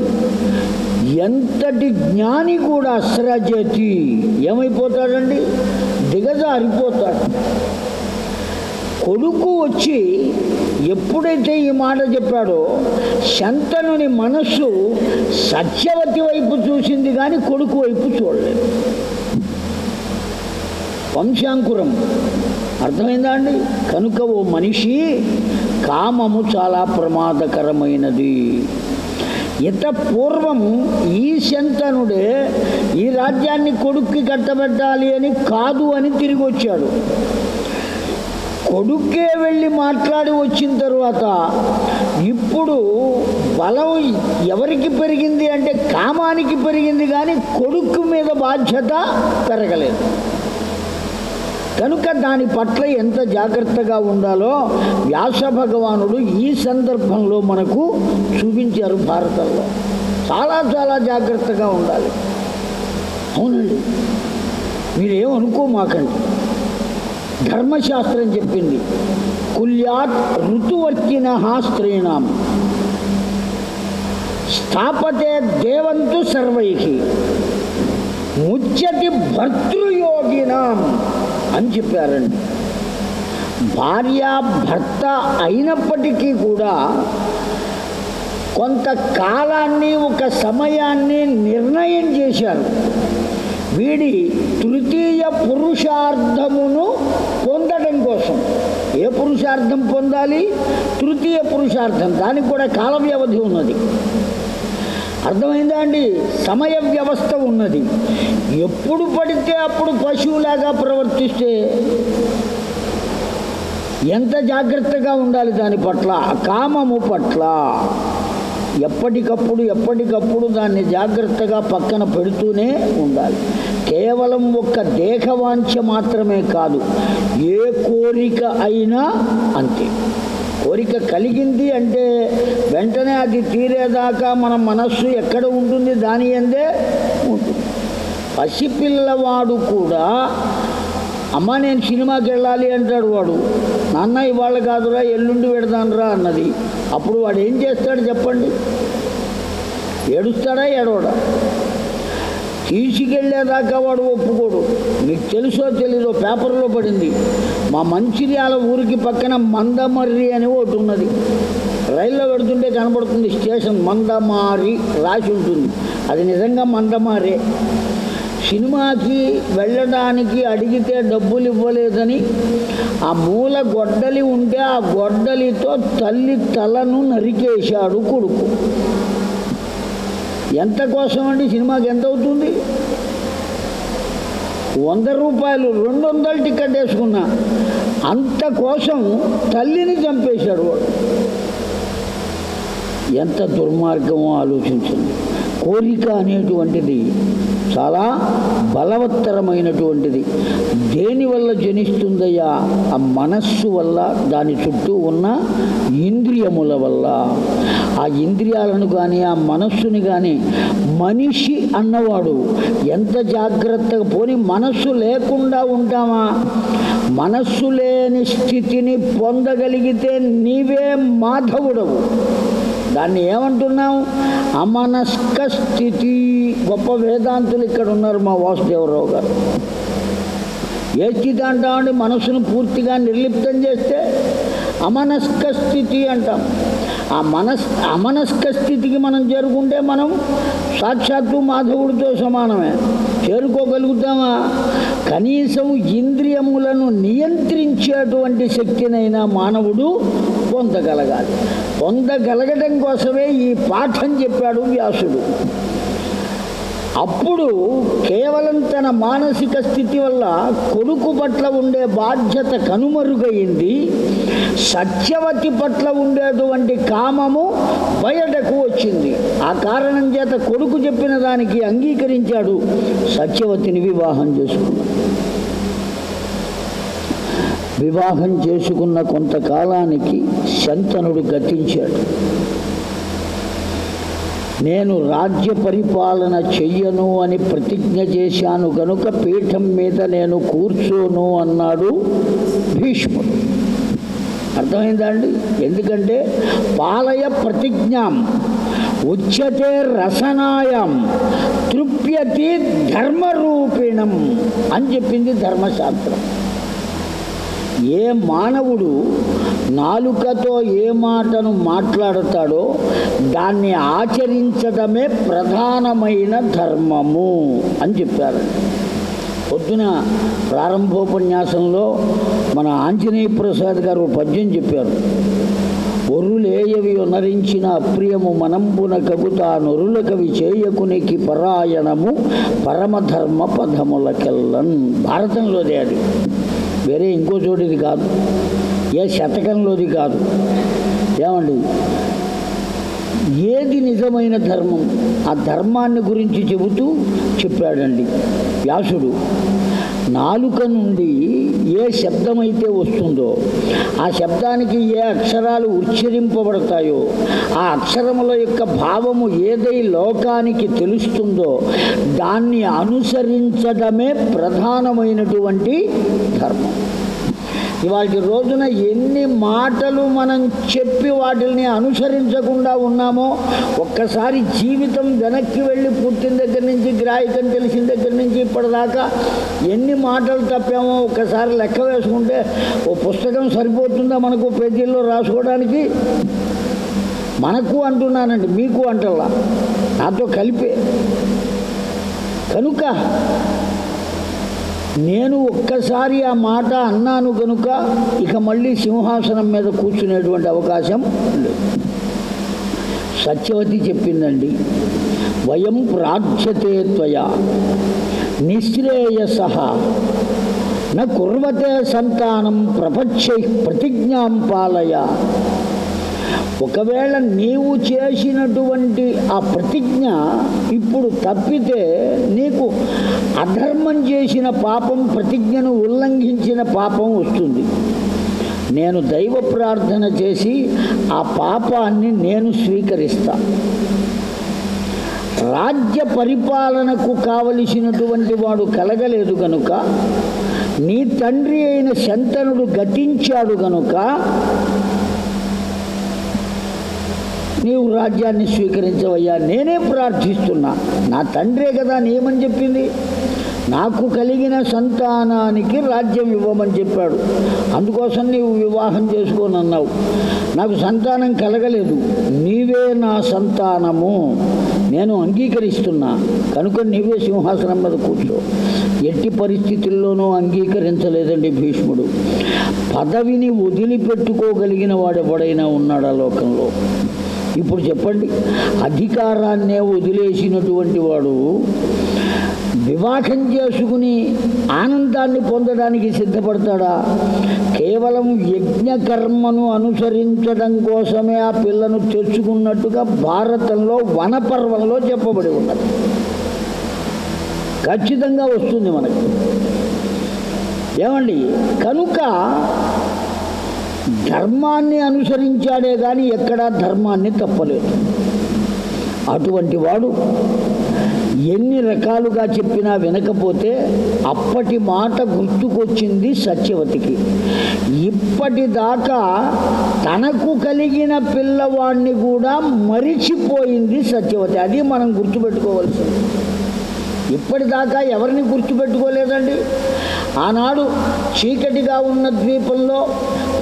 ఎంతటి జ్ఞాని కూడా అస్రజతి ఏమైపోతాడండి? దిగజారిపోతాడు. కొడుకు వచ్చి ఎప్పుడైతే ఈ మాట చెప్పాడో శంతనుని మనస్సు సత్యవతి వైపు చూసింది కానీ కొడుకు వైపు చూడలేదు. వంశాంకురం. అర్థమైందా అండి? కనుక ఓ మనిషి కామము చాలా ప్రమాదకరమైనది. ఇత పూర్వం ఈ శంతనుడే ఈ రాజ్యాన్ని కొడుక్కి కట్టబెట్టాలి అని కాదు అని తిరిగి వచ్చాడు కొడుకే వెళ్ళి మాట్లాడి వచ్చిన తర్వాత ఇప్పుడు బలం ఎవరికి పెరిగింది అంటే కామానికి పెరిగింది కానీ కొడుకు మీద బాధ్యత పెరగలేదు. కనుక దాని పట్ల ఎంత జాగ్రత్తగా ఉండాలో వ్యాస భగవానుడు ఈ సందర్భంలో మనకు చూపించారు భారతంలో. చాలా చాలా జాగ్రత్తగా ఉండాలి. అవునండి. మీరేమనుకోమాకండి. ధర్మశాస్త్రం చెప్పింది. కుల్యాత్ ఋతువర్తిన స్త్రీణం. స్థాపతే దేవంతు సర్వై. ముచ్చటి భర్తృయోగినాం అని చెప్పారండి. భార్య భర్త అయినప్పటికీ కూడా కొంత కాలాన్ని ఒక సమయాన్ని నిర్ణయం చేశారు. వీడి తృతీయ పురుషార్థమును పొందడం కోసం. ఏ పురుషార్థం పొందాలి? తృతీయ పురుషార్థం. దానికి కూడా కాల వ్యవధి ఉన్నది. అర్థమైందా అండి? సమయ వ్యవస్థ ఉన్నది. ఎప్పుడు పడితే అప్పుడు పశువులాగా ప్రవర్తిస్తే ఎంత జాగ్రత్తగా ఉండాలి దాని పట్ల? కామము పట్ల. ఎప్పటికప్పుడు ఎప్పటికప్పుడు దాన్ని జాగ్రత్తగా పక్కన పెడుతూనే ఉండాలి. కేవలం ఒక్క దేహవాంఛ మాత్రమే కాదు ఏ కోరిక అయినా అంతే. కోరిక కలిగింది అంటే వెంటనే అది తీరేదాకా మన మనస్సు ఎక్కడ ఉంటుంది దాని అందే ఉంటుంది. పసిపిల్లవాడు కూడా అమ్మ నేను సినిమాకి వెళ్ళాలి అంటాడు వాడు. నాన్న ఇవాళ కాదురా ఎల్లుండి పెడతానురా అన్నది. అప్పుడు వాడు ఏం చేస్తాడు చెప్పండి? ఏడుస్తాడా ఏడవడా? తీసుకెళ్ళేదాకా వాడు ఒప్పుకోడు. మీకు తెలుసో తెలీదో పేపర్లో పడింది. మా మంచిర్యాల ఊరికి పక్కన మందమర్రి అని ఒకటి ఉన్నది. రైల్లో పెడుతుంటే కనబడుతుంది స్టేషన్ మందమారి రాసి ఉంటుంది. అది నిజంగా మందమారే. సినిమాకి వెళ్ళడానికి అడిగితే డబ్బులు ఇవ్వలేదని ఆ మూల గొడ్డలి ఉంటే ఆ గొడ్డలితో తల్లి తలను నరికేశాడు కొడుకు. ఎంత కోసం అండి సినిమాకి ఎంత అవుతుంది? వంద రూపాయలు రెండు వందలు టికెట్ వేసుకున్నా. అంత కోసం తల్లిని చంపేశాడు వాడు. ఎంత దుర్మార్గమో ఆలోచించండి. కోరిక అనేటువంటిది చాలా బలవత్తరమైనటువంటిది. దేనివల్ల జనిస్తుందయ్యా? ఆ మనస్సు వల్ల దాని చుట్టూ ఉన్న ఇంద్రియముల వల్ల. ఆ ఇంద్రియాలను కానీ ఆ మనస్సుని కానీ మనిషి అన్నవాడు ఎంత జాగ్రత్తగా పోని మనస్సు లేకుండా ఉంటామా? మనస్సు లేని స్థితిని పొందగలిగితే నీవే మాధవుడవు. దాన్ని ఏమంటున్నాం అమనస్క స్థితి గొప్ప వేదాంతులు ఇక్కడ ఉన్నారు మా వాసుదేవరావు గారు. ఏ స్థితి అంటామండి మనసును పూర్తిగా నిర్లిప్తం చేస్తే అమనస్క స్థితి అంటాం. ఆ మనస్ అమనస్క స్థితికి మనం చేరుకుంటే మనం సాక్షాత్తు మాధవుడితో సమానమే. చేరుకోగలుగుతామా? కనీసం ఇంద్రియములను నియంత్రించేటువంటి శక్తినైనా మానవుడు పొందగలగాలి. పొందగలగడం కోసమే ఈ పాఠం చెప్పాడు వ్యాసుడు. అప్పుడు కేవలం తన మానసిక స్థితి వల్ల కొడుకు పట్ల ఉండే బాధ్యత కనుమరుగైంది. సత్యవతి పట్ల ఉండేటువంటి కామము బయటకు వచ్చింది. ఆ కారణం చేత కొడుకు చెప్పిన దానికి అంగీకరించాడు సత్యవతిని వివాహం చేసుకున్నాడు. వివాహం చేసుకున్న కొంతకాలానికి శంతనుడు గతించాడు. నేను రాజ్య పరిపాలన చెయ్యను అని ప్రతిజ్ఞ చేశాను గనుక పీఠం మీద నేను కూర్చోను అన్నాడు భీష్ముడు. అర్థమైందండి ఎందుకంటే పాలయ ప్రతిజ్ఞాం ఉచ్యతే రసనాయం తృప్యతి ధర్మరూపిణం అని చెప్పింది ధర్మశాస్త్రం. ఏ మానవుడు నాలుకతో ఏ మాటను మాట్లాడతాడో దాన్ని ఆచరించడమే ప్రధానమైన ధర్మము అని చెప్పారు. పొద్దున ప్రారంభోపన్యాసంలో మన ఆంజనేయ ప్రసాద్ గారు పద్యం చెప్పారు. ఒరులేయవి ఉనరించిన అప్రియము మనంబున కగుతా నొరుల కవి చేయకునికి పరాయణము పరమధర్మ పదములకెల్లన్ భారతంలోదే అది. వేరే ఇంకో చోటిది కాదు. ఏ శతకంలోది కాదు. ఏమండి? ఏది నిజమైన ధర్మం? ఆ ధర్మాన్ని గురించి చెబుతూ చెప్పాడండి వ్యాసుడు. నాలుక నుండి ఏ శబ్దమైతే వస్తుందో ఆ శబ్దానికి ఏ అక్షరాలు ఉచ్చరింపబడతాయో ఆ అక్షరముల యొక్క భావము ఏదై లోకానికి తెలుస్తుందో దాన్ని అనుసరించడమే ప్రధానమైనటువంటి ధర్మం. ఇవాళ రోజున ఎన్ని మాటలు మనం చెప్పి వాటిని అనుసరించకుండా ఉన్నామో ఒక్కసారి జీవితం వెనక్కి వెళ్ళి పుట్టిన దగ్గర నుంచి గ్రాహికం తెలిసిన దగ్గర నుంచి ఇప్పటిదాకా ఎన్ని మాటలు తప్పామో ఒక్కసారి లెక్క వేసుకుంటే ఓ పుస్తకం సరిపోతుందా మనకు పేజీల్లో రాసుకోవడానికి? మనకు అంటున్నానండి మీకు అంటల్లా. నాతో కలిపే. కనుక నేను ఒక్కసారి ఆ మాట అన్నాను కనుక ఇక మళ్ళీ సింహాసనం మీద కూర్చునేటువంటి అవకాశం లేదు. సత్యవతి చెప్పిందండి వయం ప్రార్థ్యతే త్వయా నిశ్రేయస న కుర్వతే సంతానం ప్రపంచై ప్రతిజ్ఞాం పాలయ ఒకవేళ నీవు చేసినటువంటి ఆ ప్రతిజ్ఞ ఇప్పుడు తప్పితే నీకు అధర్మం చేసిన పాపం ప్రతిజ్ఞను ఉల్లంఘించిన పాపం వస్తుంది. నేను దైవ ప్రార్థన చేసి ఆ పాపాన్ని నేను స్వీకరిస్తా. రాజ్య పరిపాలనకు కావలసినటువంటి వాడు కలగలేదు కనుక నీ తండ్రి అయిన శంతనుడు గతించాడు కనుక నీవు రాజ్యాన్ని స్వీకరించవయ్యా. నేనే ప్రార్థిస్తున్నా. నా తండ్రే కదా నేమని చెప్పింది? నాకు కలిగిన సంతానానికి రాజ్యం ఇవ్వమని చెప్పాడు. అందుకోసం నీవు వివాహం చేసుకోనన్నావు. నాకు సంతానం కలగలేదు. నీవే నా సంతానము. నేను అంగీకరిస్తున్నా. కనుక నీవే సింహాసనం మీద కూర్చో. ఎట్టి పరిస్థితుల్లోనూ అంగీకరించలేదండి భీష్ముడు. పదవిని వదిలిపెట్టుకోగలిగిన వాడెవడైనా ఉన్నాడా లోకంలో? ఇప్పుడు చెప్పండి. అధికారాన్నే వదిలేసినటువంటి వాడు వివాహం చేసుకుని ఆనందాన్ని పొందడానికి సిద్ధపడతాడా? కేవలం యజ్ఞకర్మను అనుసరించడం కోసమే ఆ పిల్లను తెచ్చుకున్నట్టుగా భారతంలో వనపర్వంలో చెప్పబడి ఉన్నది. ఖచ్చితంగా వస్తుంది మనకి. ఏమండి? కనుక ధర్మాన్ని అనుసరించాడే కానీ ఎక్కడా ధర్మాన్ని తప్పలేదు. అటువంటి వాడు ఎన్ని రకాలుగా చెప్పినా వినకపోతే అప్పటి మాట గుర్తుకొచ్చింది సత్యవతికి. ఇప్పటిదాకా తనకు కలిగిన పిల్లవాణ్ణి కూడా మరిచిపోయింది సత్యవతి. అది మనం గుర్తుపెట్టుకోవాల్సింది. ఇప్పటిదాకా ఎవరిని గుర్తుపెట్టుకోలేదండి? ఆనాడు చీకటిగా ఉన్న ద్వీపంలో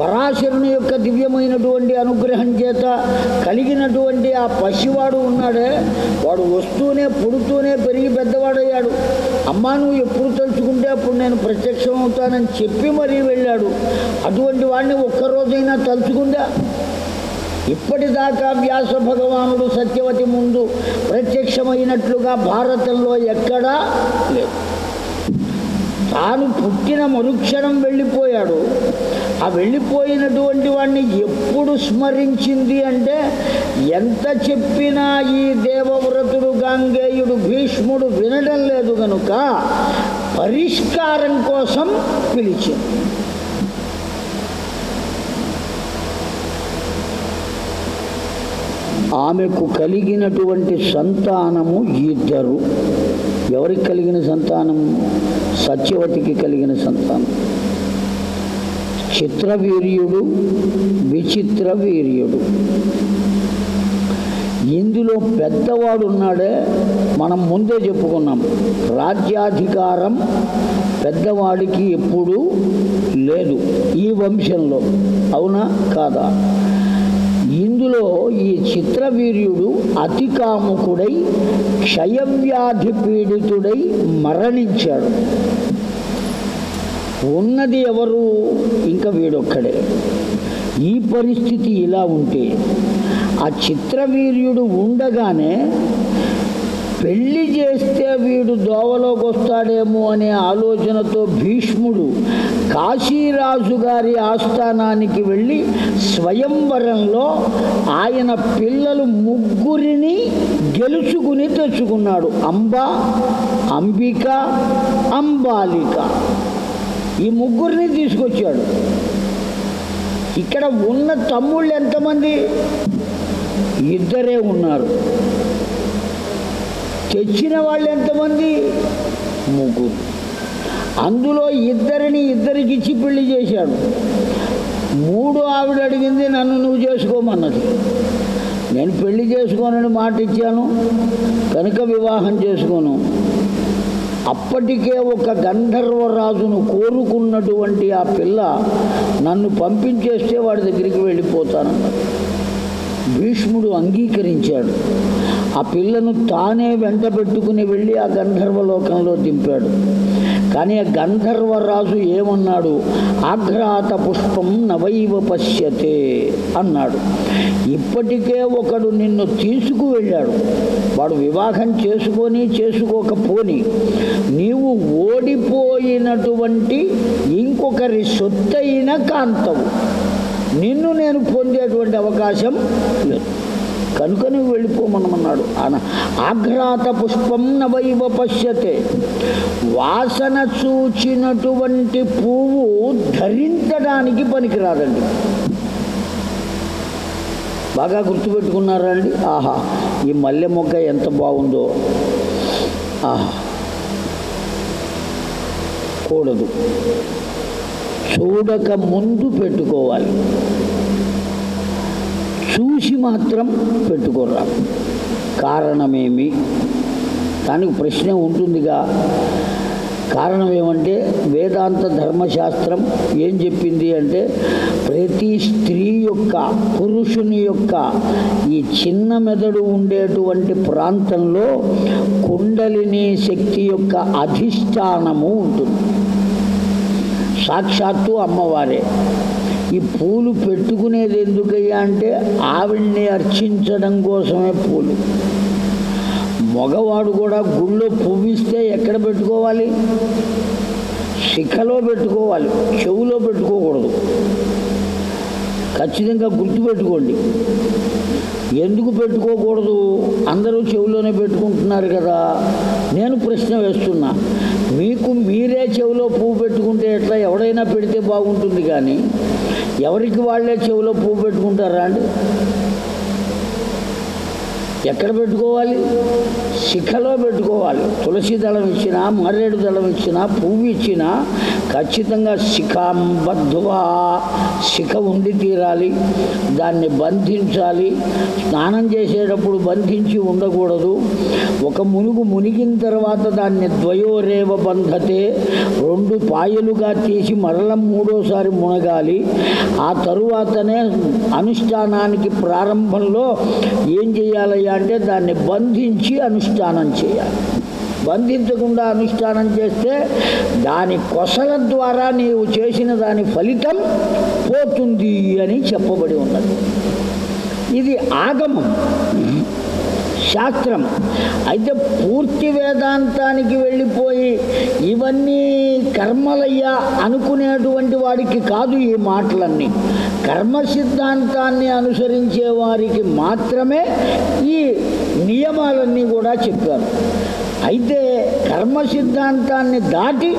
పరాశరుని యొక్క దివ్యమైనటువంటి అనుగ్రహం చేత కలిగినటువంటి ఆ పసివాడు ఉన్నాడే వాడు వస్తూనే పుడుతూనే పెరిగి పెద్దవాడయ్యాడు. అమ్మ నువ్వు ఎప్పుడు తలుచుకుంటే అప్పుడు నేను ప్రత్యక్షం అవుతానని చెప్పి మరీ వెళ్ళాడు. అటువంటి వాడిని ఒక్కరోజైనా తలుచుకుందా? ఇప్పటిదాకా వ్యాస భగవానుడు సత్యవతి ముందు ప్రత్యక్షమైనట్లుగా భారతంలో ఎక్కడా లేదు. తాను పుట్టిన మరుక్షణం వెళ్ళిపోయాడు. ఆ వెళ్ళిపోయినటువంటి వాడిని ఎప్పుడు స్మరించింది అంటే ఎంత చెప్పినా ఈ దేవవ్రతుడు గాంగేయుడు భీష్ముడు వినడం లేదు కనుక పరిష్కారం కోసం పిలిచింది ఆమెకు కలిగినటువంటి సంతానము ఇద్దరు. ఎవరికి కలిగిన సంతానం? సత్యవతికి కలిగిన సంతానం. చిత్రవీర్యుడు విచిత్ర వీర్యుడు ఇందులో పెద్దవాడు ఉన్నాడే మనం ముందే చెప్పుకున్నాం. రాజ్యాధికారం పెద్దవాడికి ఎప్పుడూ లేదు ఈ వంశంలో. అవునా? కాదా? ఇందులో ఈ చిత్రవీర్యుడు అతి కాముకుడై క్షయవ్యాధి పీడితుడై మరణించాడు. ఉన్నది ఎవరు? ఇంకా వీడొక్కడే. ఈ పరిస్థితి ఇలా ఉంటే ఆ చిత్రవీర్యుడు ఉండగానే పెళ్ళి చేస్తే వీడు దోవలోకి వస్తాడేమో అనే ఆలోచనతో భీష్ముడు కాశీరాజు గారి ఆస్థానానికి వెళ్ళి స్వయంవరంలో ఆయన పిల్లలు ముగ్గురిని గెలుచుకుని తెచ్చుకున్నాడు. అంబ అంబిక అంబాలిక. ఈ ముగ్గురిని తీసుకొచ్చాడు. ఇక్కడ ఉన్న తమ్ముళ్ళు ఎంతమంది? ఇద్దరే ఉన్నారు. తెచ్చిన వాళ్ళు ఎంతమంది? ముగ్గురు. అందులో ఇద్దరిని ఇద్దరికి ఇచ్చి పెళ్ళి చేశాడు. మూడు ఆవిడ అడిగింది నన్ను నువ్వు చేసుకోమన్నది. నేను పెళ్ళి చేసుకోనని మాట ఇచ్చాను కనుక వివాహం చేసుకోను. అప్పటికే ఒక గంధర్వరాజును కోరుకున్నటువంటి ఆ పిల్ల నన్ను పంపించేస్తే వాడి దగ్గరికి వెళ్ళిపోతానన్నారు భీష్ముడు అంగీకరించాడు. ఆ పిల్లను తానే వెంట పెట్టుకుని వెళ్ళి ఆ గంధర్వలోకంలో దింపాడు. కానీ ఆ గంధర్వరాజు ఏమన్నాడు? ఆఘ్రాత పుష్పం నవైవ పశ్యతే అన్నాడు. ఇప్పటికే ఒకడు నిన్ను తీసుకువెళ్ళాడు. వాడు వివాహం చేసుకొని చేసుకోకపోని నీవు ఓడిపోయినటువంటి ఇంకొకరి సొత్తైన కాంతవు. నిన్ను నేను పొందేటువంటి అవకాశం లేదు. కనుక నువ్వు వెళ్ళిపోమనమన్నాడు అన ఆఘ్రాత పుష్పం నవైవ పశ్యతే. వాసన చూచినటువంటి పువ్వు ధరించడానికి పనికిరాదండి. బాగా గుర్తుపెట్టుకున్నారా అండి? ఆహా ఈ మల్లె మొగ్గ ఎంత బాగుందో. ఆహా కూడదు. చూడక ముందు పెట్టుకోవాలి. చూసి మాత్రం పెట్టుకోరా. కారణమేమి? దానికి ప్రశ్న ఉంటుందిగా. కారణం ఏమంటే వేదాంత ధర్మశాస్త్రం ఏం చెప్పింది అంటే ప్రతి స్త్రీ యొక్క పురుషుని యొక్క ఈ చిన్న మెదడు ఉండేటువంటి ప్రాంతంలో కుండలిని శక్తి యొక్క అధిష్టానము ఉంటుంది. సాక్షాత్తు అమ్మవారే. ఈ పూలు పెట్టుకునేది ఎందుకయ్యా అంటే ఆవిడ్ని అర్చించడం కోసమే పూలు. మగవాడు కూడా గుళ్ళో పువ్విస్తే ఎక్కడ పెట్టుకోవాలి? శిఖలో పెట్టుకోవాలి చెవులో పెట్టుకోకూడదు. ఖచ్చితంగా గుర్తుపెట్టుకోండి. ఎందుకు పెట్టుకోకూడదు? అందరూ చెవిలోనే పెట్టుకుంటున్నారు కదా. నేను ప్రశ్న వేస్తున్నా. మీకు మీరే చెవిలో పువ్వు పెట్టుకుంటే ఎట్లా? ఎవడైనా పెడితే బాగుంటుంది కానీ ఎవరికి వాళ్ళే చెవిలో పువ్వు పెట్టుకుంటారా అండి? ఎక్కడ పెట్టుకోవాలి? శిఖలో పెట్టుకోవాలి. తులసి దళం ఇచ్చినా మర్రేడు దళం ఇచ్చినా పువ్వు ఇచ్చినా ఖచ్చితంగా శిఖాంబద్ధువా శిఖ ఉండి తీరాలి. దాన్ని బంధించాలి. స్నానం చేసేటప్పుడు బంధించి ఉండకూడదు. ఒక మునుగు మునిగిన తర్వాత దాన్ని ద్వయోరేవ బంధతే. రెండు పాయలుగా తీసి మరల మూడోసారి మునగాలి. ఆ తరువాతనే అనుష్ఠానానికి ప్రారంభంలో ఏం చేయాలయ్యా? అంటే దాన్ని బంధించి అనుష్ఠానం చేయాలి. బంధించకుండా అనుష్ఠానం చేస్తే దాని కొసల ద్వారా నీవు చేసిన దాని ఫలితం పోతుంది అని చెప్పబడి ఉన్నది. ఇది ఆగమం. శాస్త్రం. అయితే పూర్తి వేదాంతానికి వెళ్ళిపోయి ఇవన్నీ కర్మలయ్యా అనుకునేటువంటి వాడికి కాదు ఈ మాటలన్నీ. కర్మ సిద్ధాంతాన్ని అనుసరించే వారికి మాత్రమే ఈ నియమాలన్నీ కూడా చెప్పారు. అయితే కర్మ సిద్ధాంతాన్ని దాటి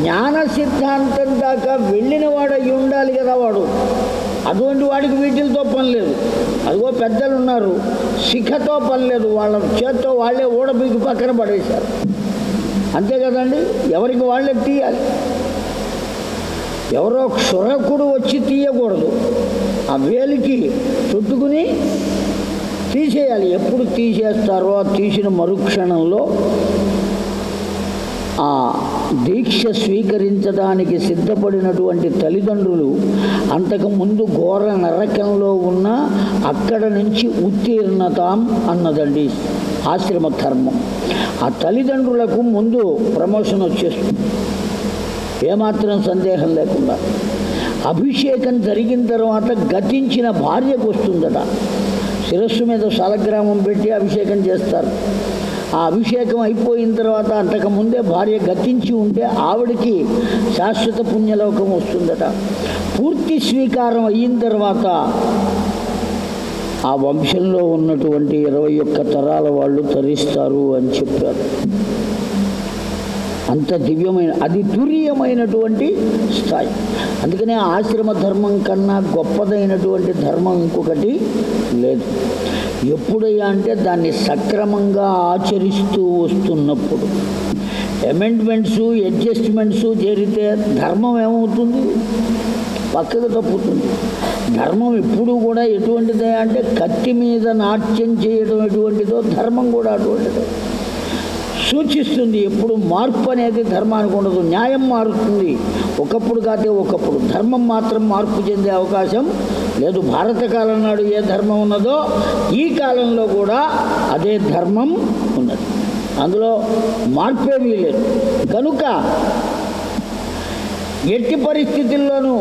జ్ఞాన సిద్ధాంతం దాకా వెళ్ళిన వాడు అయి ఉండాలి కదా వాడు. అటువంటి వాడికి వీటితో పని లేదు. అదిగో పెద్దలు ఉన్నారు. శిఖతో పని లేదు. వాళ్ళ చేత్తో వాళ్ళే ఊడబీకి పక్కన పడేశారు. అంతే కదండి? ఎవరికి వాళ్ళే తీయాలి. ఎవరో క్షురకుడు వచ్చి తీయకూడదు. ఆ వేలికి చుట్టుకుని తీసేయాలి. ఎప్పుడు తీసేస్తారో తీసిన మరుక్షణంలో ఆ దీక్ష స్వీకరించడానికి సిద్ధపడినటువంటి తల్లిదండ్రులు అంతకుముందు ఘోర నరకంలో ఉన్న అక్కడ నుంచి ఉత్తీర్ణతాం అన్నదండి ఆశ్రమ ధర్మం. ఆ తల్లిదండ్రులకు ముందు ప్రమోషన్ వచ్చేస్తుంది. ఏమాత్రం సందేహం లేకుండా. అభిషేకం జరిగిన తర్వాత గతించిన భార్యకు వస్తుందట. శిరస్సు మీద సాలగ్రామం పెట్టి అభిషేకం చేస్తారు. ఆ అభిషేకం అయిపోయిన తర్వాత అంతకుముందే భార్య గతించి ఉంటే ఆవిడికి శాశ్వత పుణ్యలోకం వస్తుందట. పూర్తి స్వీకారం అయిన తర్వాత ఆ వంశంలో ఉన్నటువంటి ఇరవై ఒక్క తరాల వాళ్ళు తరిస్తారు అని చెప్పారు. అంత దివ్యమైన అది తురీయమైనటువంటి స్థాయి. అందుకనే ఆశ్రమ ధర్మం కన్నా గొప్పదైనటువంటి ధర్మం ఇంకొకటి లేదు. ఎప్పుడయ్యా అంటే దాన్ని సక్రమంగా ఆచరిస్తూ వస్తున్నప్పుడు. అమెండ్మెంట్స్ అడ్జస్ట్మెంట్స్ చేరితే ధర్మం ఏమవుతుంది? పక్కకు తప్పుతుంది. ధర్మం ఎప్పుడు కూడా ఎటువంటిదే అంటే కత్తి మీద నాట్యం చేయడం ఎటువంటిదో ధర్మం కూడా అటువంటిదే. సూచిస్తుంది ఎప్పుడు మార్పు అనేది ధర్మానికి ఉండదు న్యాయం మారుతుంది. ఒకప్పుడు కాదే ఒకప్పుడు. ధర్మం మాత్రం మార్పు చెందే అవకాశం లేదు. భారత కాలం నాడు ఏ ధర్మం ఉన్నదో ఈ కాలంలో కూడా అదే ధర్మం ఉన్నది. అందులో మార్పేమీ లేదు. కనుక ఎట్టి పరిస్థితుల్లోనూ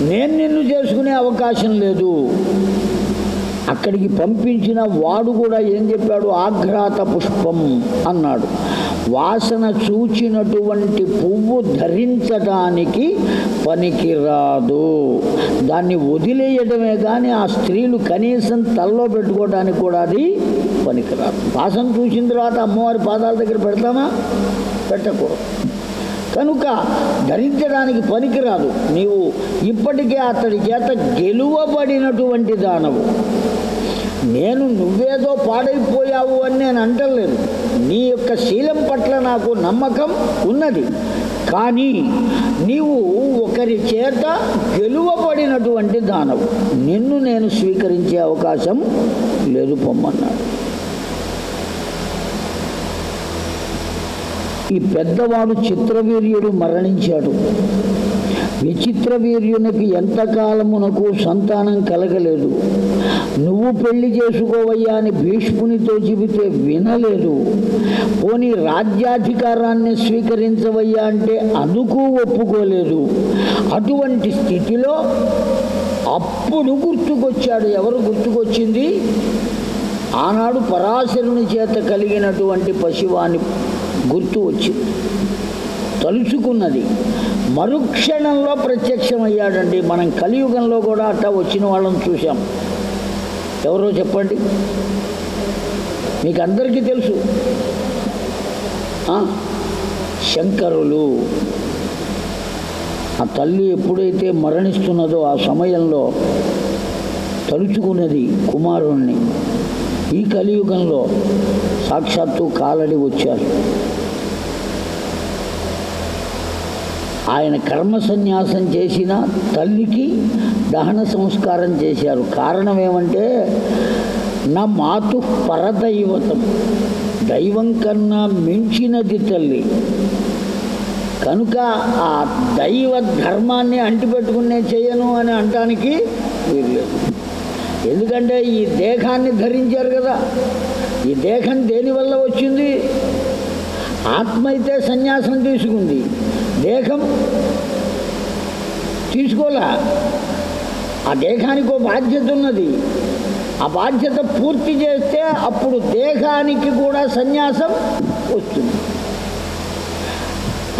నేను నిన్ను చేసుకునే అవకాశం లేదు. అక్కడికి పంపించిన వాడు కూడా ఏం చెప్పాడు? ఆఘ్రాత పుష్పం అన్నాడు. వాసన చూచినటువంటి పువ్వు ధరించడానికి పనికిరాదు. దాన్ని వదిలేయడమే కానీ ఆ స్త్రీలు కనీసం తల్లో పెట్టుకోవడానికి కూడా అది పనికిరాదు. వాసన చూసిన తర్వాత అమ్మవారి పాదాల దగ్గర పెడతామా? పెట్టకూడదు. కనుక ధరించడానికి పనికిరాదు. నీవు ఇప్పటికే అతడి చేత గెలువబడినటువంటి దానవు. నేను నువ్వేదో పాడైపోయావు అని నేను అంటలేదు నీ యొక్క శీలం పట్ల నాకు నమ్మకం ఉన్నది. కానీ నీవు ఒకరి చేత గెలువబడినటువంటి దానవు. నిన్ను నేను స్వీకరించే అవకాశం లేదు పొమ్మన్నాడు. ఈ పెద్దవాడు చిత్రవీర్యుడు మరణించాడు. విచిత్ర వీర్యునికి ఎంతకాలమునకు సంతానం కలగలేదు. నువ్వు పెళ్ళి చేసుకోవయ్యా అని భీష్మునితో చెబితే వినలేదు. పోనీ రాజ్యాధికారాన్ని స్వీకరించవయ్యా అంటే అందుకు ఒప్పుకోలేదు. అటువంటి స్థితిలో అప్పుడు గుర్తుకొచ్చాడు. ఎవరు గుర్తుకొచ్చింది? ఆనాడు పరాశరుని చేత కలిగినటువంటి పశువాని గుర్తు వచ్చింది. తలుచుకున్నది. మరుక్షణంలో ప్రత్యక్షమయ్యాడండి. మనం కలియుగంలో కూడా అట్టా వచ్చిన వాళ్ళని చూసాం ఎవరో చెప్పండి? మీకు అందరికీ తెలుసు శంకరులు. ఆ తల్లి ఎప్పుడైతే మరణిస్తున్నదో ఆ సమయంలో తలుచుకున్నది కుమారుణ్ణి. ఈ కలియుగంలో సాక్షాత్తు కాలడి వచ్చారు. ఆయన కర్మ సన్యాసం చేసిన తల్లికి దహన సంస్కారం చేశారు. కారణం ఏమంటే నా మాతు పరదైవతం. దైవం కన్నా మించినది తల్లి. కనుక ఆ దైవ ధర్మాన్ని అంటిపెట్టుకునే చేయను అని అంటానికి వీల్లేదు. ఎందుకంటే ఈ దేహాన్ని ధరించారు కదా. ఈ దేహం దేనివల్ల వచ్చింది? ఆత్మ అయితే సన్యాసం తీసుకుంది. దేహం తీసుకోలే. ఆ దేహానికి ఒక బాధ్యత ఉన్నది. ఆ బాధ్యత పూర్తి చేస్తే అప్పుడు దేహానికి కూడా సన్యాసం వస్తుంది.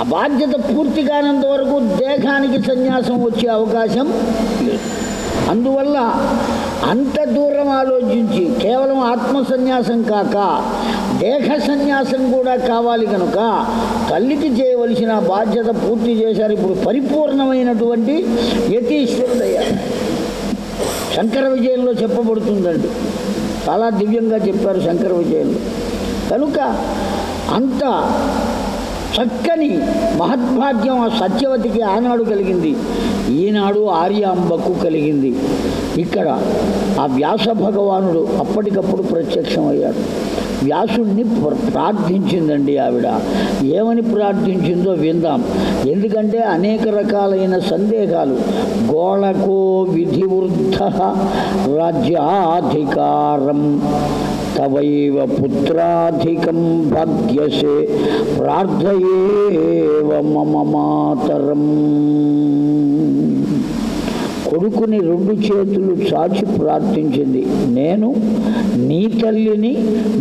ఆ బాధ్యత పూర్తి కానంత వరకు దేహానికి సన్యాసం వచ్చే అవకాశం లేదు. అందువల్ల అంత దూరం ఆలోచించి కేవలం ఆత్మ సన్యాసం కాక దేహ సన్యాసం కూడా కావాలి కనుక తల్లికి చేయవలసిన బాధ్యత పూర్తి చేశారు. ఇప్పుడు పరిపూర్ణమైనటువంటి యతీశ్వరుడయ్యారు శంకర విజయంలో చెప్పబడుతుందండి. చాలా దివ్యంగా చెప్పారు శంకర విజయంలో. కనుక అంత చక్కని మహద్భాగ్యం ఆ సత్యవతికి ఆనాడు కలిగింది. ఈనాడు ఆర్యాంబకు కలిగింది. ఇక్కడ ఆ వ్యాస భగవానుడు అప్పటికప్పుడు ప్రత్యక్షమయ్యాడు. వ్యాసుడిని ప్ర- ప్రార్థించిందండి ఆవిడ. ఏమని ప్రార్థించిందో విందాం. ఎందుకంటే అనేక రకాలైన సందేహాలు. గోళకో విధివృద్ధ రాజ్యాధికారం తవైవ పుత్రాధికం భాగ్యసే ప్రార్థయేవ మమ మాతరం. కొడుకుని రెండు చేతులు చాచి ప్రార్థించింది. నేను నీ తల్లిని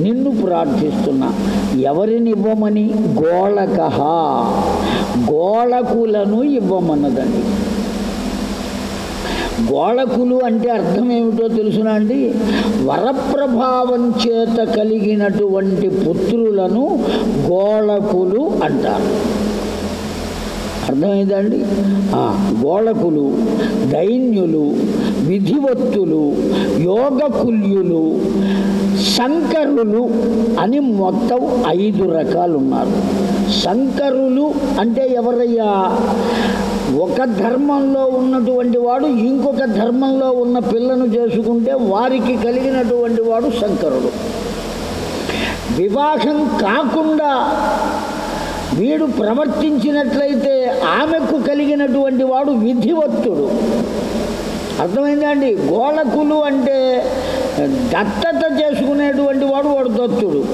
నిన్ను ప్రార్థిస్తున్నా. ఎవరిని ఇవ్వమని? గోళకులను ఇవ్వమన్నదండి. గోళకులు అంటే అర్థం ఏమిటో తెలుసునా అండి? వరప్రభావం చేత కలిగినటువంటి పుత్రులను గోళకులు అంటారు. అర్థమైందండి? గోళకులు దైన్యులు విధివత్తులు యోగకుల్యులు శంకరులు అని మొత్తం ఐదు రకాలు ఉన్నారు శంకరులు అంటే ఎవరయ్యా? ఒక ధర్మంలో ఉన్నటువంటి వాడు ఇంకొక ధర్మంలో ఉన్న పిల్లను చేసుకుంటే వారికి కలిగినటువంటి వాడు శంకరుడు. వివాహం కాకుండా వీడు ప్రవర్తించినట్లయితే ఆమెకు కలిగినటువంటి వాడు విధివత్తుడు. అర్థమైందా అండి? గోళకులు అంటే దత్తత చేసుకునేటువంటి వాడు వాడు దత్తుడు.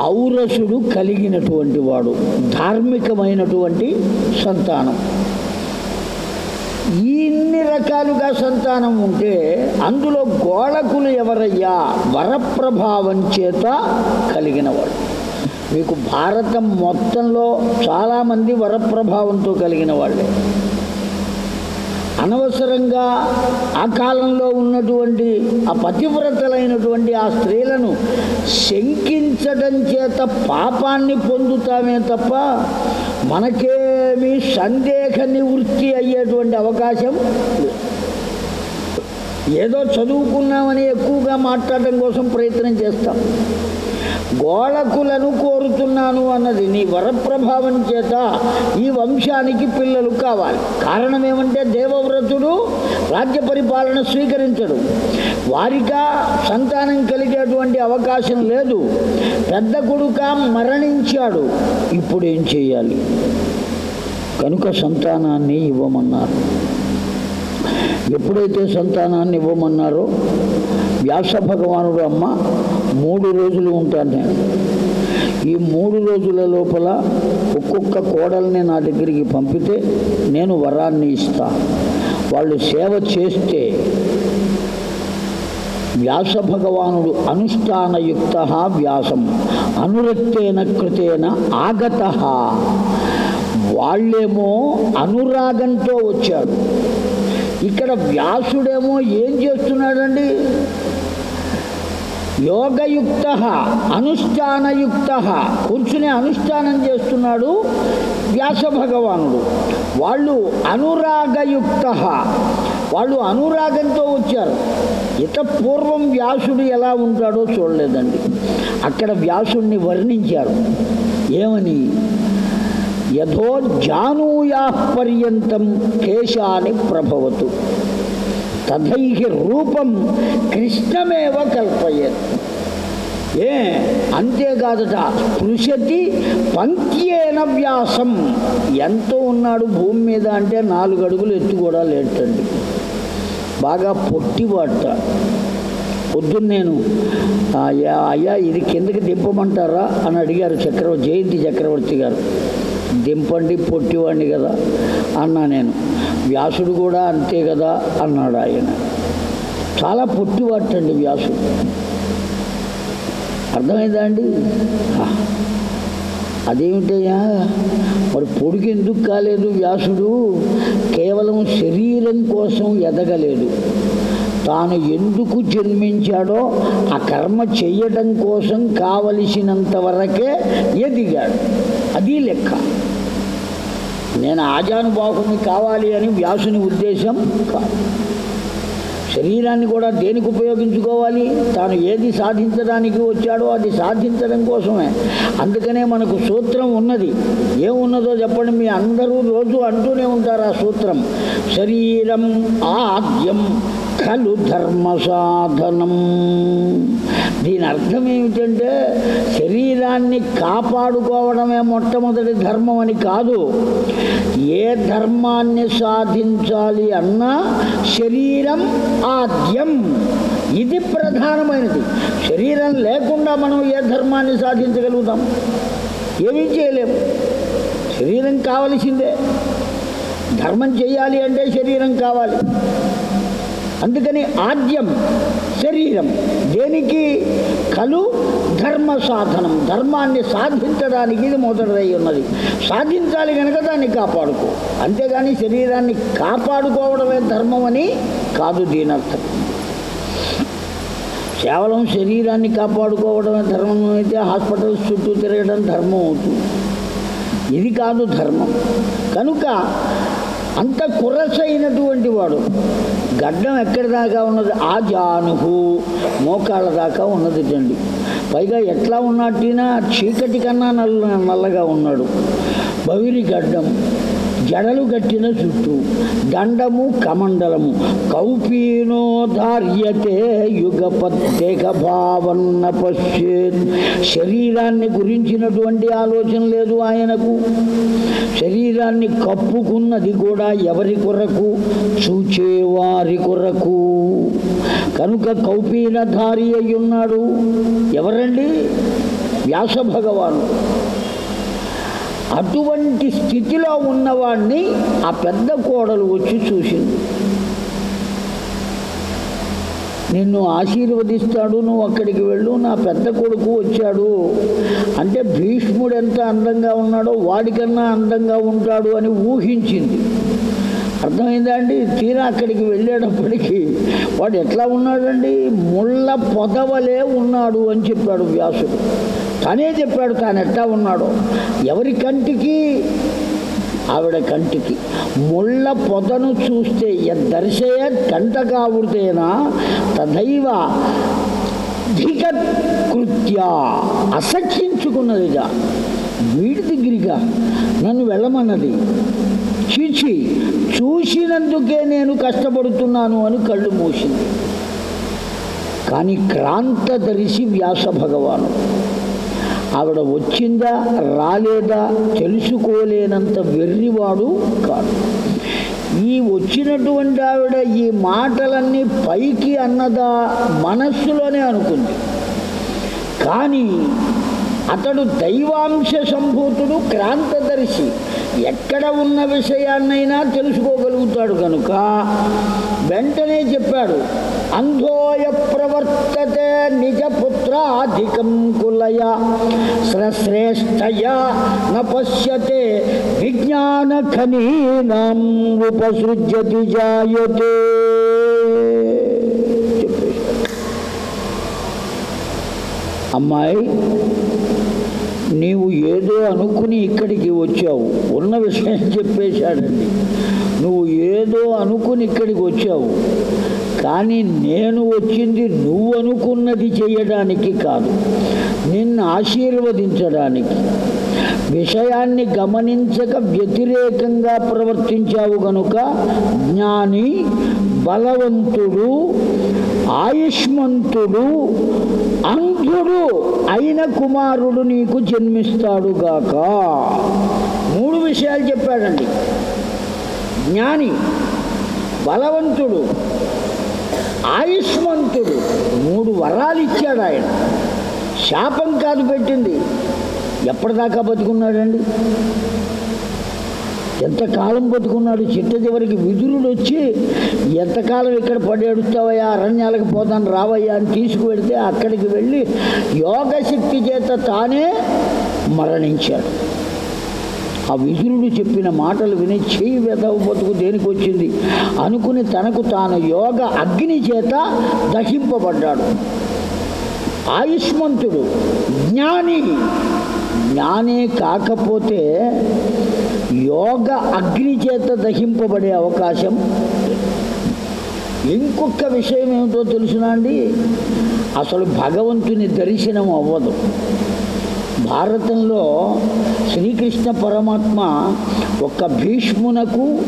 ఔరసుడు కలిగినటువంటి వాడు ధార్మికమైనటువంటి సంతానం. ఇన్ని రకాలుగా సంతానం ఉంటే అందులో గోళకులు ఎవరయ్యా? వరప్రభావం చేత కలిగినవాడు. మీకు భారతం మొత్తంలో చాలామంది వరప్రభావంతో కలిగిన వాళ్ళే అనవసరంగా ఆ కాలంలో ఉన్నటువంటి ఆ పతివ్రతలైనటువంటి ఆ స్త్రీలను శంకించడం చేత పాపాన్ని పొందుతామే తప్ప మనకేమీ సందేహ నివృత్తి అయ్యేటువంటి అవకాశం లేదు. ఏదో చదువుకున్నామని ఎక్కువగా మాట్లాడటం కోసం ప్రయత్నం చేస్తాం. గోళకులను కోరుతున్నాను అన్నది నీ వరప్రభావం చేత ఈ వంశానికి పిల్లలు కావాలి. కారణం ఏమంటే దేవవ్రతుడు రాజ్య పరిపాలన స్వీకరించడు. వారిగా సంతానం కలిగేటువంటి అవకాశం లేదు. పెద్ద కొడుక మరణించాడు. ఇప్పుడు ఏం చేయాలి? కనుక సంతానాన్ని ఇవ్వమన్నారు. ఎప్పుడైతే సంతానాన్ని ఇవ్వమన్నారో వ్యాస భగవానుడు అమ్మ మూడు రోజులు ఉంటాను నేను ఈ మూడు రోజుల లోపల ఒక్కొక్క కోడల్ని నా దగ్గరికి పంపితే నేను వరాన్ని ఇస్తా. వాళ్ళు సేవ చేస్తే వ్యాస భగవానుడు అనుష్ఠానయుక్త వ్యాసం అనురక్తేన కృతేన ఆగత. వాళ్ళేమో అనురాగంతో వచ్చాడు ఇక్కడ వ్యాసుడేమో ఏం చేస్తున్నాడండి? యోగయుక్త అనుష్ఠానయుక్త. కూర్చుని అనుష్ఠానం చేస్తున్నాడు వ్యాస భగవానుడు. వాళ్ళు అనురాగయుక్త. వాళ్ళు అనురాగంతో వచ్చారు. ఇత పూర్వం వ్యాసుడు ఎలా ఉంటాడో చూడలేదండి. అక్కడ వ్యాసుడిని వర్ణించారు. ఏమని? యథో జానూయా పర్యంతం కేశాని ప్రభవతు. తథై రూపం కృష్ణమేవ కల్పయత్. ఏ అంతేకాదట స్పృశతి పంక్యేన వ్యాసం. ఎంతో ఉన్నాడు భూమి మీద అంటే నాలుగు అడుగులు ఎత్తు కూడా లేటండి బాగా పొట్టివాట పొద్దున్న నేను అయ్యా అయ్యా ఇది కిందకి దింపమంటారా అని అడిగారు చక్రవర్తి జయంతి చక్రవర్తి గారు. దింపండి పొట్టివాడిని కదా అన్నా నేను. వ్యాసుడు కూడా అంతే కదా అన్నాడు ఆయన. చాలా పొట్టివాటండి వ్యాసుడు. అర్థమైందా అండి? అదేమిటయ్యా? మరి పొడికి ఎందుకు కాలేదు వ్యాసుడు? కేవలం శరీరం కోసం ఎదగలేదు తాను ఎందుకు జన్మించాడో ఆ కర్మ చెయ్యడం కోసం కావలసినంత వరకే ఎదిగాడు. అది లెక్క. నేను ఆజానుబాహుని కావాలి అని వ్యాసుని ఉద్దేశం కాదు. శరీరాన్ని కూడా దేనికి ఉపయోగించుకోవాలి? తాను ఏది సాధించడానికి వచ్చాడో అది సాధించడం కోసమే. అందుకనే మనకు సూత్రం ఉన్నది. ఏమున్నదో చెప్పండి. మీ అందరూ రోజు అంటూనే ఉంటారు ఆ సూత్రం. శరీరం ఆద్యం ఖలు ధర్మ సాధనం దీని అర్థం ఏమిటంటే శరీరాన్ని కాపాడుకోవడమే మొట్టమొదటి ధర్మం అని కాదు. ఏ ధర్మాన్ని సాధించాలి అన్నా శరీరం ఆద్యం. ఇది ప్రధానమైనది. శరీరం లేకుండా మనం ఏ ధర్మాన్ని సాధించగలుగుతాం? ఏమీ చేయలేము శరీరం కావలసిందే. ధర్మం చేయాలి అంటే శరీరం కావాలి. అందుకని ఆద్యం శరీరం. దేనికి? కలు ధర్మ సాధనం. ధర్మాన్ని సాధించడానికి ఇది మొదటిదై ఉన్నది. సాధించాలి కనుక దాన్ని కాపాడుకో. అంతేగాని శరీరాన్ని కాపాడుకోవడమే ధర్మం అని కాదు దీని అర్థం కేవలం శరీరాన్ని కాపాడుకోవడమే ధర్మం అయితే హాస్పిటల్స్ చుట్టూ తిరగడం ధర్మం అవుతుంది. ఇది కాదు ధర్మం. కనుక అంత కురసైనటువంటి వాడు. గడ్డం ఎక్కడి దాకా ఉన్నది? ఆ జానుహు మోకాళ్ళ దాకా ఉన్నది అండి పైగా ఎట్లా ఉన్నట్టినా చీకటి కన్నా నల్ల నల్లగా ఉన్నాడు. బవిరి గడ్డం. జడలు గట్టిన చుట్టూ దండము కమండలము కౌపీనో ధార్యతే యుగపత్యేక భావన్న పశ్చేత్. శరీరాన్ని గురించినటువంటి ఆలోచన లేదు ఆయనకు. శరీరాన్ని కప్పుకున్నది కూడా ఎవరి కొరకు? చూచేవారి కొరకు. కనుక కౌపీనధారి అయ్యున్నాడు ఎవరండి? వ్యాస భగవాను అటువంటి స్థితిలో ఉన్నవాడిని ఆ పెద్ద కోడలు వచ్చి చూసింది. నిన్ను ఆశీర్వదిస్తాడు నువ్వు అక్కడికి వెళ్ళు నా పెద్ద కొడుకు వచ్చాడు. అంటే భీష్ముడు ఎంత అందంగా ఉన్నాడో వాడికన్నా అందంగా ఉంటాడు అని ఊహించింది. అర్థమైందా అండి తీరా అక్కడికి వెళ్ళేటప్పటికి వాడు ఎట్లా ఉన్నాడండి? ముళ్ళ పొదవలే ఉన్నాడు అని చెప్పాడు వ్యాసుడు. తనే చెప్పాడు తాను ఎట్లా ఉన్నాడో. ఎవరి కంటికి? ఆవిడ కంటికి. ముళ్ళ పొదను చూస్తే దర్శయ కంటకావృతేనా తదైవ ధికృత్య అసఖ్యించుకున్నదిగా వీడి దగ్గరిగా నన్ను వెళ్ళమన్నది. చీచి చూసినందుకే నేను కష్టపడుతున్నాను అని కళ్ళు మూసింది. కానీ క్రాంతదర్శి వ్యాస భగవాను. ఆవిడ వచ్చిందా రాలేదా తెలుసుకోలేనంత వెర్రివాడు కాదు. ఈ వచ్చినటువంటి ఆవిడ ఈ మాటలన్నీ పైకి అన్నదా మనస్సులోనే అనుకుంది. కానీ అతడు దైవాంశ సంభూతుడు క్రాంతదర్శి ఎక్కడ ఉన్న విషయాన్నైనా తెలుసుకోగలుగుతాడు కనుక వెంటనే చెప్పాడు అంధోయ ప్రవర్తతే నిజ పుత్రాధికం కులయ శ్రేష్టయ న విజ్ఞాన ఖనీనాం ఉపసృజ్యతి జాయతే. అమ్మాయి నీవు ఏదో అనుకుని ఇక్కడికి వచ్చావు. ఉన్న విషయం చెప్పేశాడండి. నువ్వు ఏదో అనుకుని ఇక్కడికి వచ్చావు. కానీ నేను వచ్చింది నువ్వు అనుకున్నది చేయడానికి కాదు. నిన్ను ఆశీర్వదించడానికి. విషయాన్ని గమనించక వ్యతిరేకంగా ప్రవర్తించావు కనుక జ్ఞాని బలవంతుడు ఆయుష్మంతుడు అంధుడు అయిన కుమారుడు నీకు జన్మిస్తాడుగాక మూడు విషయాలు చెప్పాడండి. జ్ఞాని బలవంతుడు ఆయుష్మంతుడు. మూడు వరాలు ఇచ్చాడు ఆయన. శాపం కాదు పెట్టింది. ఎప్పటిదాకా బతుకున్నాడండి? ఎంతకాలం బతుకున్నాడు? చిట్ట చివరికి విదురుడు వచ్చి ఎంతకాలం ఇక్కడ పడేడుస్తావయ్యా అరణ్యాలకు పోతాను రావయ్యా అని తీసుకువెడితే అక్కడికి వెళ్ళి యోగశక్తి చేత తానే మరణించాడు. ఆ విదురుడు చెప్పిన మాటలు విని చేయి వెదవ బతుకు దేనికి వచ్చింది అనుకుని తనకు తాను యోగ అగ్ని చేత దహింపబడ్డాడు. ఆయుష్మంతుడు జ్ఞాని జ్ఞాని కాకపోతే యోగ అగ్ని చేత దహింపబడే అవకాశం. ఇంకొక విషయం ఏమిటో తెలుసునా అండి? అసలు భగవంతుని దర్శనం అవ్వదు. భారతంలో శ్రీకృష్ణ పరమాత్మ ఒక్క భీష్మునకు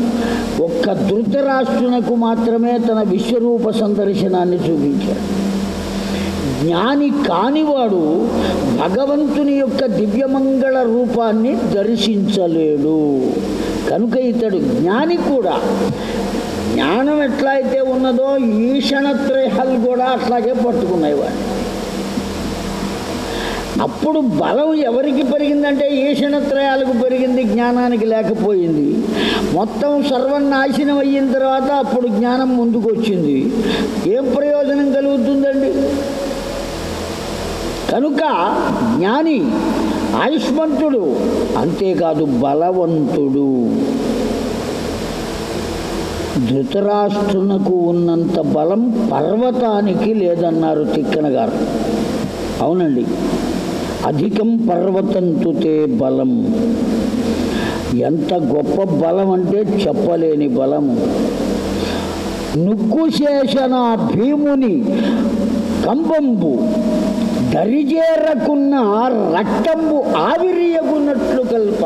ఒక్క ధృతరాష్ట్రునకు మాత్రమే తన విశ్వరూప సందర్శనాన్ని చూపించాడు. జ్ఞాని కానివాడు భగవంతుని యొక్క దివ్యమంగళ రూపాన్ని దర్శించలేడు. కనుక ఇతడు జ్ఞాని కూడా. జ్ఞానం ఎట్లా అయితే ఉన్నదో ఈషణత్రయాలు కూడా అట్లాగే పట్టుకున్నాయి అప్పుడు బలం ఎవరికి పెరిగిందంటే ఈషణత్రయాలకు పెరిగింది జ్ఞానానికి లేకపోయింది. మొత్తం సర్వనాశనం అయిన తర్వాత అప్పుడు జ్ఞానం ముందుకు వచ్చింది ఏం ప్రయోజనం కలుగుతుందండి? కనుక జ్ఞాని ఆయుష్మంతుడు అంతేకాదు బలవంతుడు. ధృతరాష్ట్రునకు ఉన్నంత బలం పర్వతానికి లేదన్నారు తిక్కన గారు. అవునండి అధికం పర్వతంతుతే బలం. ఎంత గొప్ప బలం అంటే చెప్పలేని బలము నుక్కుశేషణ భీముని కంబంబు దరిజేరకున్న రక్తంబు ఆవిరియగున్నట్లు కల్ప.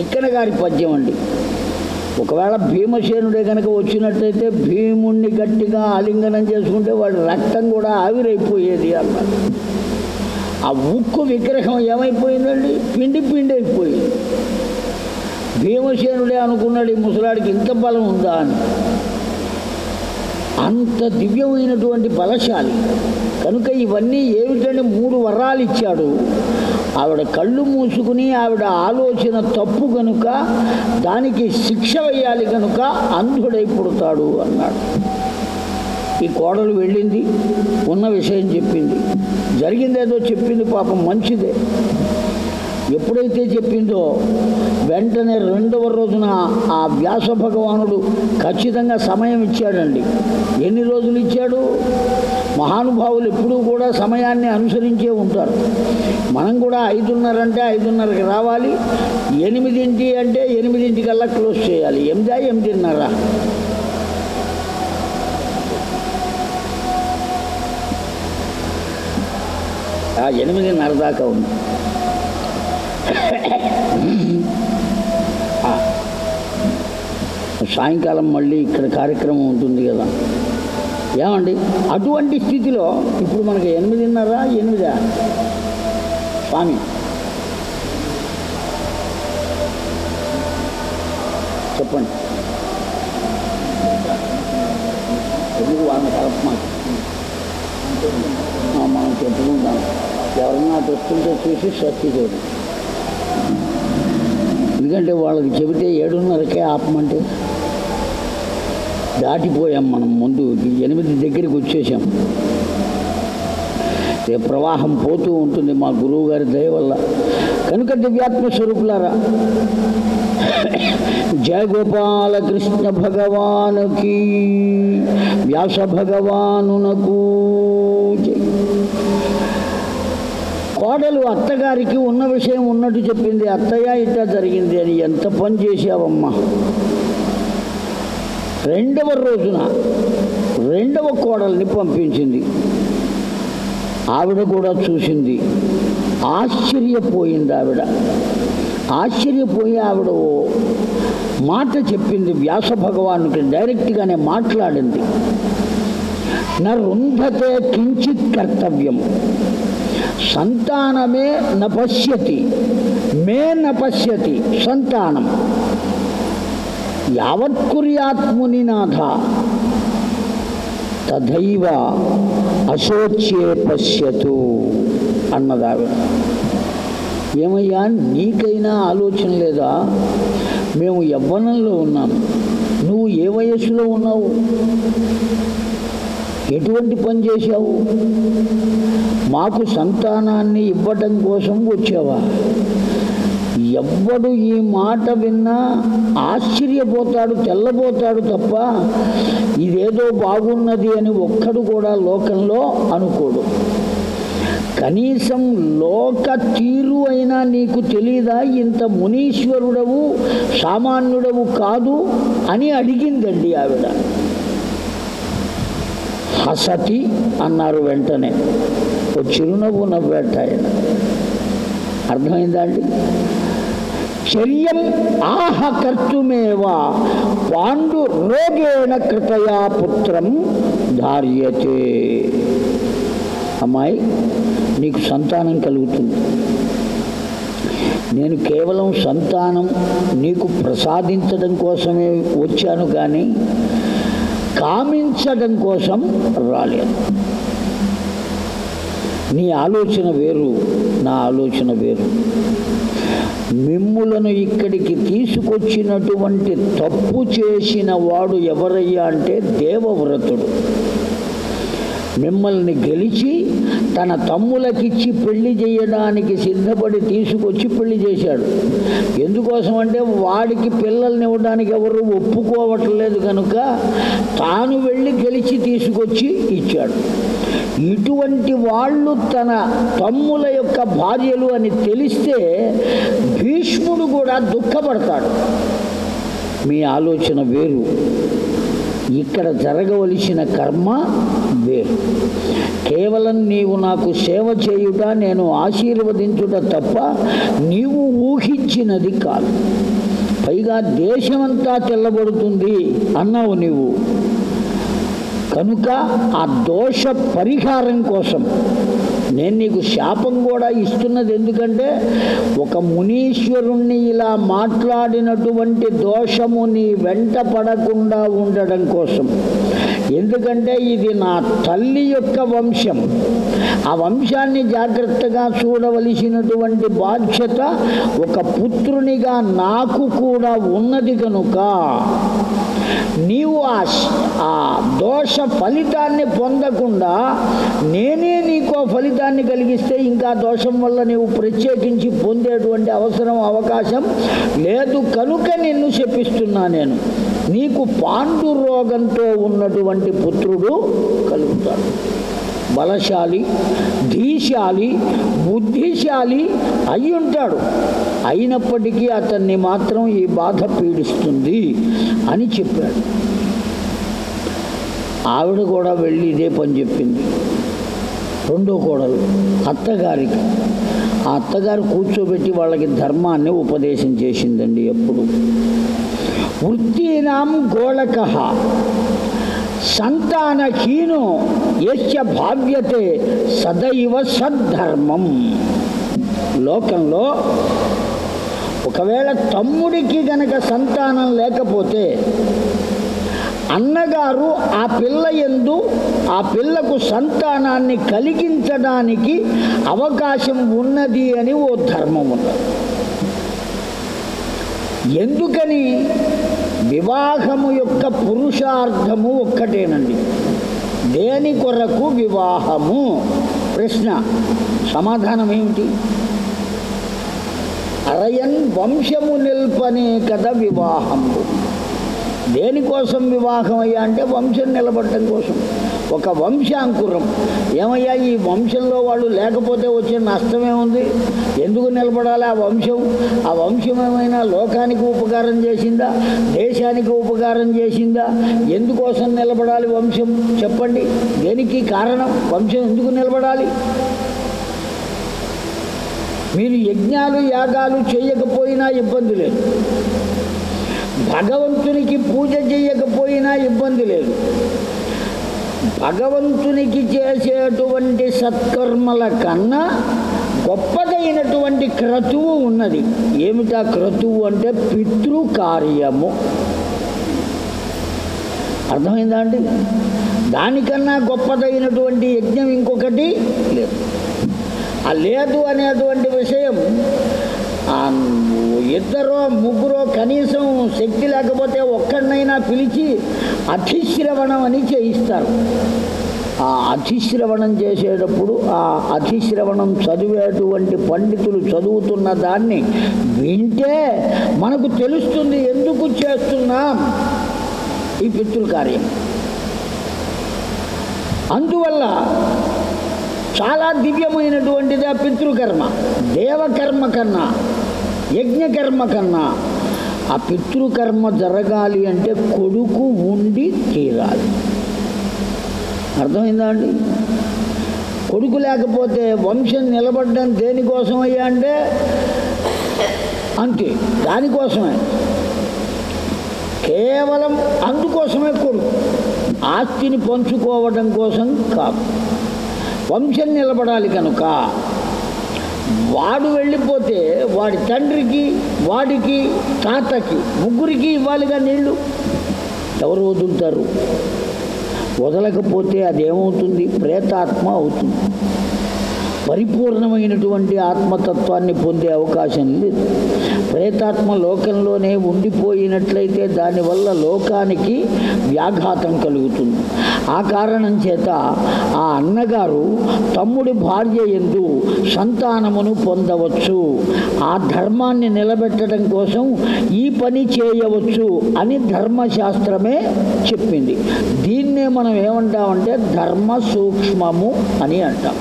ఇక్కడ గారి పద్యం అండి. ఒకవేళ భీమసేనుడే కనుక వచ్చినట్టయితే భీముణ్ణి గట్టిగా ఆలింగనం చేసుకుంటే వాడి రక్తం కూడా ఆవిరైపోయేది అన్నారు ఆ ఉక్కు విగ్రహం ఏమైపోయిందండి? పిండి పిండి అయిపోయింది భీమసేనుడే అనుకున్నాడు ఈ ముసలాడికి ఇంత బలం ఉందా అని. అంత దివ్యమైనటువంటి బలశాలి. కనుక ఇవన్నీ ఏమిటంటే మూడు వరాలు ఇచ్చాడు. ఆవిడ కళ్ళు మూసుకుని ఆవిడ ఆలోచన తప్పు కనుక దానికి శిక్ష వేయాలి కనుక అంధుడై పుడతాడు అన్నాడు. ఈ కోడలు వెళ్ళింది ఉన్న విషయం చెప్పింది. జరిగిందేదో చెప్పింది పాపం మంచిదే. ఎప్పుడైతే చెప్పిందో వెంటనే రెండవ రోజున ఆ వ్యాస భగవానుడు ఖచ్చితంగా సమయం ఇచ్చాడండి. ఎన్ని రోజులు ఇచ్చాడు? మహానుభావులు ఎప్పుడూ కూడా సమయాన్ని అనుసరించే ఉంటారు. మనం కూడా ఐదున్నర అంటే ఐదున్నరకి రావాలి. ఎనిమిదింటి అంటే ఎనిమిదింటికల్లా క్లోజ్ చేయాలి. ఎనిమిదా ఎనిమిదిన్నర? ఎనిమిదిన్నర దాకా ఉంది. సాయంకాలం మళ్ళీ ఇక్కడ కార్యక్రమం ఉంటుంది కదా. ఏమండి? అటువంటి స్థితిలో ఇప్పుడు మనకి ఎనిమిదిన్నర ఎనిమిదా? స్వామి. చెప్పండి. ఎందుకు వాళ్ళ కలపమాకు? మనం చెప్పుకుంటాం ఎవరన్నా దృష్టితో చూసి సత్తి చేయడం. ఎందుకంటే వాళ్ళకి చెబితే ఏడున్నరకే ఆపమంటే దాటిపోయాం మనం ముందు ఎనిమిది దగ్గరికి వచ్చేసాం. ప్రవాహం పోతూ ఉంటుంది మా గురువు గారి దయ వల్ల. కనుక దివ్యాత్మ స్వరూపులారా కృష్ణ భగవానుకి వ్యాస భగవానునకు కోడలు అత్తగారికి ఉన్న విషయం ఉన్నట్టు చెప్పింది అత్తయ్య ఇట్టా జరిగింది అని ఎంత పని చేశావమ్మా? రెండవ రోజున రెండవ కోడల్ని పంపించింది. ఆవిడ కూడా చూసింది. ఆశ్చర్యపోయింది ఆవిడ. ఆశ్చర్యపోయి ఆవిడ ఓ మాట చెప్పింది వ్యాస భగవానుకి డైరెక్ట్గానే మాట్లాడింది. నా రుంధతే కించిత్ కర్తవ్యం. సంతానమే న పశ్యతి మే న పశ్యతి సంతానం. యావత్ కుర్యాత్ముని నాథ తథైవ అశోచ్యే పశ్యతు అన్నదావిడ. ఏమయ్యా నీకైనా ఆలోచన లేదా? మేము యవ్వనంలో ఉన్నాం నువ్వు ఏ వయస్సులో ఉన్నావు? ఎటువంటి పని చేశావు? మాకు సంతానాన్ని ఇవ్వటం కోసం వచ్చావా? ఎవ్వడు ఈ మాట విన్నా ఆశ్చర్యపోతాడు తెల్లబోతాడు తప్ప ఇదేదో బాగున్నది అని ఒక్కడు కూడా లోకంలో అనుకోడు. కనీసం లోక తీరు అయినా నీకు తెలీదా? ఇంత మునీశ్వరుడవు సామాన్యుడవు కాదు అని అడిగిందండి ఆవిడ. హసతి అన్నారు వెంటనే. ఓ చిరునవ్వు నవ్వేట ఆయన. అర్థమైందా అండి? చర్యం ఆహ కర్తుమేవా పాండు రోగేణ కృతయా పుత్రం ధార్యతే. అమ్మాయి నీకు సంతానం కలుగుతుంది. నేను కేవలం సంతానం నీకు ప్రసాదించడం కోసమే వచ్చాను కానీ కామించడం కోసం రాలేదు. నీ ఆలోచన వేరు నా ఆలోచన వేరు. మిమ్ములను ఇక్కడికి తీసుకొచ్చినటువంటి తప్పు చేసిన వాడు ఎవరయ్యా అంటే దేవవ్రతుడు. మిమ్మల్ని గెలిచి తన తమ్ములకిచ్చి పెళ్ళి చేయడానికి సిద్ధపడి తీసుకొచ్చి పెళ్ళి చేశాడు. ఎందుకోసం అంటే వాడికి పిల్లల్ని ఇవ్వడానికి ఎవరు ఒప్పుకోవట్లేదు కనుక తాను వెళ్ళి గెలిచి తీసుకొచ్చి ఇచ్చాడు. ఇటువంటి వాళ్ళు తన తమ్ముల యొక్క భార్యలు అని తెలిస్తే భీష్ముడు కూడా దుఃఖపడతాడు. మీ ఆలోచన వేరు. ఇక్కడ జరగవలసిన కర్మ వేరు. కేవలం నీవు నాకు సేవ చేయుట నేను ఆశీర్వదించుట తప్ప నీవు ఊహించినది కాదు. పైగా దేశమంతా తెల్లబడుతుంది అన్నావు నీవు. కనుక ఆ దోష పరిహారం కోసం నేను నీకు శాపం కూడా ఇస్తున్నది ఎందుకంటే ఒక మునీశ్వరుణ్ణి ఇలా మాట్లాడినటువంటి దోషము నీ వెంట పడకుండా ఉండడం కోసం. ఎందుకంటే ఇది నా తల్లి యొక్క వంశం. ఆ వంశాన్ని జాగ్రత్తగా చూడవలసినటువంటి బాధ్యత ఒక పుత్రునిగా నాకు కూడా ఉన్నది కనుక నీవు ఆ దోష ఫలితాన్ని పొందకుండా నేనే నీకు ఫలితాన్ని దోషాన్ని కలిగిస్తే ఇంకా దోషం వల్ల నీవు ప్రత్యేకించి పొందేటువంటి అవసరం అవకాశం లేదు. కనుక నిన్ను శపిస్తున్నా నేను. నీకు పాండు రోగంతో ఉన్నటువంటి పుత్రుడు కలుగుతాడు. బలశాలి ధీశాలి బుద్ధిశాలి అయి ఉంటాడు. అయినప్పటికీ అతన్ని మాత్రం ఈ బాధ పీడిస్తుంది అని చెప్పాడు. ఆవిడ కూడా వెళ్ళి ఇదే పని చెప్పింది. రెండో కోడలు అత్తగారికి. ఆ అత్తగారు కూర్చోబెట్టి వాళ్ళకి ధర్మాన్ని ఉపదేశం చేసిందండి ఎప్పుడు. వృత్తీనాం గోళక. సంతానహీనో యస్య భావ్యతే సదైవ సద్ధర్మం. లోకంలో ఒకవేళ తమ్ముడికి గనక సంతానం లేకపోతే అన్నగారు ఆ పిల్ల ఎందు ఆ పిల్లకు సంతానాన్ని కలిగించడానికి అవకాశం ఉన్నది అని ఓ ధర్మం ఉన్నది. ఎందుకని? వివాహము యొక్క పురుషార్థము ఒక్కటేనండి. దేని కొరకు వివాహము? ప్రశ్న. సమాధానం ఏమిటి? అరయన్ వంశము నిల్పనే కదా వివాహము. దేనికోసం వివాహం అయ్యా అంటే వంశం నిలబడటం కోసం. ఒక వంశాంకురం. ఏమయ్యా ఈ వంశంలో వాళ్ళు లేకపోతే వచ్చే నష్టమే ఉంది? ఎందుకు నిలబడాలి ఆ వంశం? ఆ వంశం ఏమైనా లోకానికి ఉపకారం చేసిందా? దేశానికి ఉపకారం చేసిందా? ఎందుకోసం నిలబడాలి వంశం? చెప్పండి. దేనికి కారణం? వంశం ఎందుకు నిలబడాలి? మీరు యజ్ఞాలు యాగాలు చేయకపోయినా ఇబ్బంది లేదు. భగవంతునికి పూజ చేయకపోయినా ఇబ్బంది లేదు. భగవంతునికి చేసేటువంటి సత్కర్మల కన్నా గొప్పదైనటువంటి క్రతువు ఉన్నది. ఏమిటా క్రతువు అంటే పితృకార్యము. అర్థమైందా అండి? దానికన్నా గొప్పదైనటువంటి యజ్ఞం ఇంకొకటి లేదు. ఆ లేదు అనేటువంటి విషయం ఇద్దరో ముగ్గురో కనీసం శక్తి లేకపోతే ఒక్కడినైనా పిలిచి అధిశ్రవణం అని చేయిస్తారు. ఆ అధిశ్రవణం చేసేటప్పుడు ఆ అధిశ్రవణం చదివేటువంటి పండితులు చదువుతున్న దాన్ని వింటే మనకు తెలుస్తుంది ఎందుకు చేస్తున్నాం. ఈ పిత్తుల కార్యం. అందువల్ల చాలా దివ్యమైనటువంటిది ఆ పితృకర్మ దేవకర్మ కన్నా. యజ్ఞకర్మ కన్నా ఆ పితృకర్మ జరగాలి అంటే కొడుకు ఉండి తీరాలి. అర్థమైందా అండి? కొడుకు లేకపోతే వంశం నిలబడడం దేనికోసం అయ్యా అంటే అంతే దానికోసమే. కేవలం అందుకోసమే కొడుకు. ఆస్తిని పంచుకోవడం కోసం కాదు. వంశం నిలబడాలి కనుక వాడు వెళ్ళిపోతే వాడి తండ్రికి వాడికి తాతకి ముగ్గురికి ఇవ్వాలిగా నీళ్ళు ఎవరు వదులుతారు? వదలకపోతే అదేమవుతుంది? ప్రేతాత్మ అవుతుంది. పరిపూర్ణమైనటువంటి ఆత్మతత్వాన్ని పొందే అవకాశం లేదు. ప్రేతాత్మ లోకంలోనే ఉండిపోయినట్లయితే దానివల్ల లోకానికి వ్యాఘాతం కలుగుతుంది. ఆ కారణం చేత ఆ అన్నగారు తమ్ముడి భార్య ఎందు సంతానమును పొందవచ్చు. ఆ ధర్మాన్ని నిలబెట్టడం కోసం ఈ పని చేయవచ్చు అని ధర్మశాస్త్రమే చెప్పింది. దీన్నే మనం ఏమంటామంటే ధర్మ సూక్ష్మము అని అంటాం.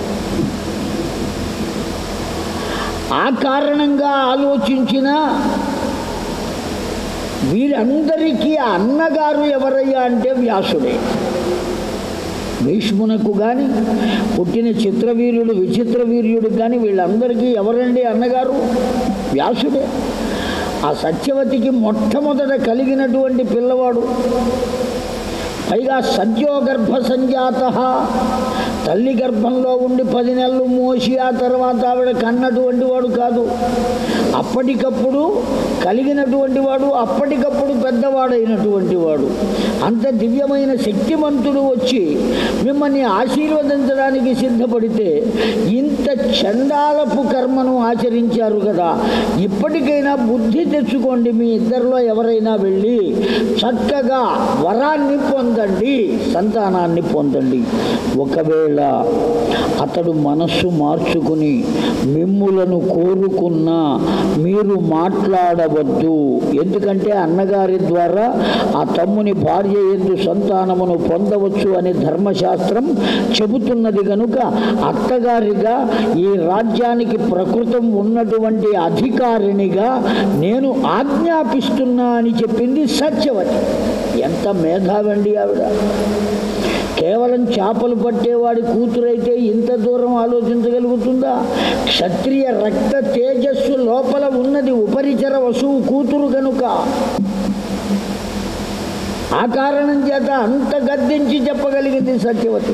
ఆ కారణంగా ఆలోచించిన వీరందరికీ అన్నగారు ఎవరయ్యా అంటే వ్యాసుడే. భీష్మునకు కానీ పుట్టిన చిత్రవీర్యుడు విచిత్రవీర్యుడు కానీ వీళ్ళందరికీ ఎవరండి అన్నగారు? వ్యాసుడే. ఆ సత్యవతికి మొట్టమొదట కలిగినటువంటి పిల్లవాడు. పైగా సద్యోగర్భ సంజాత తల్లి గర్భంలో ఉండి పది నెలలు మోసి ఆ తర్వాత ఆవిడ కన్నటువంటి వాడు కాదు. అప్పటికప్పుడు కలిగినటువంటి వాడు అప్పటికప్పుడు పెద్దవాడైనటువంటి వాడు. అంత దివ్యమైన శక్తిమంతుడు వచ్చి మిమ్మల్ని ఆశీర్వదించడానికి సిద్ధపడితే ఇంత చండాలపు కర్మను ఆచరించారు కదా. ఇప్పటికైనా బుద్ధి తెచ్చుకోండి మీ ఇద్దరిలో ఎవరైనా వెళ్ళి చక్కగా వరాన్ని పొందండి సంతానాన్ని పొందండి. ఒకవేళ అతడు మనస్సు మార్చుకుని మిమ్ములను కోరుకున్నా మీరు మాట్లాడవద్దు. ఎందుకంటే అన్నగారి ద్వారా ఆ తమ్ముని భార్య ఎందు సంతానమును పొందవచ్చు అని ధర్మశాస్త్రం చెబుతున్నది కనుక అత్తగారిగా ఈ రాజ్యానికి ప్రకృతం ఉన్నటువంటి అధికారినిగా నేను ఆజ్ఞాపిస్తున్నా అని చెప్పింది సత్యవతి. ఎంత మేధావండి ఆవిడ కేవలం చేపలు పట్టేవాడి కూతురైతే ఇంత దూరం ఆలోచించగలుగుతుందా? క్షత్రియ రక్త తేజస్సు లోపల ఉన్నది ఉపరిచర వసువు కూతురు కనుక ఆ కారణం చేత అంత గద్దించి చెప్పగలిగింది సత్యవతి.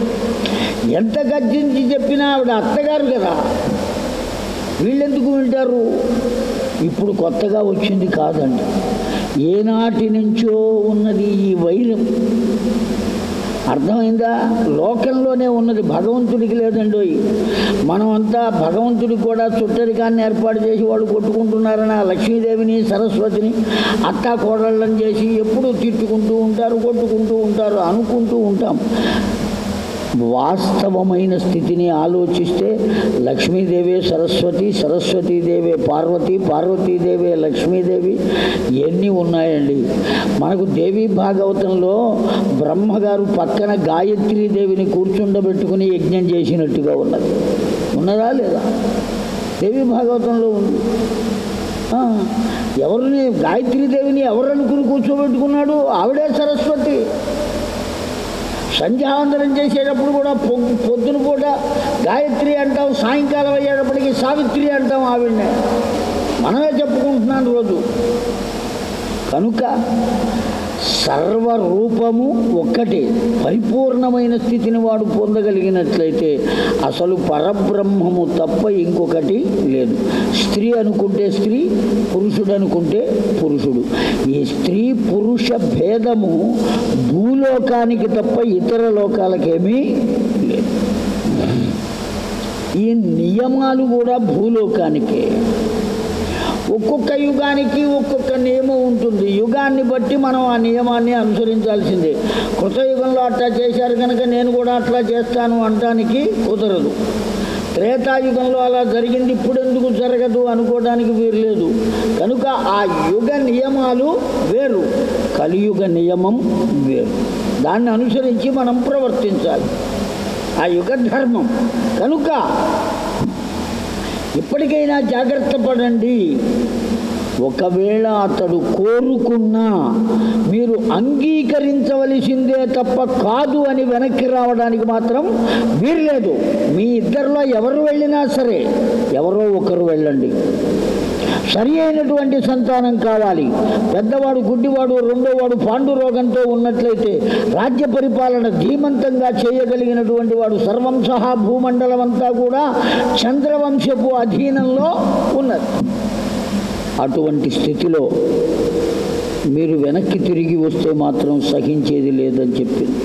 ఎంత గద్దించి చెప్పినా ఆవిడ అత్తగారు కదా. వీళ్ళెందుకు వింటారు? ఇప్పుడు కొత్తగా వచ్చింది కాదండి. ఏనాటి నుంచో ఉన్నది ఈ వైరం. అర్థమైందా? లోకంలోనే ఉన్నది భగవంతుడికి లేదండి మనమంతా భగవంతుడికి కూడా చుట్టరికాన్ని ఏర్పాటు చేసి వాళ్ళు కొట్టుకుంటున్నారని? ఆ లక్ష్మీదేవిని సరస్వతిని అత్తా కోడళ్ళని చేసి ఎప్పుడూ తిట్టుకుంటూ ఉంటారు కొట్టుకుంటూ ఉంటారు అనుకుంటూ ఉంటాం. వాస్తవమైన స్థితిని ఆలోచిస్తే లక్ష్మీదేవే సరస్వతి సరస్వతీదేవే పార్వతి పార్వతీదేవే లక్ష్మీదేవి ఎన్ని ఉన్నాయండి. మనకు దేవి భాగవతంలో బ్రహ్మగారు పక్కన గాయత్రీదేవిని కూర్చుండబెట్టుకుని యజ్ఞం చేసినట్టుగా ఉన్నది. ఉన్నదా లేదా? దేవి భాగవతంలో ఉంది. ఎవరిని గాయత్రీదేవిని ఎవరు అనుకుని కూర్చోబెట్టుకున్నాడు? ఆవిడే సరస్వతి. సంధ్యావందనం చేసేటప్పుడు కూడా పొ- పొద్దున పూట గాయత్రి అంటాం సాయంకాలం అయ్యేటప్పటికి సావిత్రి అంటాం ఆవిడనే. మనమే చెప్పుకుంటున్నాను రోజు. కనుక సర్వరూపము ఒక్కటే పరిపూర్ణమైన స్థితిని వాడు పొందగలిగినట్లయితే అసలు పరబ్రహ్మము తప్ప ఇంకొకటి లేదు. స్త్రీ అనుకుంటే స్త్రీ పురుషుడు అనుకుంటే పురుషుడు. ఈ స్త్రీ పురుష భేదము భూలోకానికి తప్ప ఇతర లోకాలకేమీ లేదు. ఈ నియమాలు కూడా భూలోకానికే. ఒక్కొక్క యుగానికి ఒక్కొక్క నియమం ఉంటుంది. యుగాన్ని బట్టి మనం ఆ నియమాన్ని అనుసరించాల్సిందే. కృతయుగంలో అట్లా చేశారు కనుక నేను కూడా అట్లా చేస్తాను అనడానికి కుదరదు. త్రేతాయుగంలో అలా జరిగింది ఇప్పుడు ఎందుకు జరగదు అనుకోవడానికి వీలు లేదు కనుక ఆ యుగ నియమాలు వేరు కలియుగ నియమం వేరు. దాన్ని అనుసరించి మనం ప్రవర్తించాలి. ఆ యుగ ధర్మం. కనుక ఇప్పటికైనా జాగ్రత్త పడండి. ఒకవేళ అతడు కోరుకున్నా మీరు అంగీకరించవలసిందే తప్ప కాదు అని వెనక్కి రావడానికి మాత్రం వీర్లేదు మీ ఇద్దరిలో ఎవరు వెళ్ళినా సరే ఎవరో ఒకరు వెళ్ళండి. సరి అయినటువంటి సంతానం కావాలి. పెద్దవాడు గుడ్డివాడు రెండోవాడు పాండు రోగంతో ఉన్నట్లయితే రాజ్య పరిపాలన ధీమంతంగా చేయగలిగినటువంటి వాడు సర్వం సహా భూమండలం అంతా కూడా చంద్రవంశపు అధీనంలో ఉన్నది. అటువంటి స్థితిలో మీరు వెనక్కి తిరిగి వస్తే మాత్రం సహించేది లేదని చెప్పింది.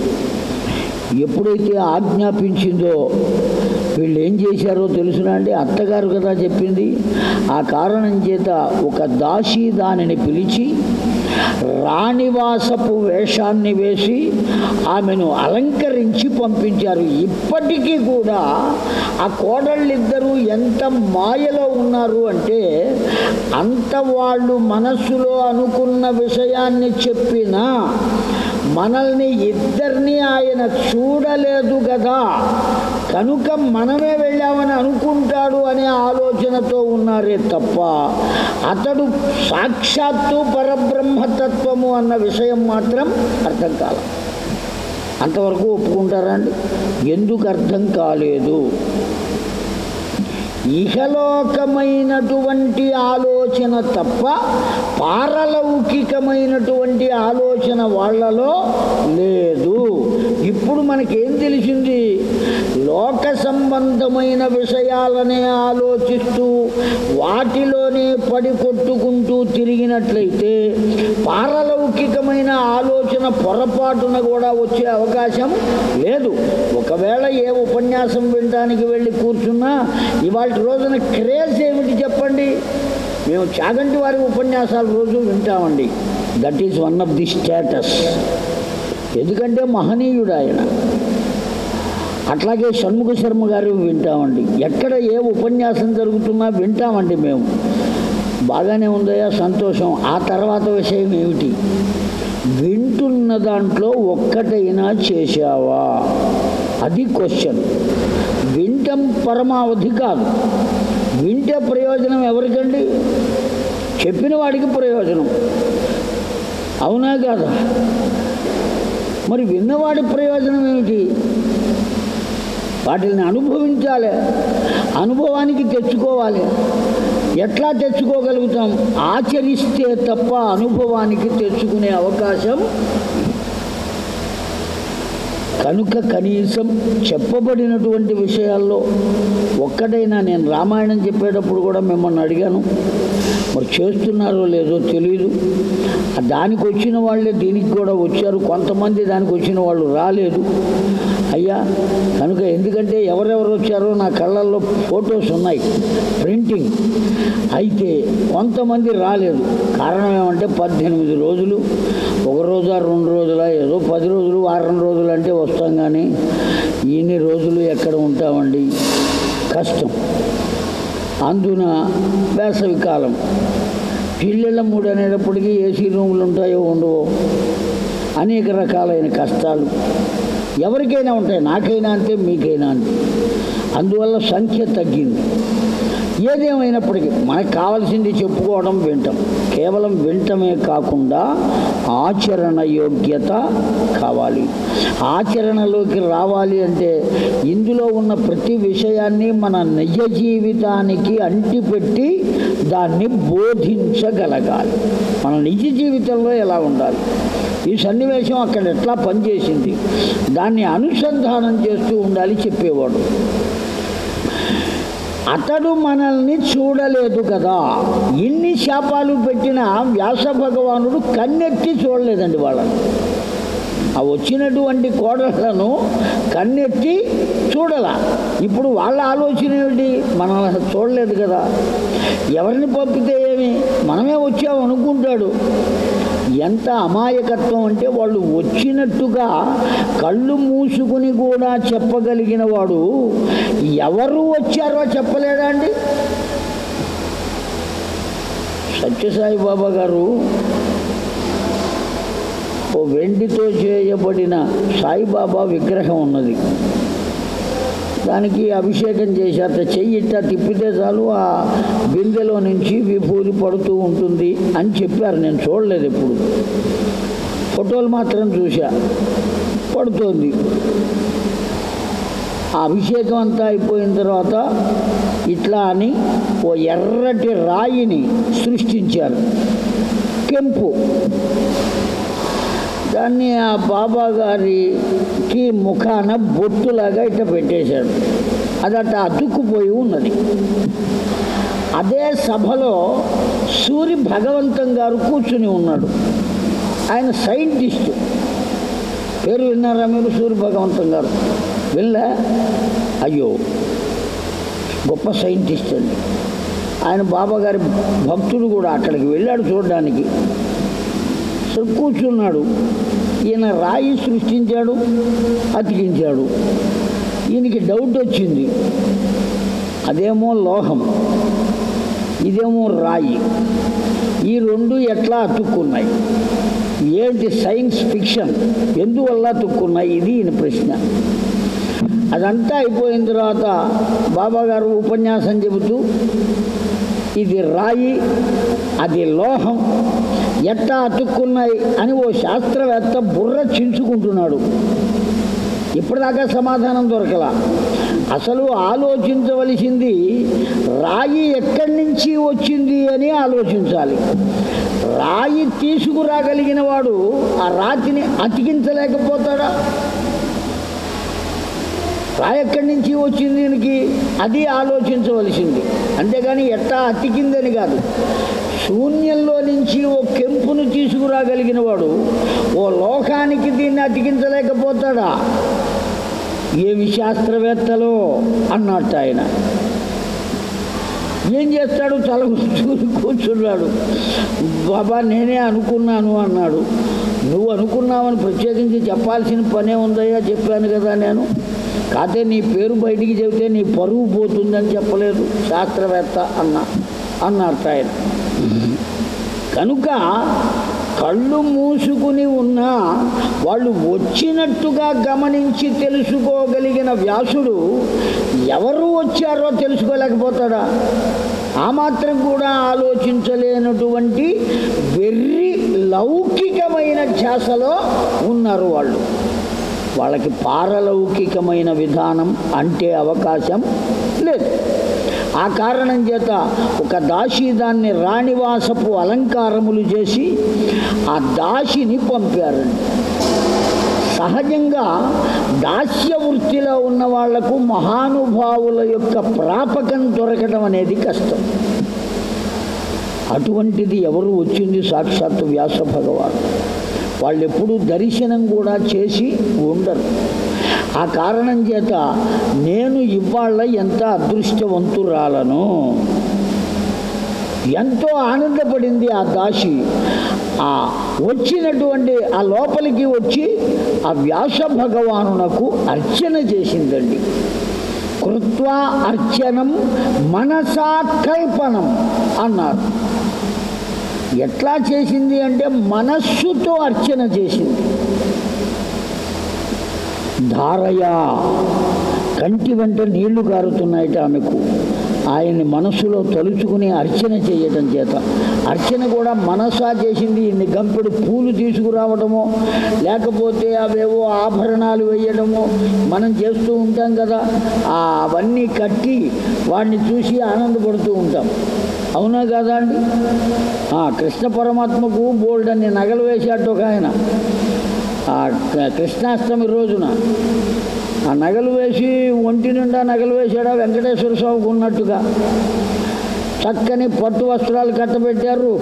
ఎప్పుడైతే ఆజ్ఞాపించిందో వీళ్ళు ఏం చేశారో తెలుసునా అండి? అత్తగారు కదా చెప్పింది. ఆ కారణం చేత ఒక దాసి దానిని పిలిచి రాణివాసపు వేషాన్ని వేసి ఆమెను అలంకరించి పంపించారు. ఇప్పటికీ కూడా ఆ కోడళ్ళిద్దరూ ఎంత మాయలో ఉన్నారు అంటే అంత వాళ్ళు మనస్సులో అనుకున్న విషయాన్ని చెప్పినా మనల్ని ఇద్దరిని ఆయన చూడలేదు కదా కనుక మనమే వెళ్ళామని అనుకుంటాడు అనే ఆలోచనతో ఉన్నారే తప్ప అతడు సాక్షాత్తు పరబ్రహ్మతత్వము అన్న విషయం మాత్రం అర్థం కాల. అంతవరకు ఒప్పుకుంటారా అండి? ఎందుకు అర్థం కాలేదు? ఇహలోకమైనటువంటి ఆలోచన ఆలోచన తప్ప పారలౌకికమైనటువంటి ఆలోచన వాళ్ళలో లేదు. ఇప్పుడు మనకేం తెలిసింది? లోక సంబంధమైన విషయాలనే ఆలోచిస్తూ వాటిలోనే పడి కొట్టుకుంటూ తిరిగినట్లయితే పారలౌకికమైన ఆలోచన పొరపాటున కూడా వచ్చే అవకాశం లేదు. ఒకవేళ ఏ ఉపన్యాసం వినడానికి వెళ్ళి కూర్చున్నా ఇవాళ రోజున క్రేజ్ ఏమిటి చెప్పండి? మేము చాగంటి వారి ఉపన్యాసాలు రోజు వింటామండి. That is one of the status ఎందుకంటే మహనీయుడు ఆయన అట్లాగే షణ్ముఖ శర్మ గారు వింటామండి. ఎక్కడ ఏ ఉపన్యాసం జరుగుతున్నా వింటామండి మేము. బాగానే ఉందయా సంతోషం. ఆ తర్వాత విషయం ఏమిటి? వింటున్న దాంట్లో ఒక్కటైనా చేశావా? అది క్వశ్చన్ వింటం పరమావధి కాదు. వింటే ప్రయోజనం ఎవరికండి? చెప్పిన వాడికి ప్రయోజనం. అవునా కాదా? మరి విన్నవాడి ప్రయోజనం ఏమిటి? వాటిని అనుభవించాలి. అనుభవానికి తెచ్చుకోవాలి. ఎట్లా తెచ్చుకోగలుగుతాం? ఆచరిస్తే తప్ప అనుభవానికి తెచ్చుకునే అవకాశం కనుక కనీసం చెప్పబడినటువంటి విషయాల్లో ఒక్కటైనా నేను రామాయణం చెప్పేటప్పుడు కూడా మిమ్మల్ని అడిగాను. మరి చేస్తున్నారో లేదో తెలియదు దానికి వచ్చిన వాళ్ళే దీనికి కూడా వచ్చారు. కొంతమంది దానికి వచ్చిన వాళ్ళు రాలేదు. అయ్యా కనుక ఎందుకంటే ఎవరెవరు వచ్చారో నా కళ్ళల్లో ఫొటోస్ ఉన్నాయి ప్రింటింగ్. అయితే కొంతమంది రాలేదు. కారణం ఏమంటే పద్దెనిమిది రోజులు ఒక రోజా రెండు రోజుల ఏదో పది రోజులు వారం రోజులు అంటే వస్తాం కానీ ఇన్ని రోజులు ఎక్కడ ఉంటామండి? కష్టం. అందున వేసవి కాలం. పిల్లల మూడు అనేటప్పటికీ ఏసీ రూములు ఉంటాయో ఉండవో అనేక రకాలైన కష్టాలు. ఎవరికైనా ఉంటాయి. నాకైనా అంతే మీకైనా అంతే అందువల్ల సంఖ్య తగ్గింది. ఏదేమైనప్పటికీ మనకు కావాల్సింది చెప్పుకోవడం వింటాం. కేవలం వింటమే కాకుండా ఆచరణ యోగ్యత కావాలి. ఆచరణలోకి రావాలి అంటే ఇందులో ఉన్న ప్రతి విషయాన్ని మన నిజ జీవితానికి అంటిపెట్టి దాన్ని బోధించగలగాలి. మన నిజ జీవితంలో ఎలా ఉండాలి? ఈ సన్నివేశం అక్కడ ఎట్లా పనిచేసింది? దాన్ని అనుసంధానం చేస్తూ ఉండాలి చెప్పేవాడు. అతడు మనల్ని చూడలేదు కదా. ఇన్ని శాపాలు పెట్టిన వ్యాస భగవానుడు కన్నెత్తి చూడలేదండి వాళ్ళని. ఆ వచ్చినటువంటి కోడళ్ళను కన్నెత్తి చూడాల. ఇప్పుడు వాళ్ళ ఆలోచన ఏమిటి? మనల్ని చూడలేదు కదా. ఎవరిని పంపితే ఏమి? మనమే వచ్చాము అనుకుంటాడు. ఎంత అమాయకత్వం అంటే వాళ్ళు వచ్చినట్టుగా కళ్ళు మూసుకుని కూడా చెప్పగలిగిన వాడు ఎవరు వచ్చారో చెప్పలేదా అండి? సత్యసాయి బాబా గారు ఓ వెండితో చేయబడిన సాయిబాబా విగ్రహం ఉన్నది. దానికి అభిషేకం చేశాక చెయ్యి తిప్పితే చాలు ఆ బిందెలో నుంచి విభూతి పడుతూ ఉంటుంది అని చెప్పారు. నేను చూడలేదు ఎప్పుడు. ఫోటోలు మాత్రం చూశా. పడుతోంది. ఆ అభిషేకం అంతా అయిపోయిన తర్వాత ఇట్లా అని ఓ ఎర్రటి రాయిని సృష్టించారు. కెంపు. దాన్ని ఆ బాబా గారికి ముఖాన బొట్టులాగా ఇట్ట పెట్టేశాడు. అది అట్ట అతుక్కుపోయి ఉన్నది. అదే సభలో సూరి భగవంతం గారు కూర్చుని ఉన్నాడు. ఆయన సైంటిస్ట్. పేరు విన్నారా మీరు సూర్య భగవంతం గారు? వెళ్ళా అయ్యో గొప్ప సైంటిస్ట్ అండి ఆయన బాబా గారి భక్తుడు కూడా అక్కడికి వెళ్ళాడు చూడడానికి. కూర్చున్నాడు. ఈయన రాయి సృష్టించాడు అతికించాడు. ఈయనకి డౌట్ వచ్చింది. అదేమో లోహం ఇదేమో రాయి. ఈ రెండు ఎట్లా అతుక్కున్నాయి? ఏంటి సైన్స్ ఫిక్షన్ ఎందువల్ల అతుక్కున్నాయి? ఇది ఈయన ప్రశ్న. అదంతా అయిపోయిన తర్వాత బాబా గారు ఉపన్యాసం చెబుతూ ఇది రాయి అది లోహం ఎట్టా అతుక్కున్నాయి అని ఓ శాస్త్రవేత్త బుర్ర చించుకుంటున్నాడు. ఇప్పటిదాకా సమాధానం దొరకలా. అసలు ఆలోచించవలసింది రాయి ఎక్కడి నుంచి వచ్చింది అని ఆలోచించాలి. రాయి తీసుకురాగలిగిన వాడు ఆ రాతిని అతికించలేకపోతాడా? రాయి ఎక్కడి నుంచి వచ్చింది దీనికి అది ఆలోచించవలసింది. అంతేగాని ఎట్టా అతికిందని కాదు. శూన్యంలో నుంచి ఓ కెంపును తీసుకురాగలిగిన వాడు ఓ లోకానికి దీన్ని అతికించలేకపోతాడా? ఏమి శాస్త్రవేత్తలో? అన్నట్టు ఆయన. ఏం చేస్తాడు? తల చూసి కూర్చున్నాడు. బాబా నేనే అనుకున్నాను అన్నాడు. నువ్వు అనుకున్నావని ప్రత్యేకించి చెప్పాల్సిన పనే ఉందయ్యా చెప్పాను కదా నేను. కాతే నీ పేరు బయటికి చెబితే నీ పరువు పోతుందని చెప్పలేదు శాస్త్రవేత్త అన్న అన్నారు ఆయన. కనుక కళ్ళు మూసుకుని ఉన్నా వాళ్ళు వచ్చినట్టుగా గమనించి తెలుసుకోగలిగిన వ్యాసుడు ఎవరు వచ్చారో తెలుసుకోలేకపోతాడా? ఆ మాత్రం కూడా ఆలోచించలేనటువంటి వెర్రి లౌకికమైన ధ్యాసలో ఉన్నారు వాళ్ళు. వాళ్ళకి పారలౌకికమైన విధానం అంటే అవకాశం లేదు. ఆ కారణం చేత ఒక దాసి దాన్ని రాణివాసపు అలంకారములు చేసి ఆ దాసిని పంపారండి. సహజంగా దాస్య వృత్తిలో ఉన్న వాళ్ళకు మహానుభావుల యొక్క ప్రాపకం దొరకడం అనేది కష్టం. అటువంటిది ఎవరు వచ్చింది సాక్షాత్తు వ్యాస భగవాన్ వాళ్ళు ఎప్పుడూ దర్శనం కూడా చేసి ఉండరు. ఆ కారణం చేత నేను ఇవాళ ఎంత అదృష్టవంతురాలను? ఎంతో ఆనందపడింది ఆ దాసి. ఆ వచ్చినటువంటి ఆ లోపలికి వచ్చి ఆ వ్యాస భగవానునకు అర్చన చేసిందండి. కృత్వా అర్చనం మనసా కల్పనం అన్నారు. ఎట్లా చేసింది అంటే మనస్సుతో అర్చన చేసింది. ధారయా కంటి వెంట నీళ్ళు కారుతున్నాయట ఆమెకు. ఆయన్ని మనస్సులో తలుచుకుని అర్చన చేయటం చేత. అర్చన కూడా మనసా చేసింది. ఇన్ని గంపెడు పూలు తీసుకురావడమో లేకపోతే అవేవో ఆభరణాలు వేయడమో మనం చేస్తూ ఉంటాం కదా. అవన్నీ కట్టి వాడిని చూసి ఆనందపడుతూ ఉంటాం. అవునా కదా అండి? ఆ, కృష్ణ పరమాత్మకు బోల్డ్ అన్ని నగలు వేశాడు ఒక ఆయన. ఆ కృష్ణాష్టమి రోజున. ఆ నగలు వేసి ఒంటి నిండా నగలు వేసాడా వెంకటేశ్వర స్వామికి ఉన్నట్టుగా. చక్కని పట్టు వస్త్రాలు కట్టబెట్టారు.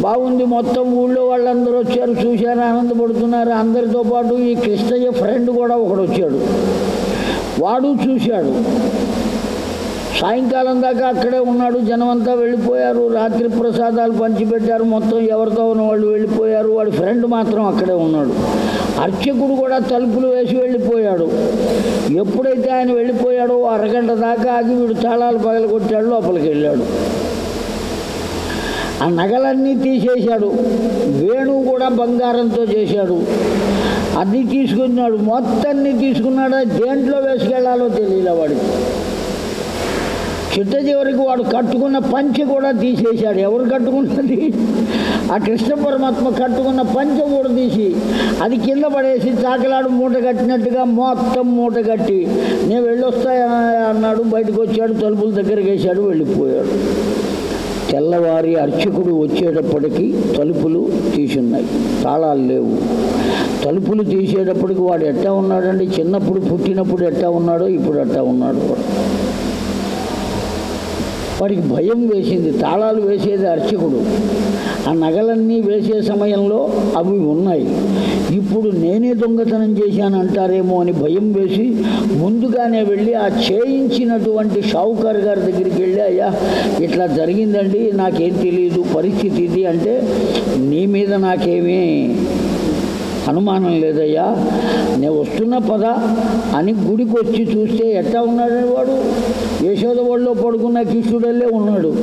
బాగుంది మొత్తం ఊళ్ళో వాళ్ళందరూ వచ్చారు. చూశారు ఆనందపడుతున్నారు. అందరితో పాటు ఈ కృష్ణయ్య ఫ్రెండ్ కూడా ఒకడు వచ్చాడు. వాడు చూశాడు. సాయంకాలం దాకా అక్కడే ఉన్నాడు. జనమంతా వెళ్ళిపోయారు. రాత్రి ప్రసాదాలు పంచిపెట్టారు. మొత్తం ఎవరితో ఉన్న వాళ్ళు వెళ్ళిపోయారు. వాడి ఫ్రెండ్ మాత్రం అక్కడే ఉన్నాడు. అర్చకుడు కూడా తలుపులు వేసి వెళ్ళిపోయాడు. ఎప్పుడైతే ఆయన వెళ్ళిపోయాడో అరగంట దాకా ఆగి వీడు తాళాలు పగలగొట్టాడు లోపలికి వెళ్ళాడు. ఆ నగలన్నీ తీసేశాడు. వేణువు కూడా బంగారంతో చేశాడు. అది తీసుకున్నాడు. మొత్తాన్ని తీసుకున్నాడా? దేంట్లో వేసుకెళ్ళాలో తెలియలే వాడికి. చిట్ట చివరికి వాడు కట్టుకున్న పంచె కూడా తీసేశాడు. ఎవరు కట్టుకున్నది? ఆ కృష్ణ పరమాత్మ కట్టుకున్న పంచె కూడా తీసి అది కింద పడేసి చాకలాడు మూట కట్టినట్టుగా మొత్తం మూట కట్టి నేను వెళ్ళొస్తాయా? అన్నాడు. బయటకు వచ్చాడు తలుపుల దగ్గరికి వేసాడు వెళ్ళిపోయాడు. తెల్లవారి అర్చకుడు వచ్చేటప్పటికి తలుపులు తీసున్నాయి. తాళాలు లేవు. తలుపులు తీసేటప్పటికి వాడు ఎట్టా ఉన్నాడండి? చిన్నప్పుడు పుట్టినప్పుడు ఎట్టా ఉన్నాడో ఇప్పుడు ఎట్టా ఉన్నాడు కూడా వాడికి భయం వేసింది తాళాలు వేసేది అర్చకుడు. ఆ నగలన్నీ వేసే సమయంలో అవి ఉన్నాయి. ఇప్పుడు నేనే దొంగతనం చేశాను అంటారేమో అని భయం వేసి ముందుగానే వెళ్ళి ఆ చేయించినటువంటి షావుకార్ గారి దగ్గరికి వెళ్ళి అయ్యా ఇట్లా జరిగిందండి నాకేం తెలియదు పరిస్థితి ఇది అంటే నీ మీద నాకేమీ అనుమానం లేదయ్యా. నేను వస్తున్న పద అని గుడికి వచ్చి చూస్తే ఎట్లా ఉన్నాడని వాడు? యశోద ఒళ్ళో పడుకున్న కిష్యుడల్లే ఉన్నాడు.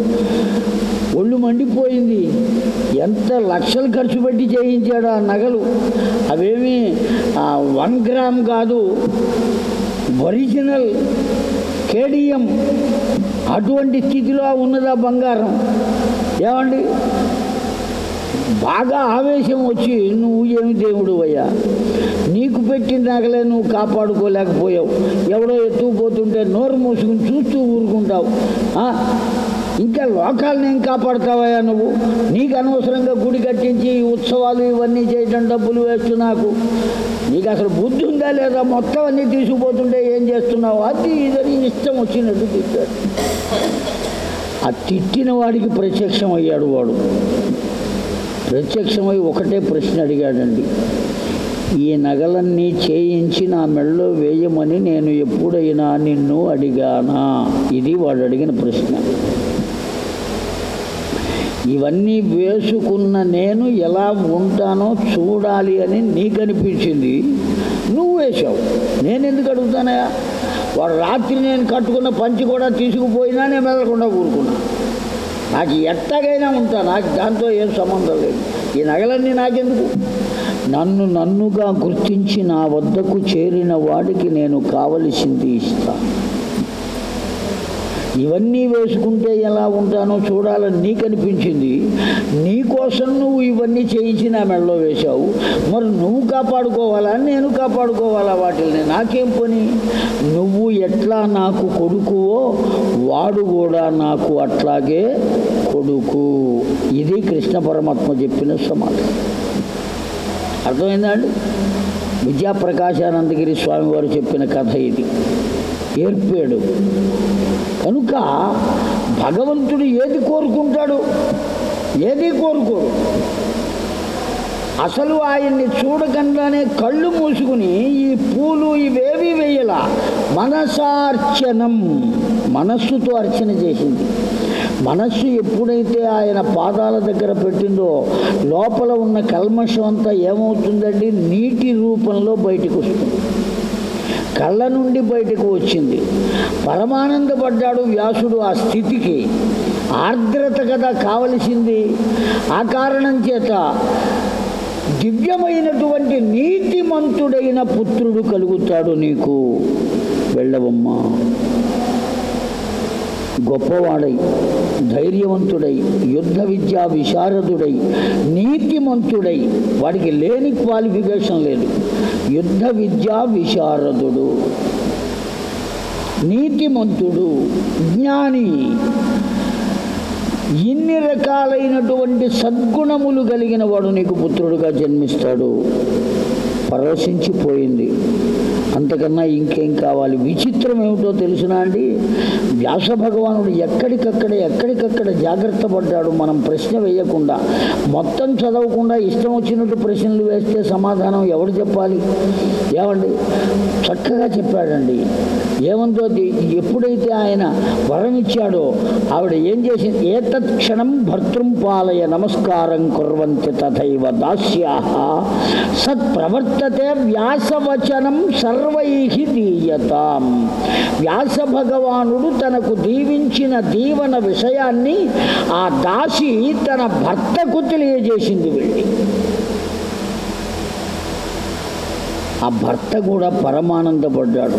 ఒళ్ళు మండిపోయింది. ఎంత లక్షలు ఖర్చు పెట్టి చేయించాడు ఆ నగలు. అవేమి వన్ గ్రామ్ కాదు. ఒరిజినల్ కేడియం. అటువంటి స్థితిలో ఉన్నదా బంగారం? ఏమండి? బాగా ఆవేశం వచ్చి నువ్వు ఏమి దేవుడు అయ్యా? నీకు పెట్టిన నగలే నువ్వు కాపాడుకోలేకపోయావు. ఎవడో ఎత్తుకుపోతుంటే నోరు మూసుకుని చూస్తూ ఊరుకుంటావు. ఇంకా లోకాలను ఏం కాపాడుతావయ్యా నువ్వు? నీకు అనవసరంగా గుడి కట్టించి ఉత్సవాలు ఇవన్నీ చేయడం డబ్బులు వేస్తు నాకు. నీకు అసలు బుద్ధి ఉందా లేదా? మొత్తం అన్నీ తీసుకుపోతుంటే ఏం చేస్తున్నావు? అది ఇదని ఇష్టం వచ్చినట్టు తిట్టాడు. ఆ తిట్టిన వాడికి ప్రత్యక్షం అయ్యాడు వాడు. ప్రత్యక్షమై ఒకటే ప్రశ్న అడిగాడండి. ఈ నగలన్నీ చేయించి నా మెడలో వేయమని నేను ఎప్పుడైనా నిన్ను అడిగానా? ఇది వాడు అడిగిన ప్రశ్న. ఇవన్నీ వేసుకున్న నేను ఎలా ఉంటానో చూడాలి అని నీకు అనిపించింది నువ్వు వేసావు నేను ఎందుకు అడుగుతానయా వాడు రాత్రి నేను కట్టుకున్న పంచి కూడా తీసుకుపోయినా నేను వెళ్ళకుండా కూరుకున్నాను నాకు ఎట్టగైనా ఉంటా నాకు దాంతో ఏం సంబంధం లేదు. ఈ నగలన్నీ నాకెందుకు? నన్ను నన్నుగా గుర్తించి నా వద్దకు చేరిన వాడికి నేను కావలసింది ఇస్తాను ఇవన్నీ వేసుకుంటే ఎలా ఉంటానో చూడాలని నీకు అనిపించింది నీకోసం నువ్వు ఇవన్నీ చేయించి నా మెడలో వేశావు. మరి నువ్వు కాపాడుకోవాలా? నేను కాపాడుకోవాలా వాటిని నాకేం పని? నువ్వు ఎట్లా నాకు కొడుకువో వాడు కూడా నాకు అట్లాగే కొడుకు. ఇది కృష్ణ పరమాత్మ చెప్పిన సమాధానం. అర్థమైందా అండి? విద్యాప్రకాశానందగిరి స్వామివారు చెప్పిన కథ ఇది. ఏర్పాడు కనుక భగవంతుడు ఏది కోరుకుంటాడు? ఏది కోరుకోడు? అసలు ఆయన్ని చూడకుండానే కళ్ళు మూసుకుని ఈ పూలు ఇవేవి వేయల. మనసార్చనం మనస్సుతో అర్చన చేసింది. మనస్సు ఎప్పుడైతే ఆయన పాదాల దగ్గర పెట్టిందో లోపల ఉన్న కల్మషం అంతా ఏమవుతుందండి? నీటి రూపంలో బయటకు వస్తుంది కళ్ళ నుండి బయటకు వచ్చింది. పరమానందపడ్డాడు వ్యాసుడు ఆ స్థితికి. ఆర్ద్రత కదా కావలసింది. ఆ కారణం చేత దివ్యమైనటువంటి నీతిమంతుడైన పుత్రుడు కలుగుతాడు నీకు. వెళ్ళవమ్మా. గొప్పవాడై ధైర్యవంతుడై యుద్ధ విద్యా విశారదుడై నీతిమంతుడై వాడికి లేని క్వాలిఫికేషన్ లేదు. యుద్ధ విద్యా విశారదుడు నీతిమంతుడు జ్ఞాని. ఇన్ని రకాలైనటువంటి సద్గుణములు కలిగిన వాడు నీకు పుత్రుడుగా జన్మిస్తాడు. పరవశించిపోయింది. అంతకన్నా ఇంకేం కావాలి? విచిత్రం ఏమిటో తెలుసునా అండి? వ్యాస భగవానుడు ఎక్కడికక్కడ ఎక్కడికక్కడ జాగ్రత్త పడ్డాడు మనం ప్రశ్న వేయకుండా. మొత్తం చదవకుండా ఇష్టం వచ్చినట్టు ప్రశ్నలు వేస్తే సమాధానం ఎవడు చెప్పాలి? ఏమండి? చక్కగా చెప్పాడండి. ఏమందో ఎప్పుడైతే ఆయన వరం ఇచ్చాడో ఆవిడ ఏం చేసింది? ఏతత్ క్షణం భర్తృం పాలయ నమస్కారం కుర్వంతి తథైవ దాస్యా సత్ప్రవర్తతే వ్యాసవచనం సర్వ దీయతాం వ్యాస భగవానుడు తనకు దీవించిన దీవన విషయాన్ని ఆ దాసి తన భర్తకు తెలియజేసింది వెళ్ళి ఆ భర్త కూడా పరమానందపడ్డాడు.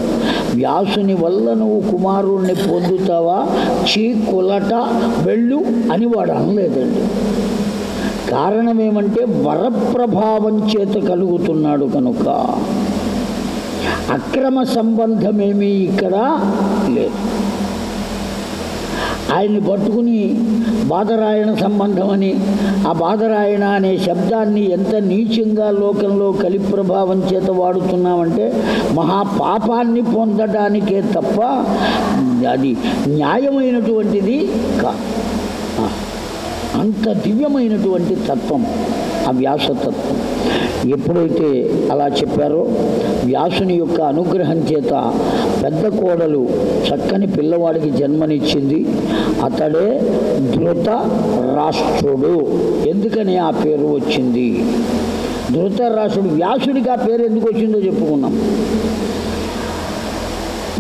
వ్యాసుని వల్ల నువ్వు కుమారుణ్ణి పొందుతావా? చీ కులట వెళ్ళు అని వాడు అనలేదండి. కారణం ఏమంటే వరప్రభావం చేత కలుగుతున్నాడు కనుక. అక్రమ సంబంధమేమీ ఇక్కడ లేదు. ఆయన్ని పట్టుకుని బాధరాయణ సంబంధం అని ఆ బాధరాయణ అనే శబ్దాన్ని ఎంత నీచంగా లోకంలో కలి ప్రభావం చేత వాడుతున్నామంటే మహాపాపాన్ని పొందడానికే తప్ప అది న్యాయమైనటువంటిది కా అంత దివ్యమైనటువంటి తత్వం ఆ వ్యాసతత్వం. ఎప్పుడైతే అలా చెప్పారో వ్యాసుని యొక్క అనుగ్రహం చేత పెద్ద కోడలు చక్కని పిల్లవాడికి జన్మనిచ్చింది. అతడే ధృత రాష్ట్రుడు ఎందుకని ఆ పేరు వచ్చింది? ధృతరాష్ట్రుడు వ్యాసుడికి ఆ పేరు ఎందుకు వచ్చిందో చెప్పుకున్నాం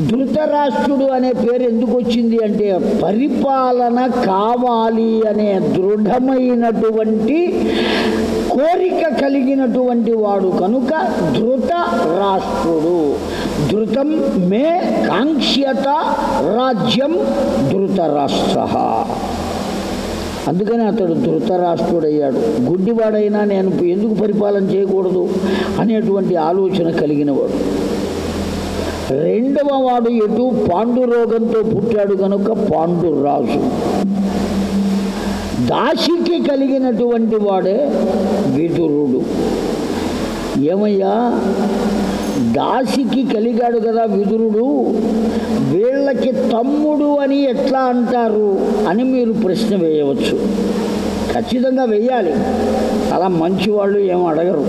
ధృతరాష్ట్రుడు అనే పేరు ఎందుకు వచ్చింది అంటే పరిపాలన కావాలి అనే దృఢమైనటువంటి కోరిక కలిగినటువంటి వాడు కనుక ధృత రాష్ట్రుడు ధృతం మే కాంక్ష్యత రాజ్యం ధృతరాష్ట్ర. అందుకని అతడు ధృతరాష్ట్రుడయ్యాడు. గుడ్డివాడైనా నేను ఎందుకు పరిపాలన చేయకూడదు అనేటువంటి ఆలోచన కలిగినవాడు. రెండవ వాడు ఎటు పాండురోగంతో పుట్టాడు కనుక పాండురాజు. దాసికి కలిగినటువంటి వాడే విదురుడు. ఏమయ్యా? దాసికి కలిగాడు కదా విదురుడు. వీళ్ళకి తమ్ముడు అని ఎట్లా అంటారు అని మీరు ప్రశ్న వేయవచ్చు. ఖచ్చితంగా వేయాలి. అలా మంచి వాళ్ళు ఏం అడగరు.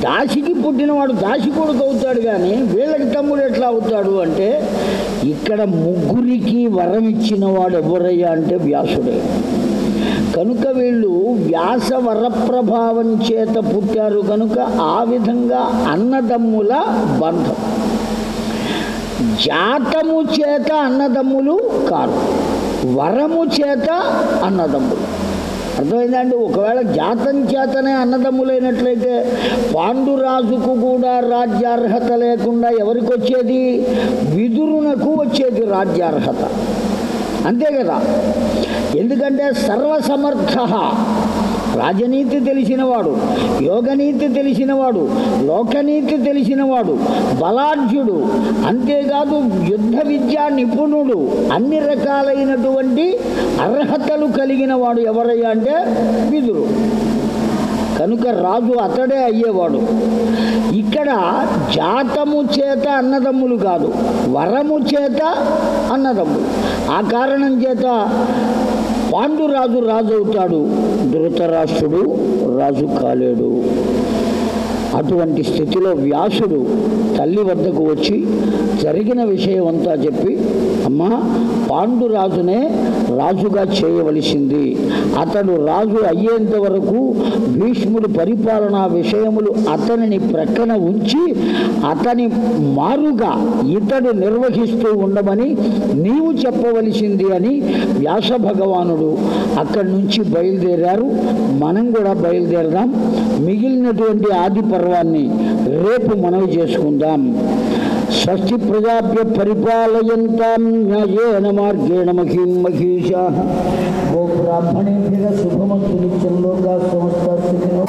దాసికి పుట్టినవాడు దాసి కొడుకు అవుతాడు కానీ వీళ్ళకి తమ్ముడు ఎట్లా అవుతాడు అంటే ఇక్కడ ముగ్గురికి వరం ఇచ్చిన వాడు ఎవరయ్యా అంటే వ్యాసుడే. కనుక వీళ్ళు వ్యాస వరప్రభావం చేత పుట్టారు కనుక ఆ విధంగా అన్నదమ్ముల బంధం. జాతము చేత అన్నదమ్ములు కాదు వరము చేత అన్నదమ్ములు. అర్థమైందండి? ఒకవేళ జాతం చేతనే అన్నదమ్ములైనట్లయితే పాండురాజుకు కూడా రాజ్యార్హత లేకుండా ఎవరికి వచ్చేది విదురునకు వచ్చేది రాజ్యార్హత. అంతే కదా? ఎందుకంటే సర్వసమర్థ. రాజనీతి తెలిసినవాడు యోగనీతి తెలిసినవాడు లోకనీతి తెలిసినవాడు బలాఢ్యుడు అంతేకాదు యుద్ధ విద్యా నిపుణుడు అన్ని రకాలైనటువంటి అర్హతలు కలిగిన వాడు ఎవరయ్యా అంటే విదురు. కనుక రాజు అతడే అయ్యేవాడు. ఇక్కడ జాతము చేత అన్నదమ్ములు కాదు వరము చేత అన్నదమ్ములు. ఆ కారణం చేత పాండురాజు రాజు అవుతాడు ధృతరాష్ట్రుడు రాజు కాలేడు. అటువంటి స్థితిలో వ్యాసుడు తల్లి వద్దకు వచ్చి జరిగిన విషయం అంతా చెప్పి అమ్మ పాండురాజునే రాజుగా చేయవలసింది. అతడు రాజు అయ్యేంత వరకు భీష్ముడు పరిపాలనా విషయములు అతనిని ప్రక్కన ఉంచి అతని మారుగా ఇతడు నిర్వహిస్తూ ఉండమని నీవు చెప్పవలసింది అని వ్యాస భగవానుడు అక్కడి నుంచి బయలుదేరారు. మనం కూడా బయలుదేరదాం. మిగిలినటువంటి ఆది పర్వాన్ని రేపు మనవి చేసుకుందాం. షష్ఠి ప్రజాభ్య పరిపాలయంతాం న్యాయేన మార్గేణ మహీం మహీషా గోబ్రాహ్మణేభ్య శుభమస్తు నిత్యం లోకా సమస్త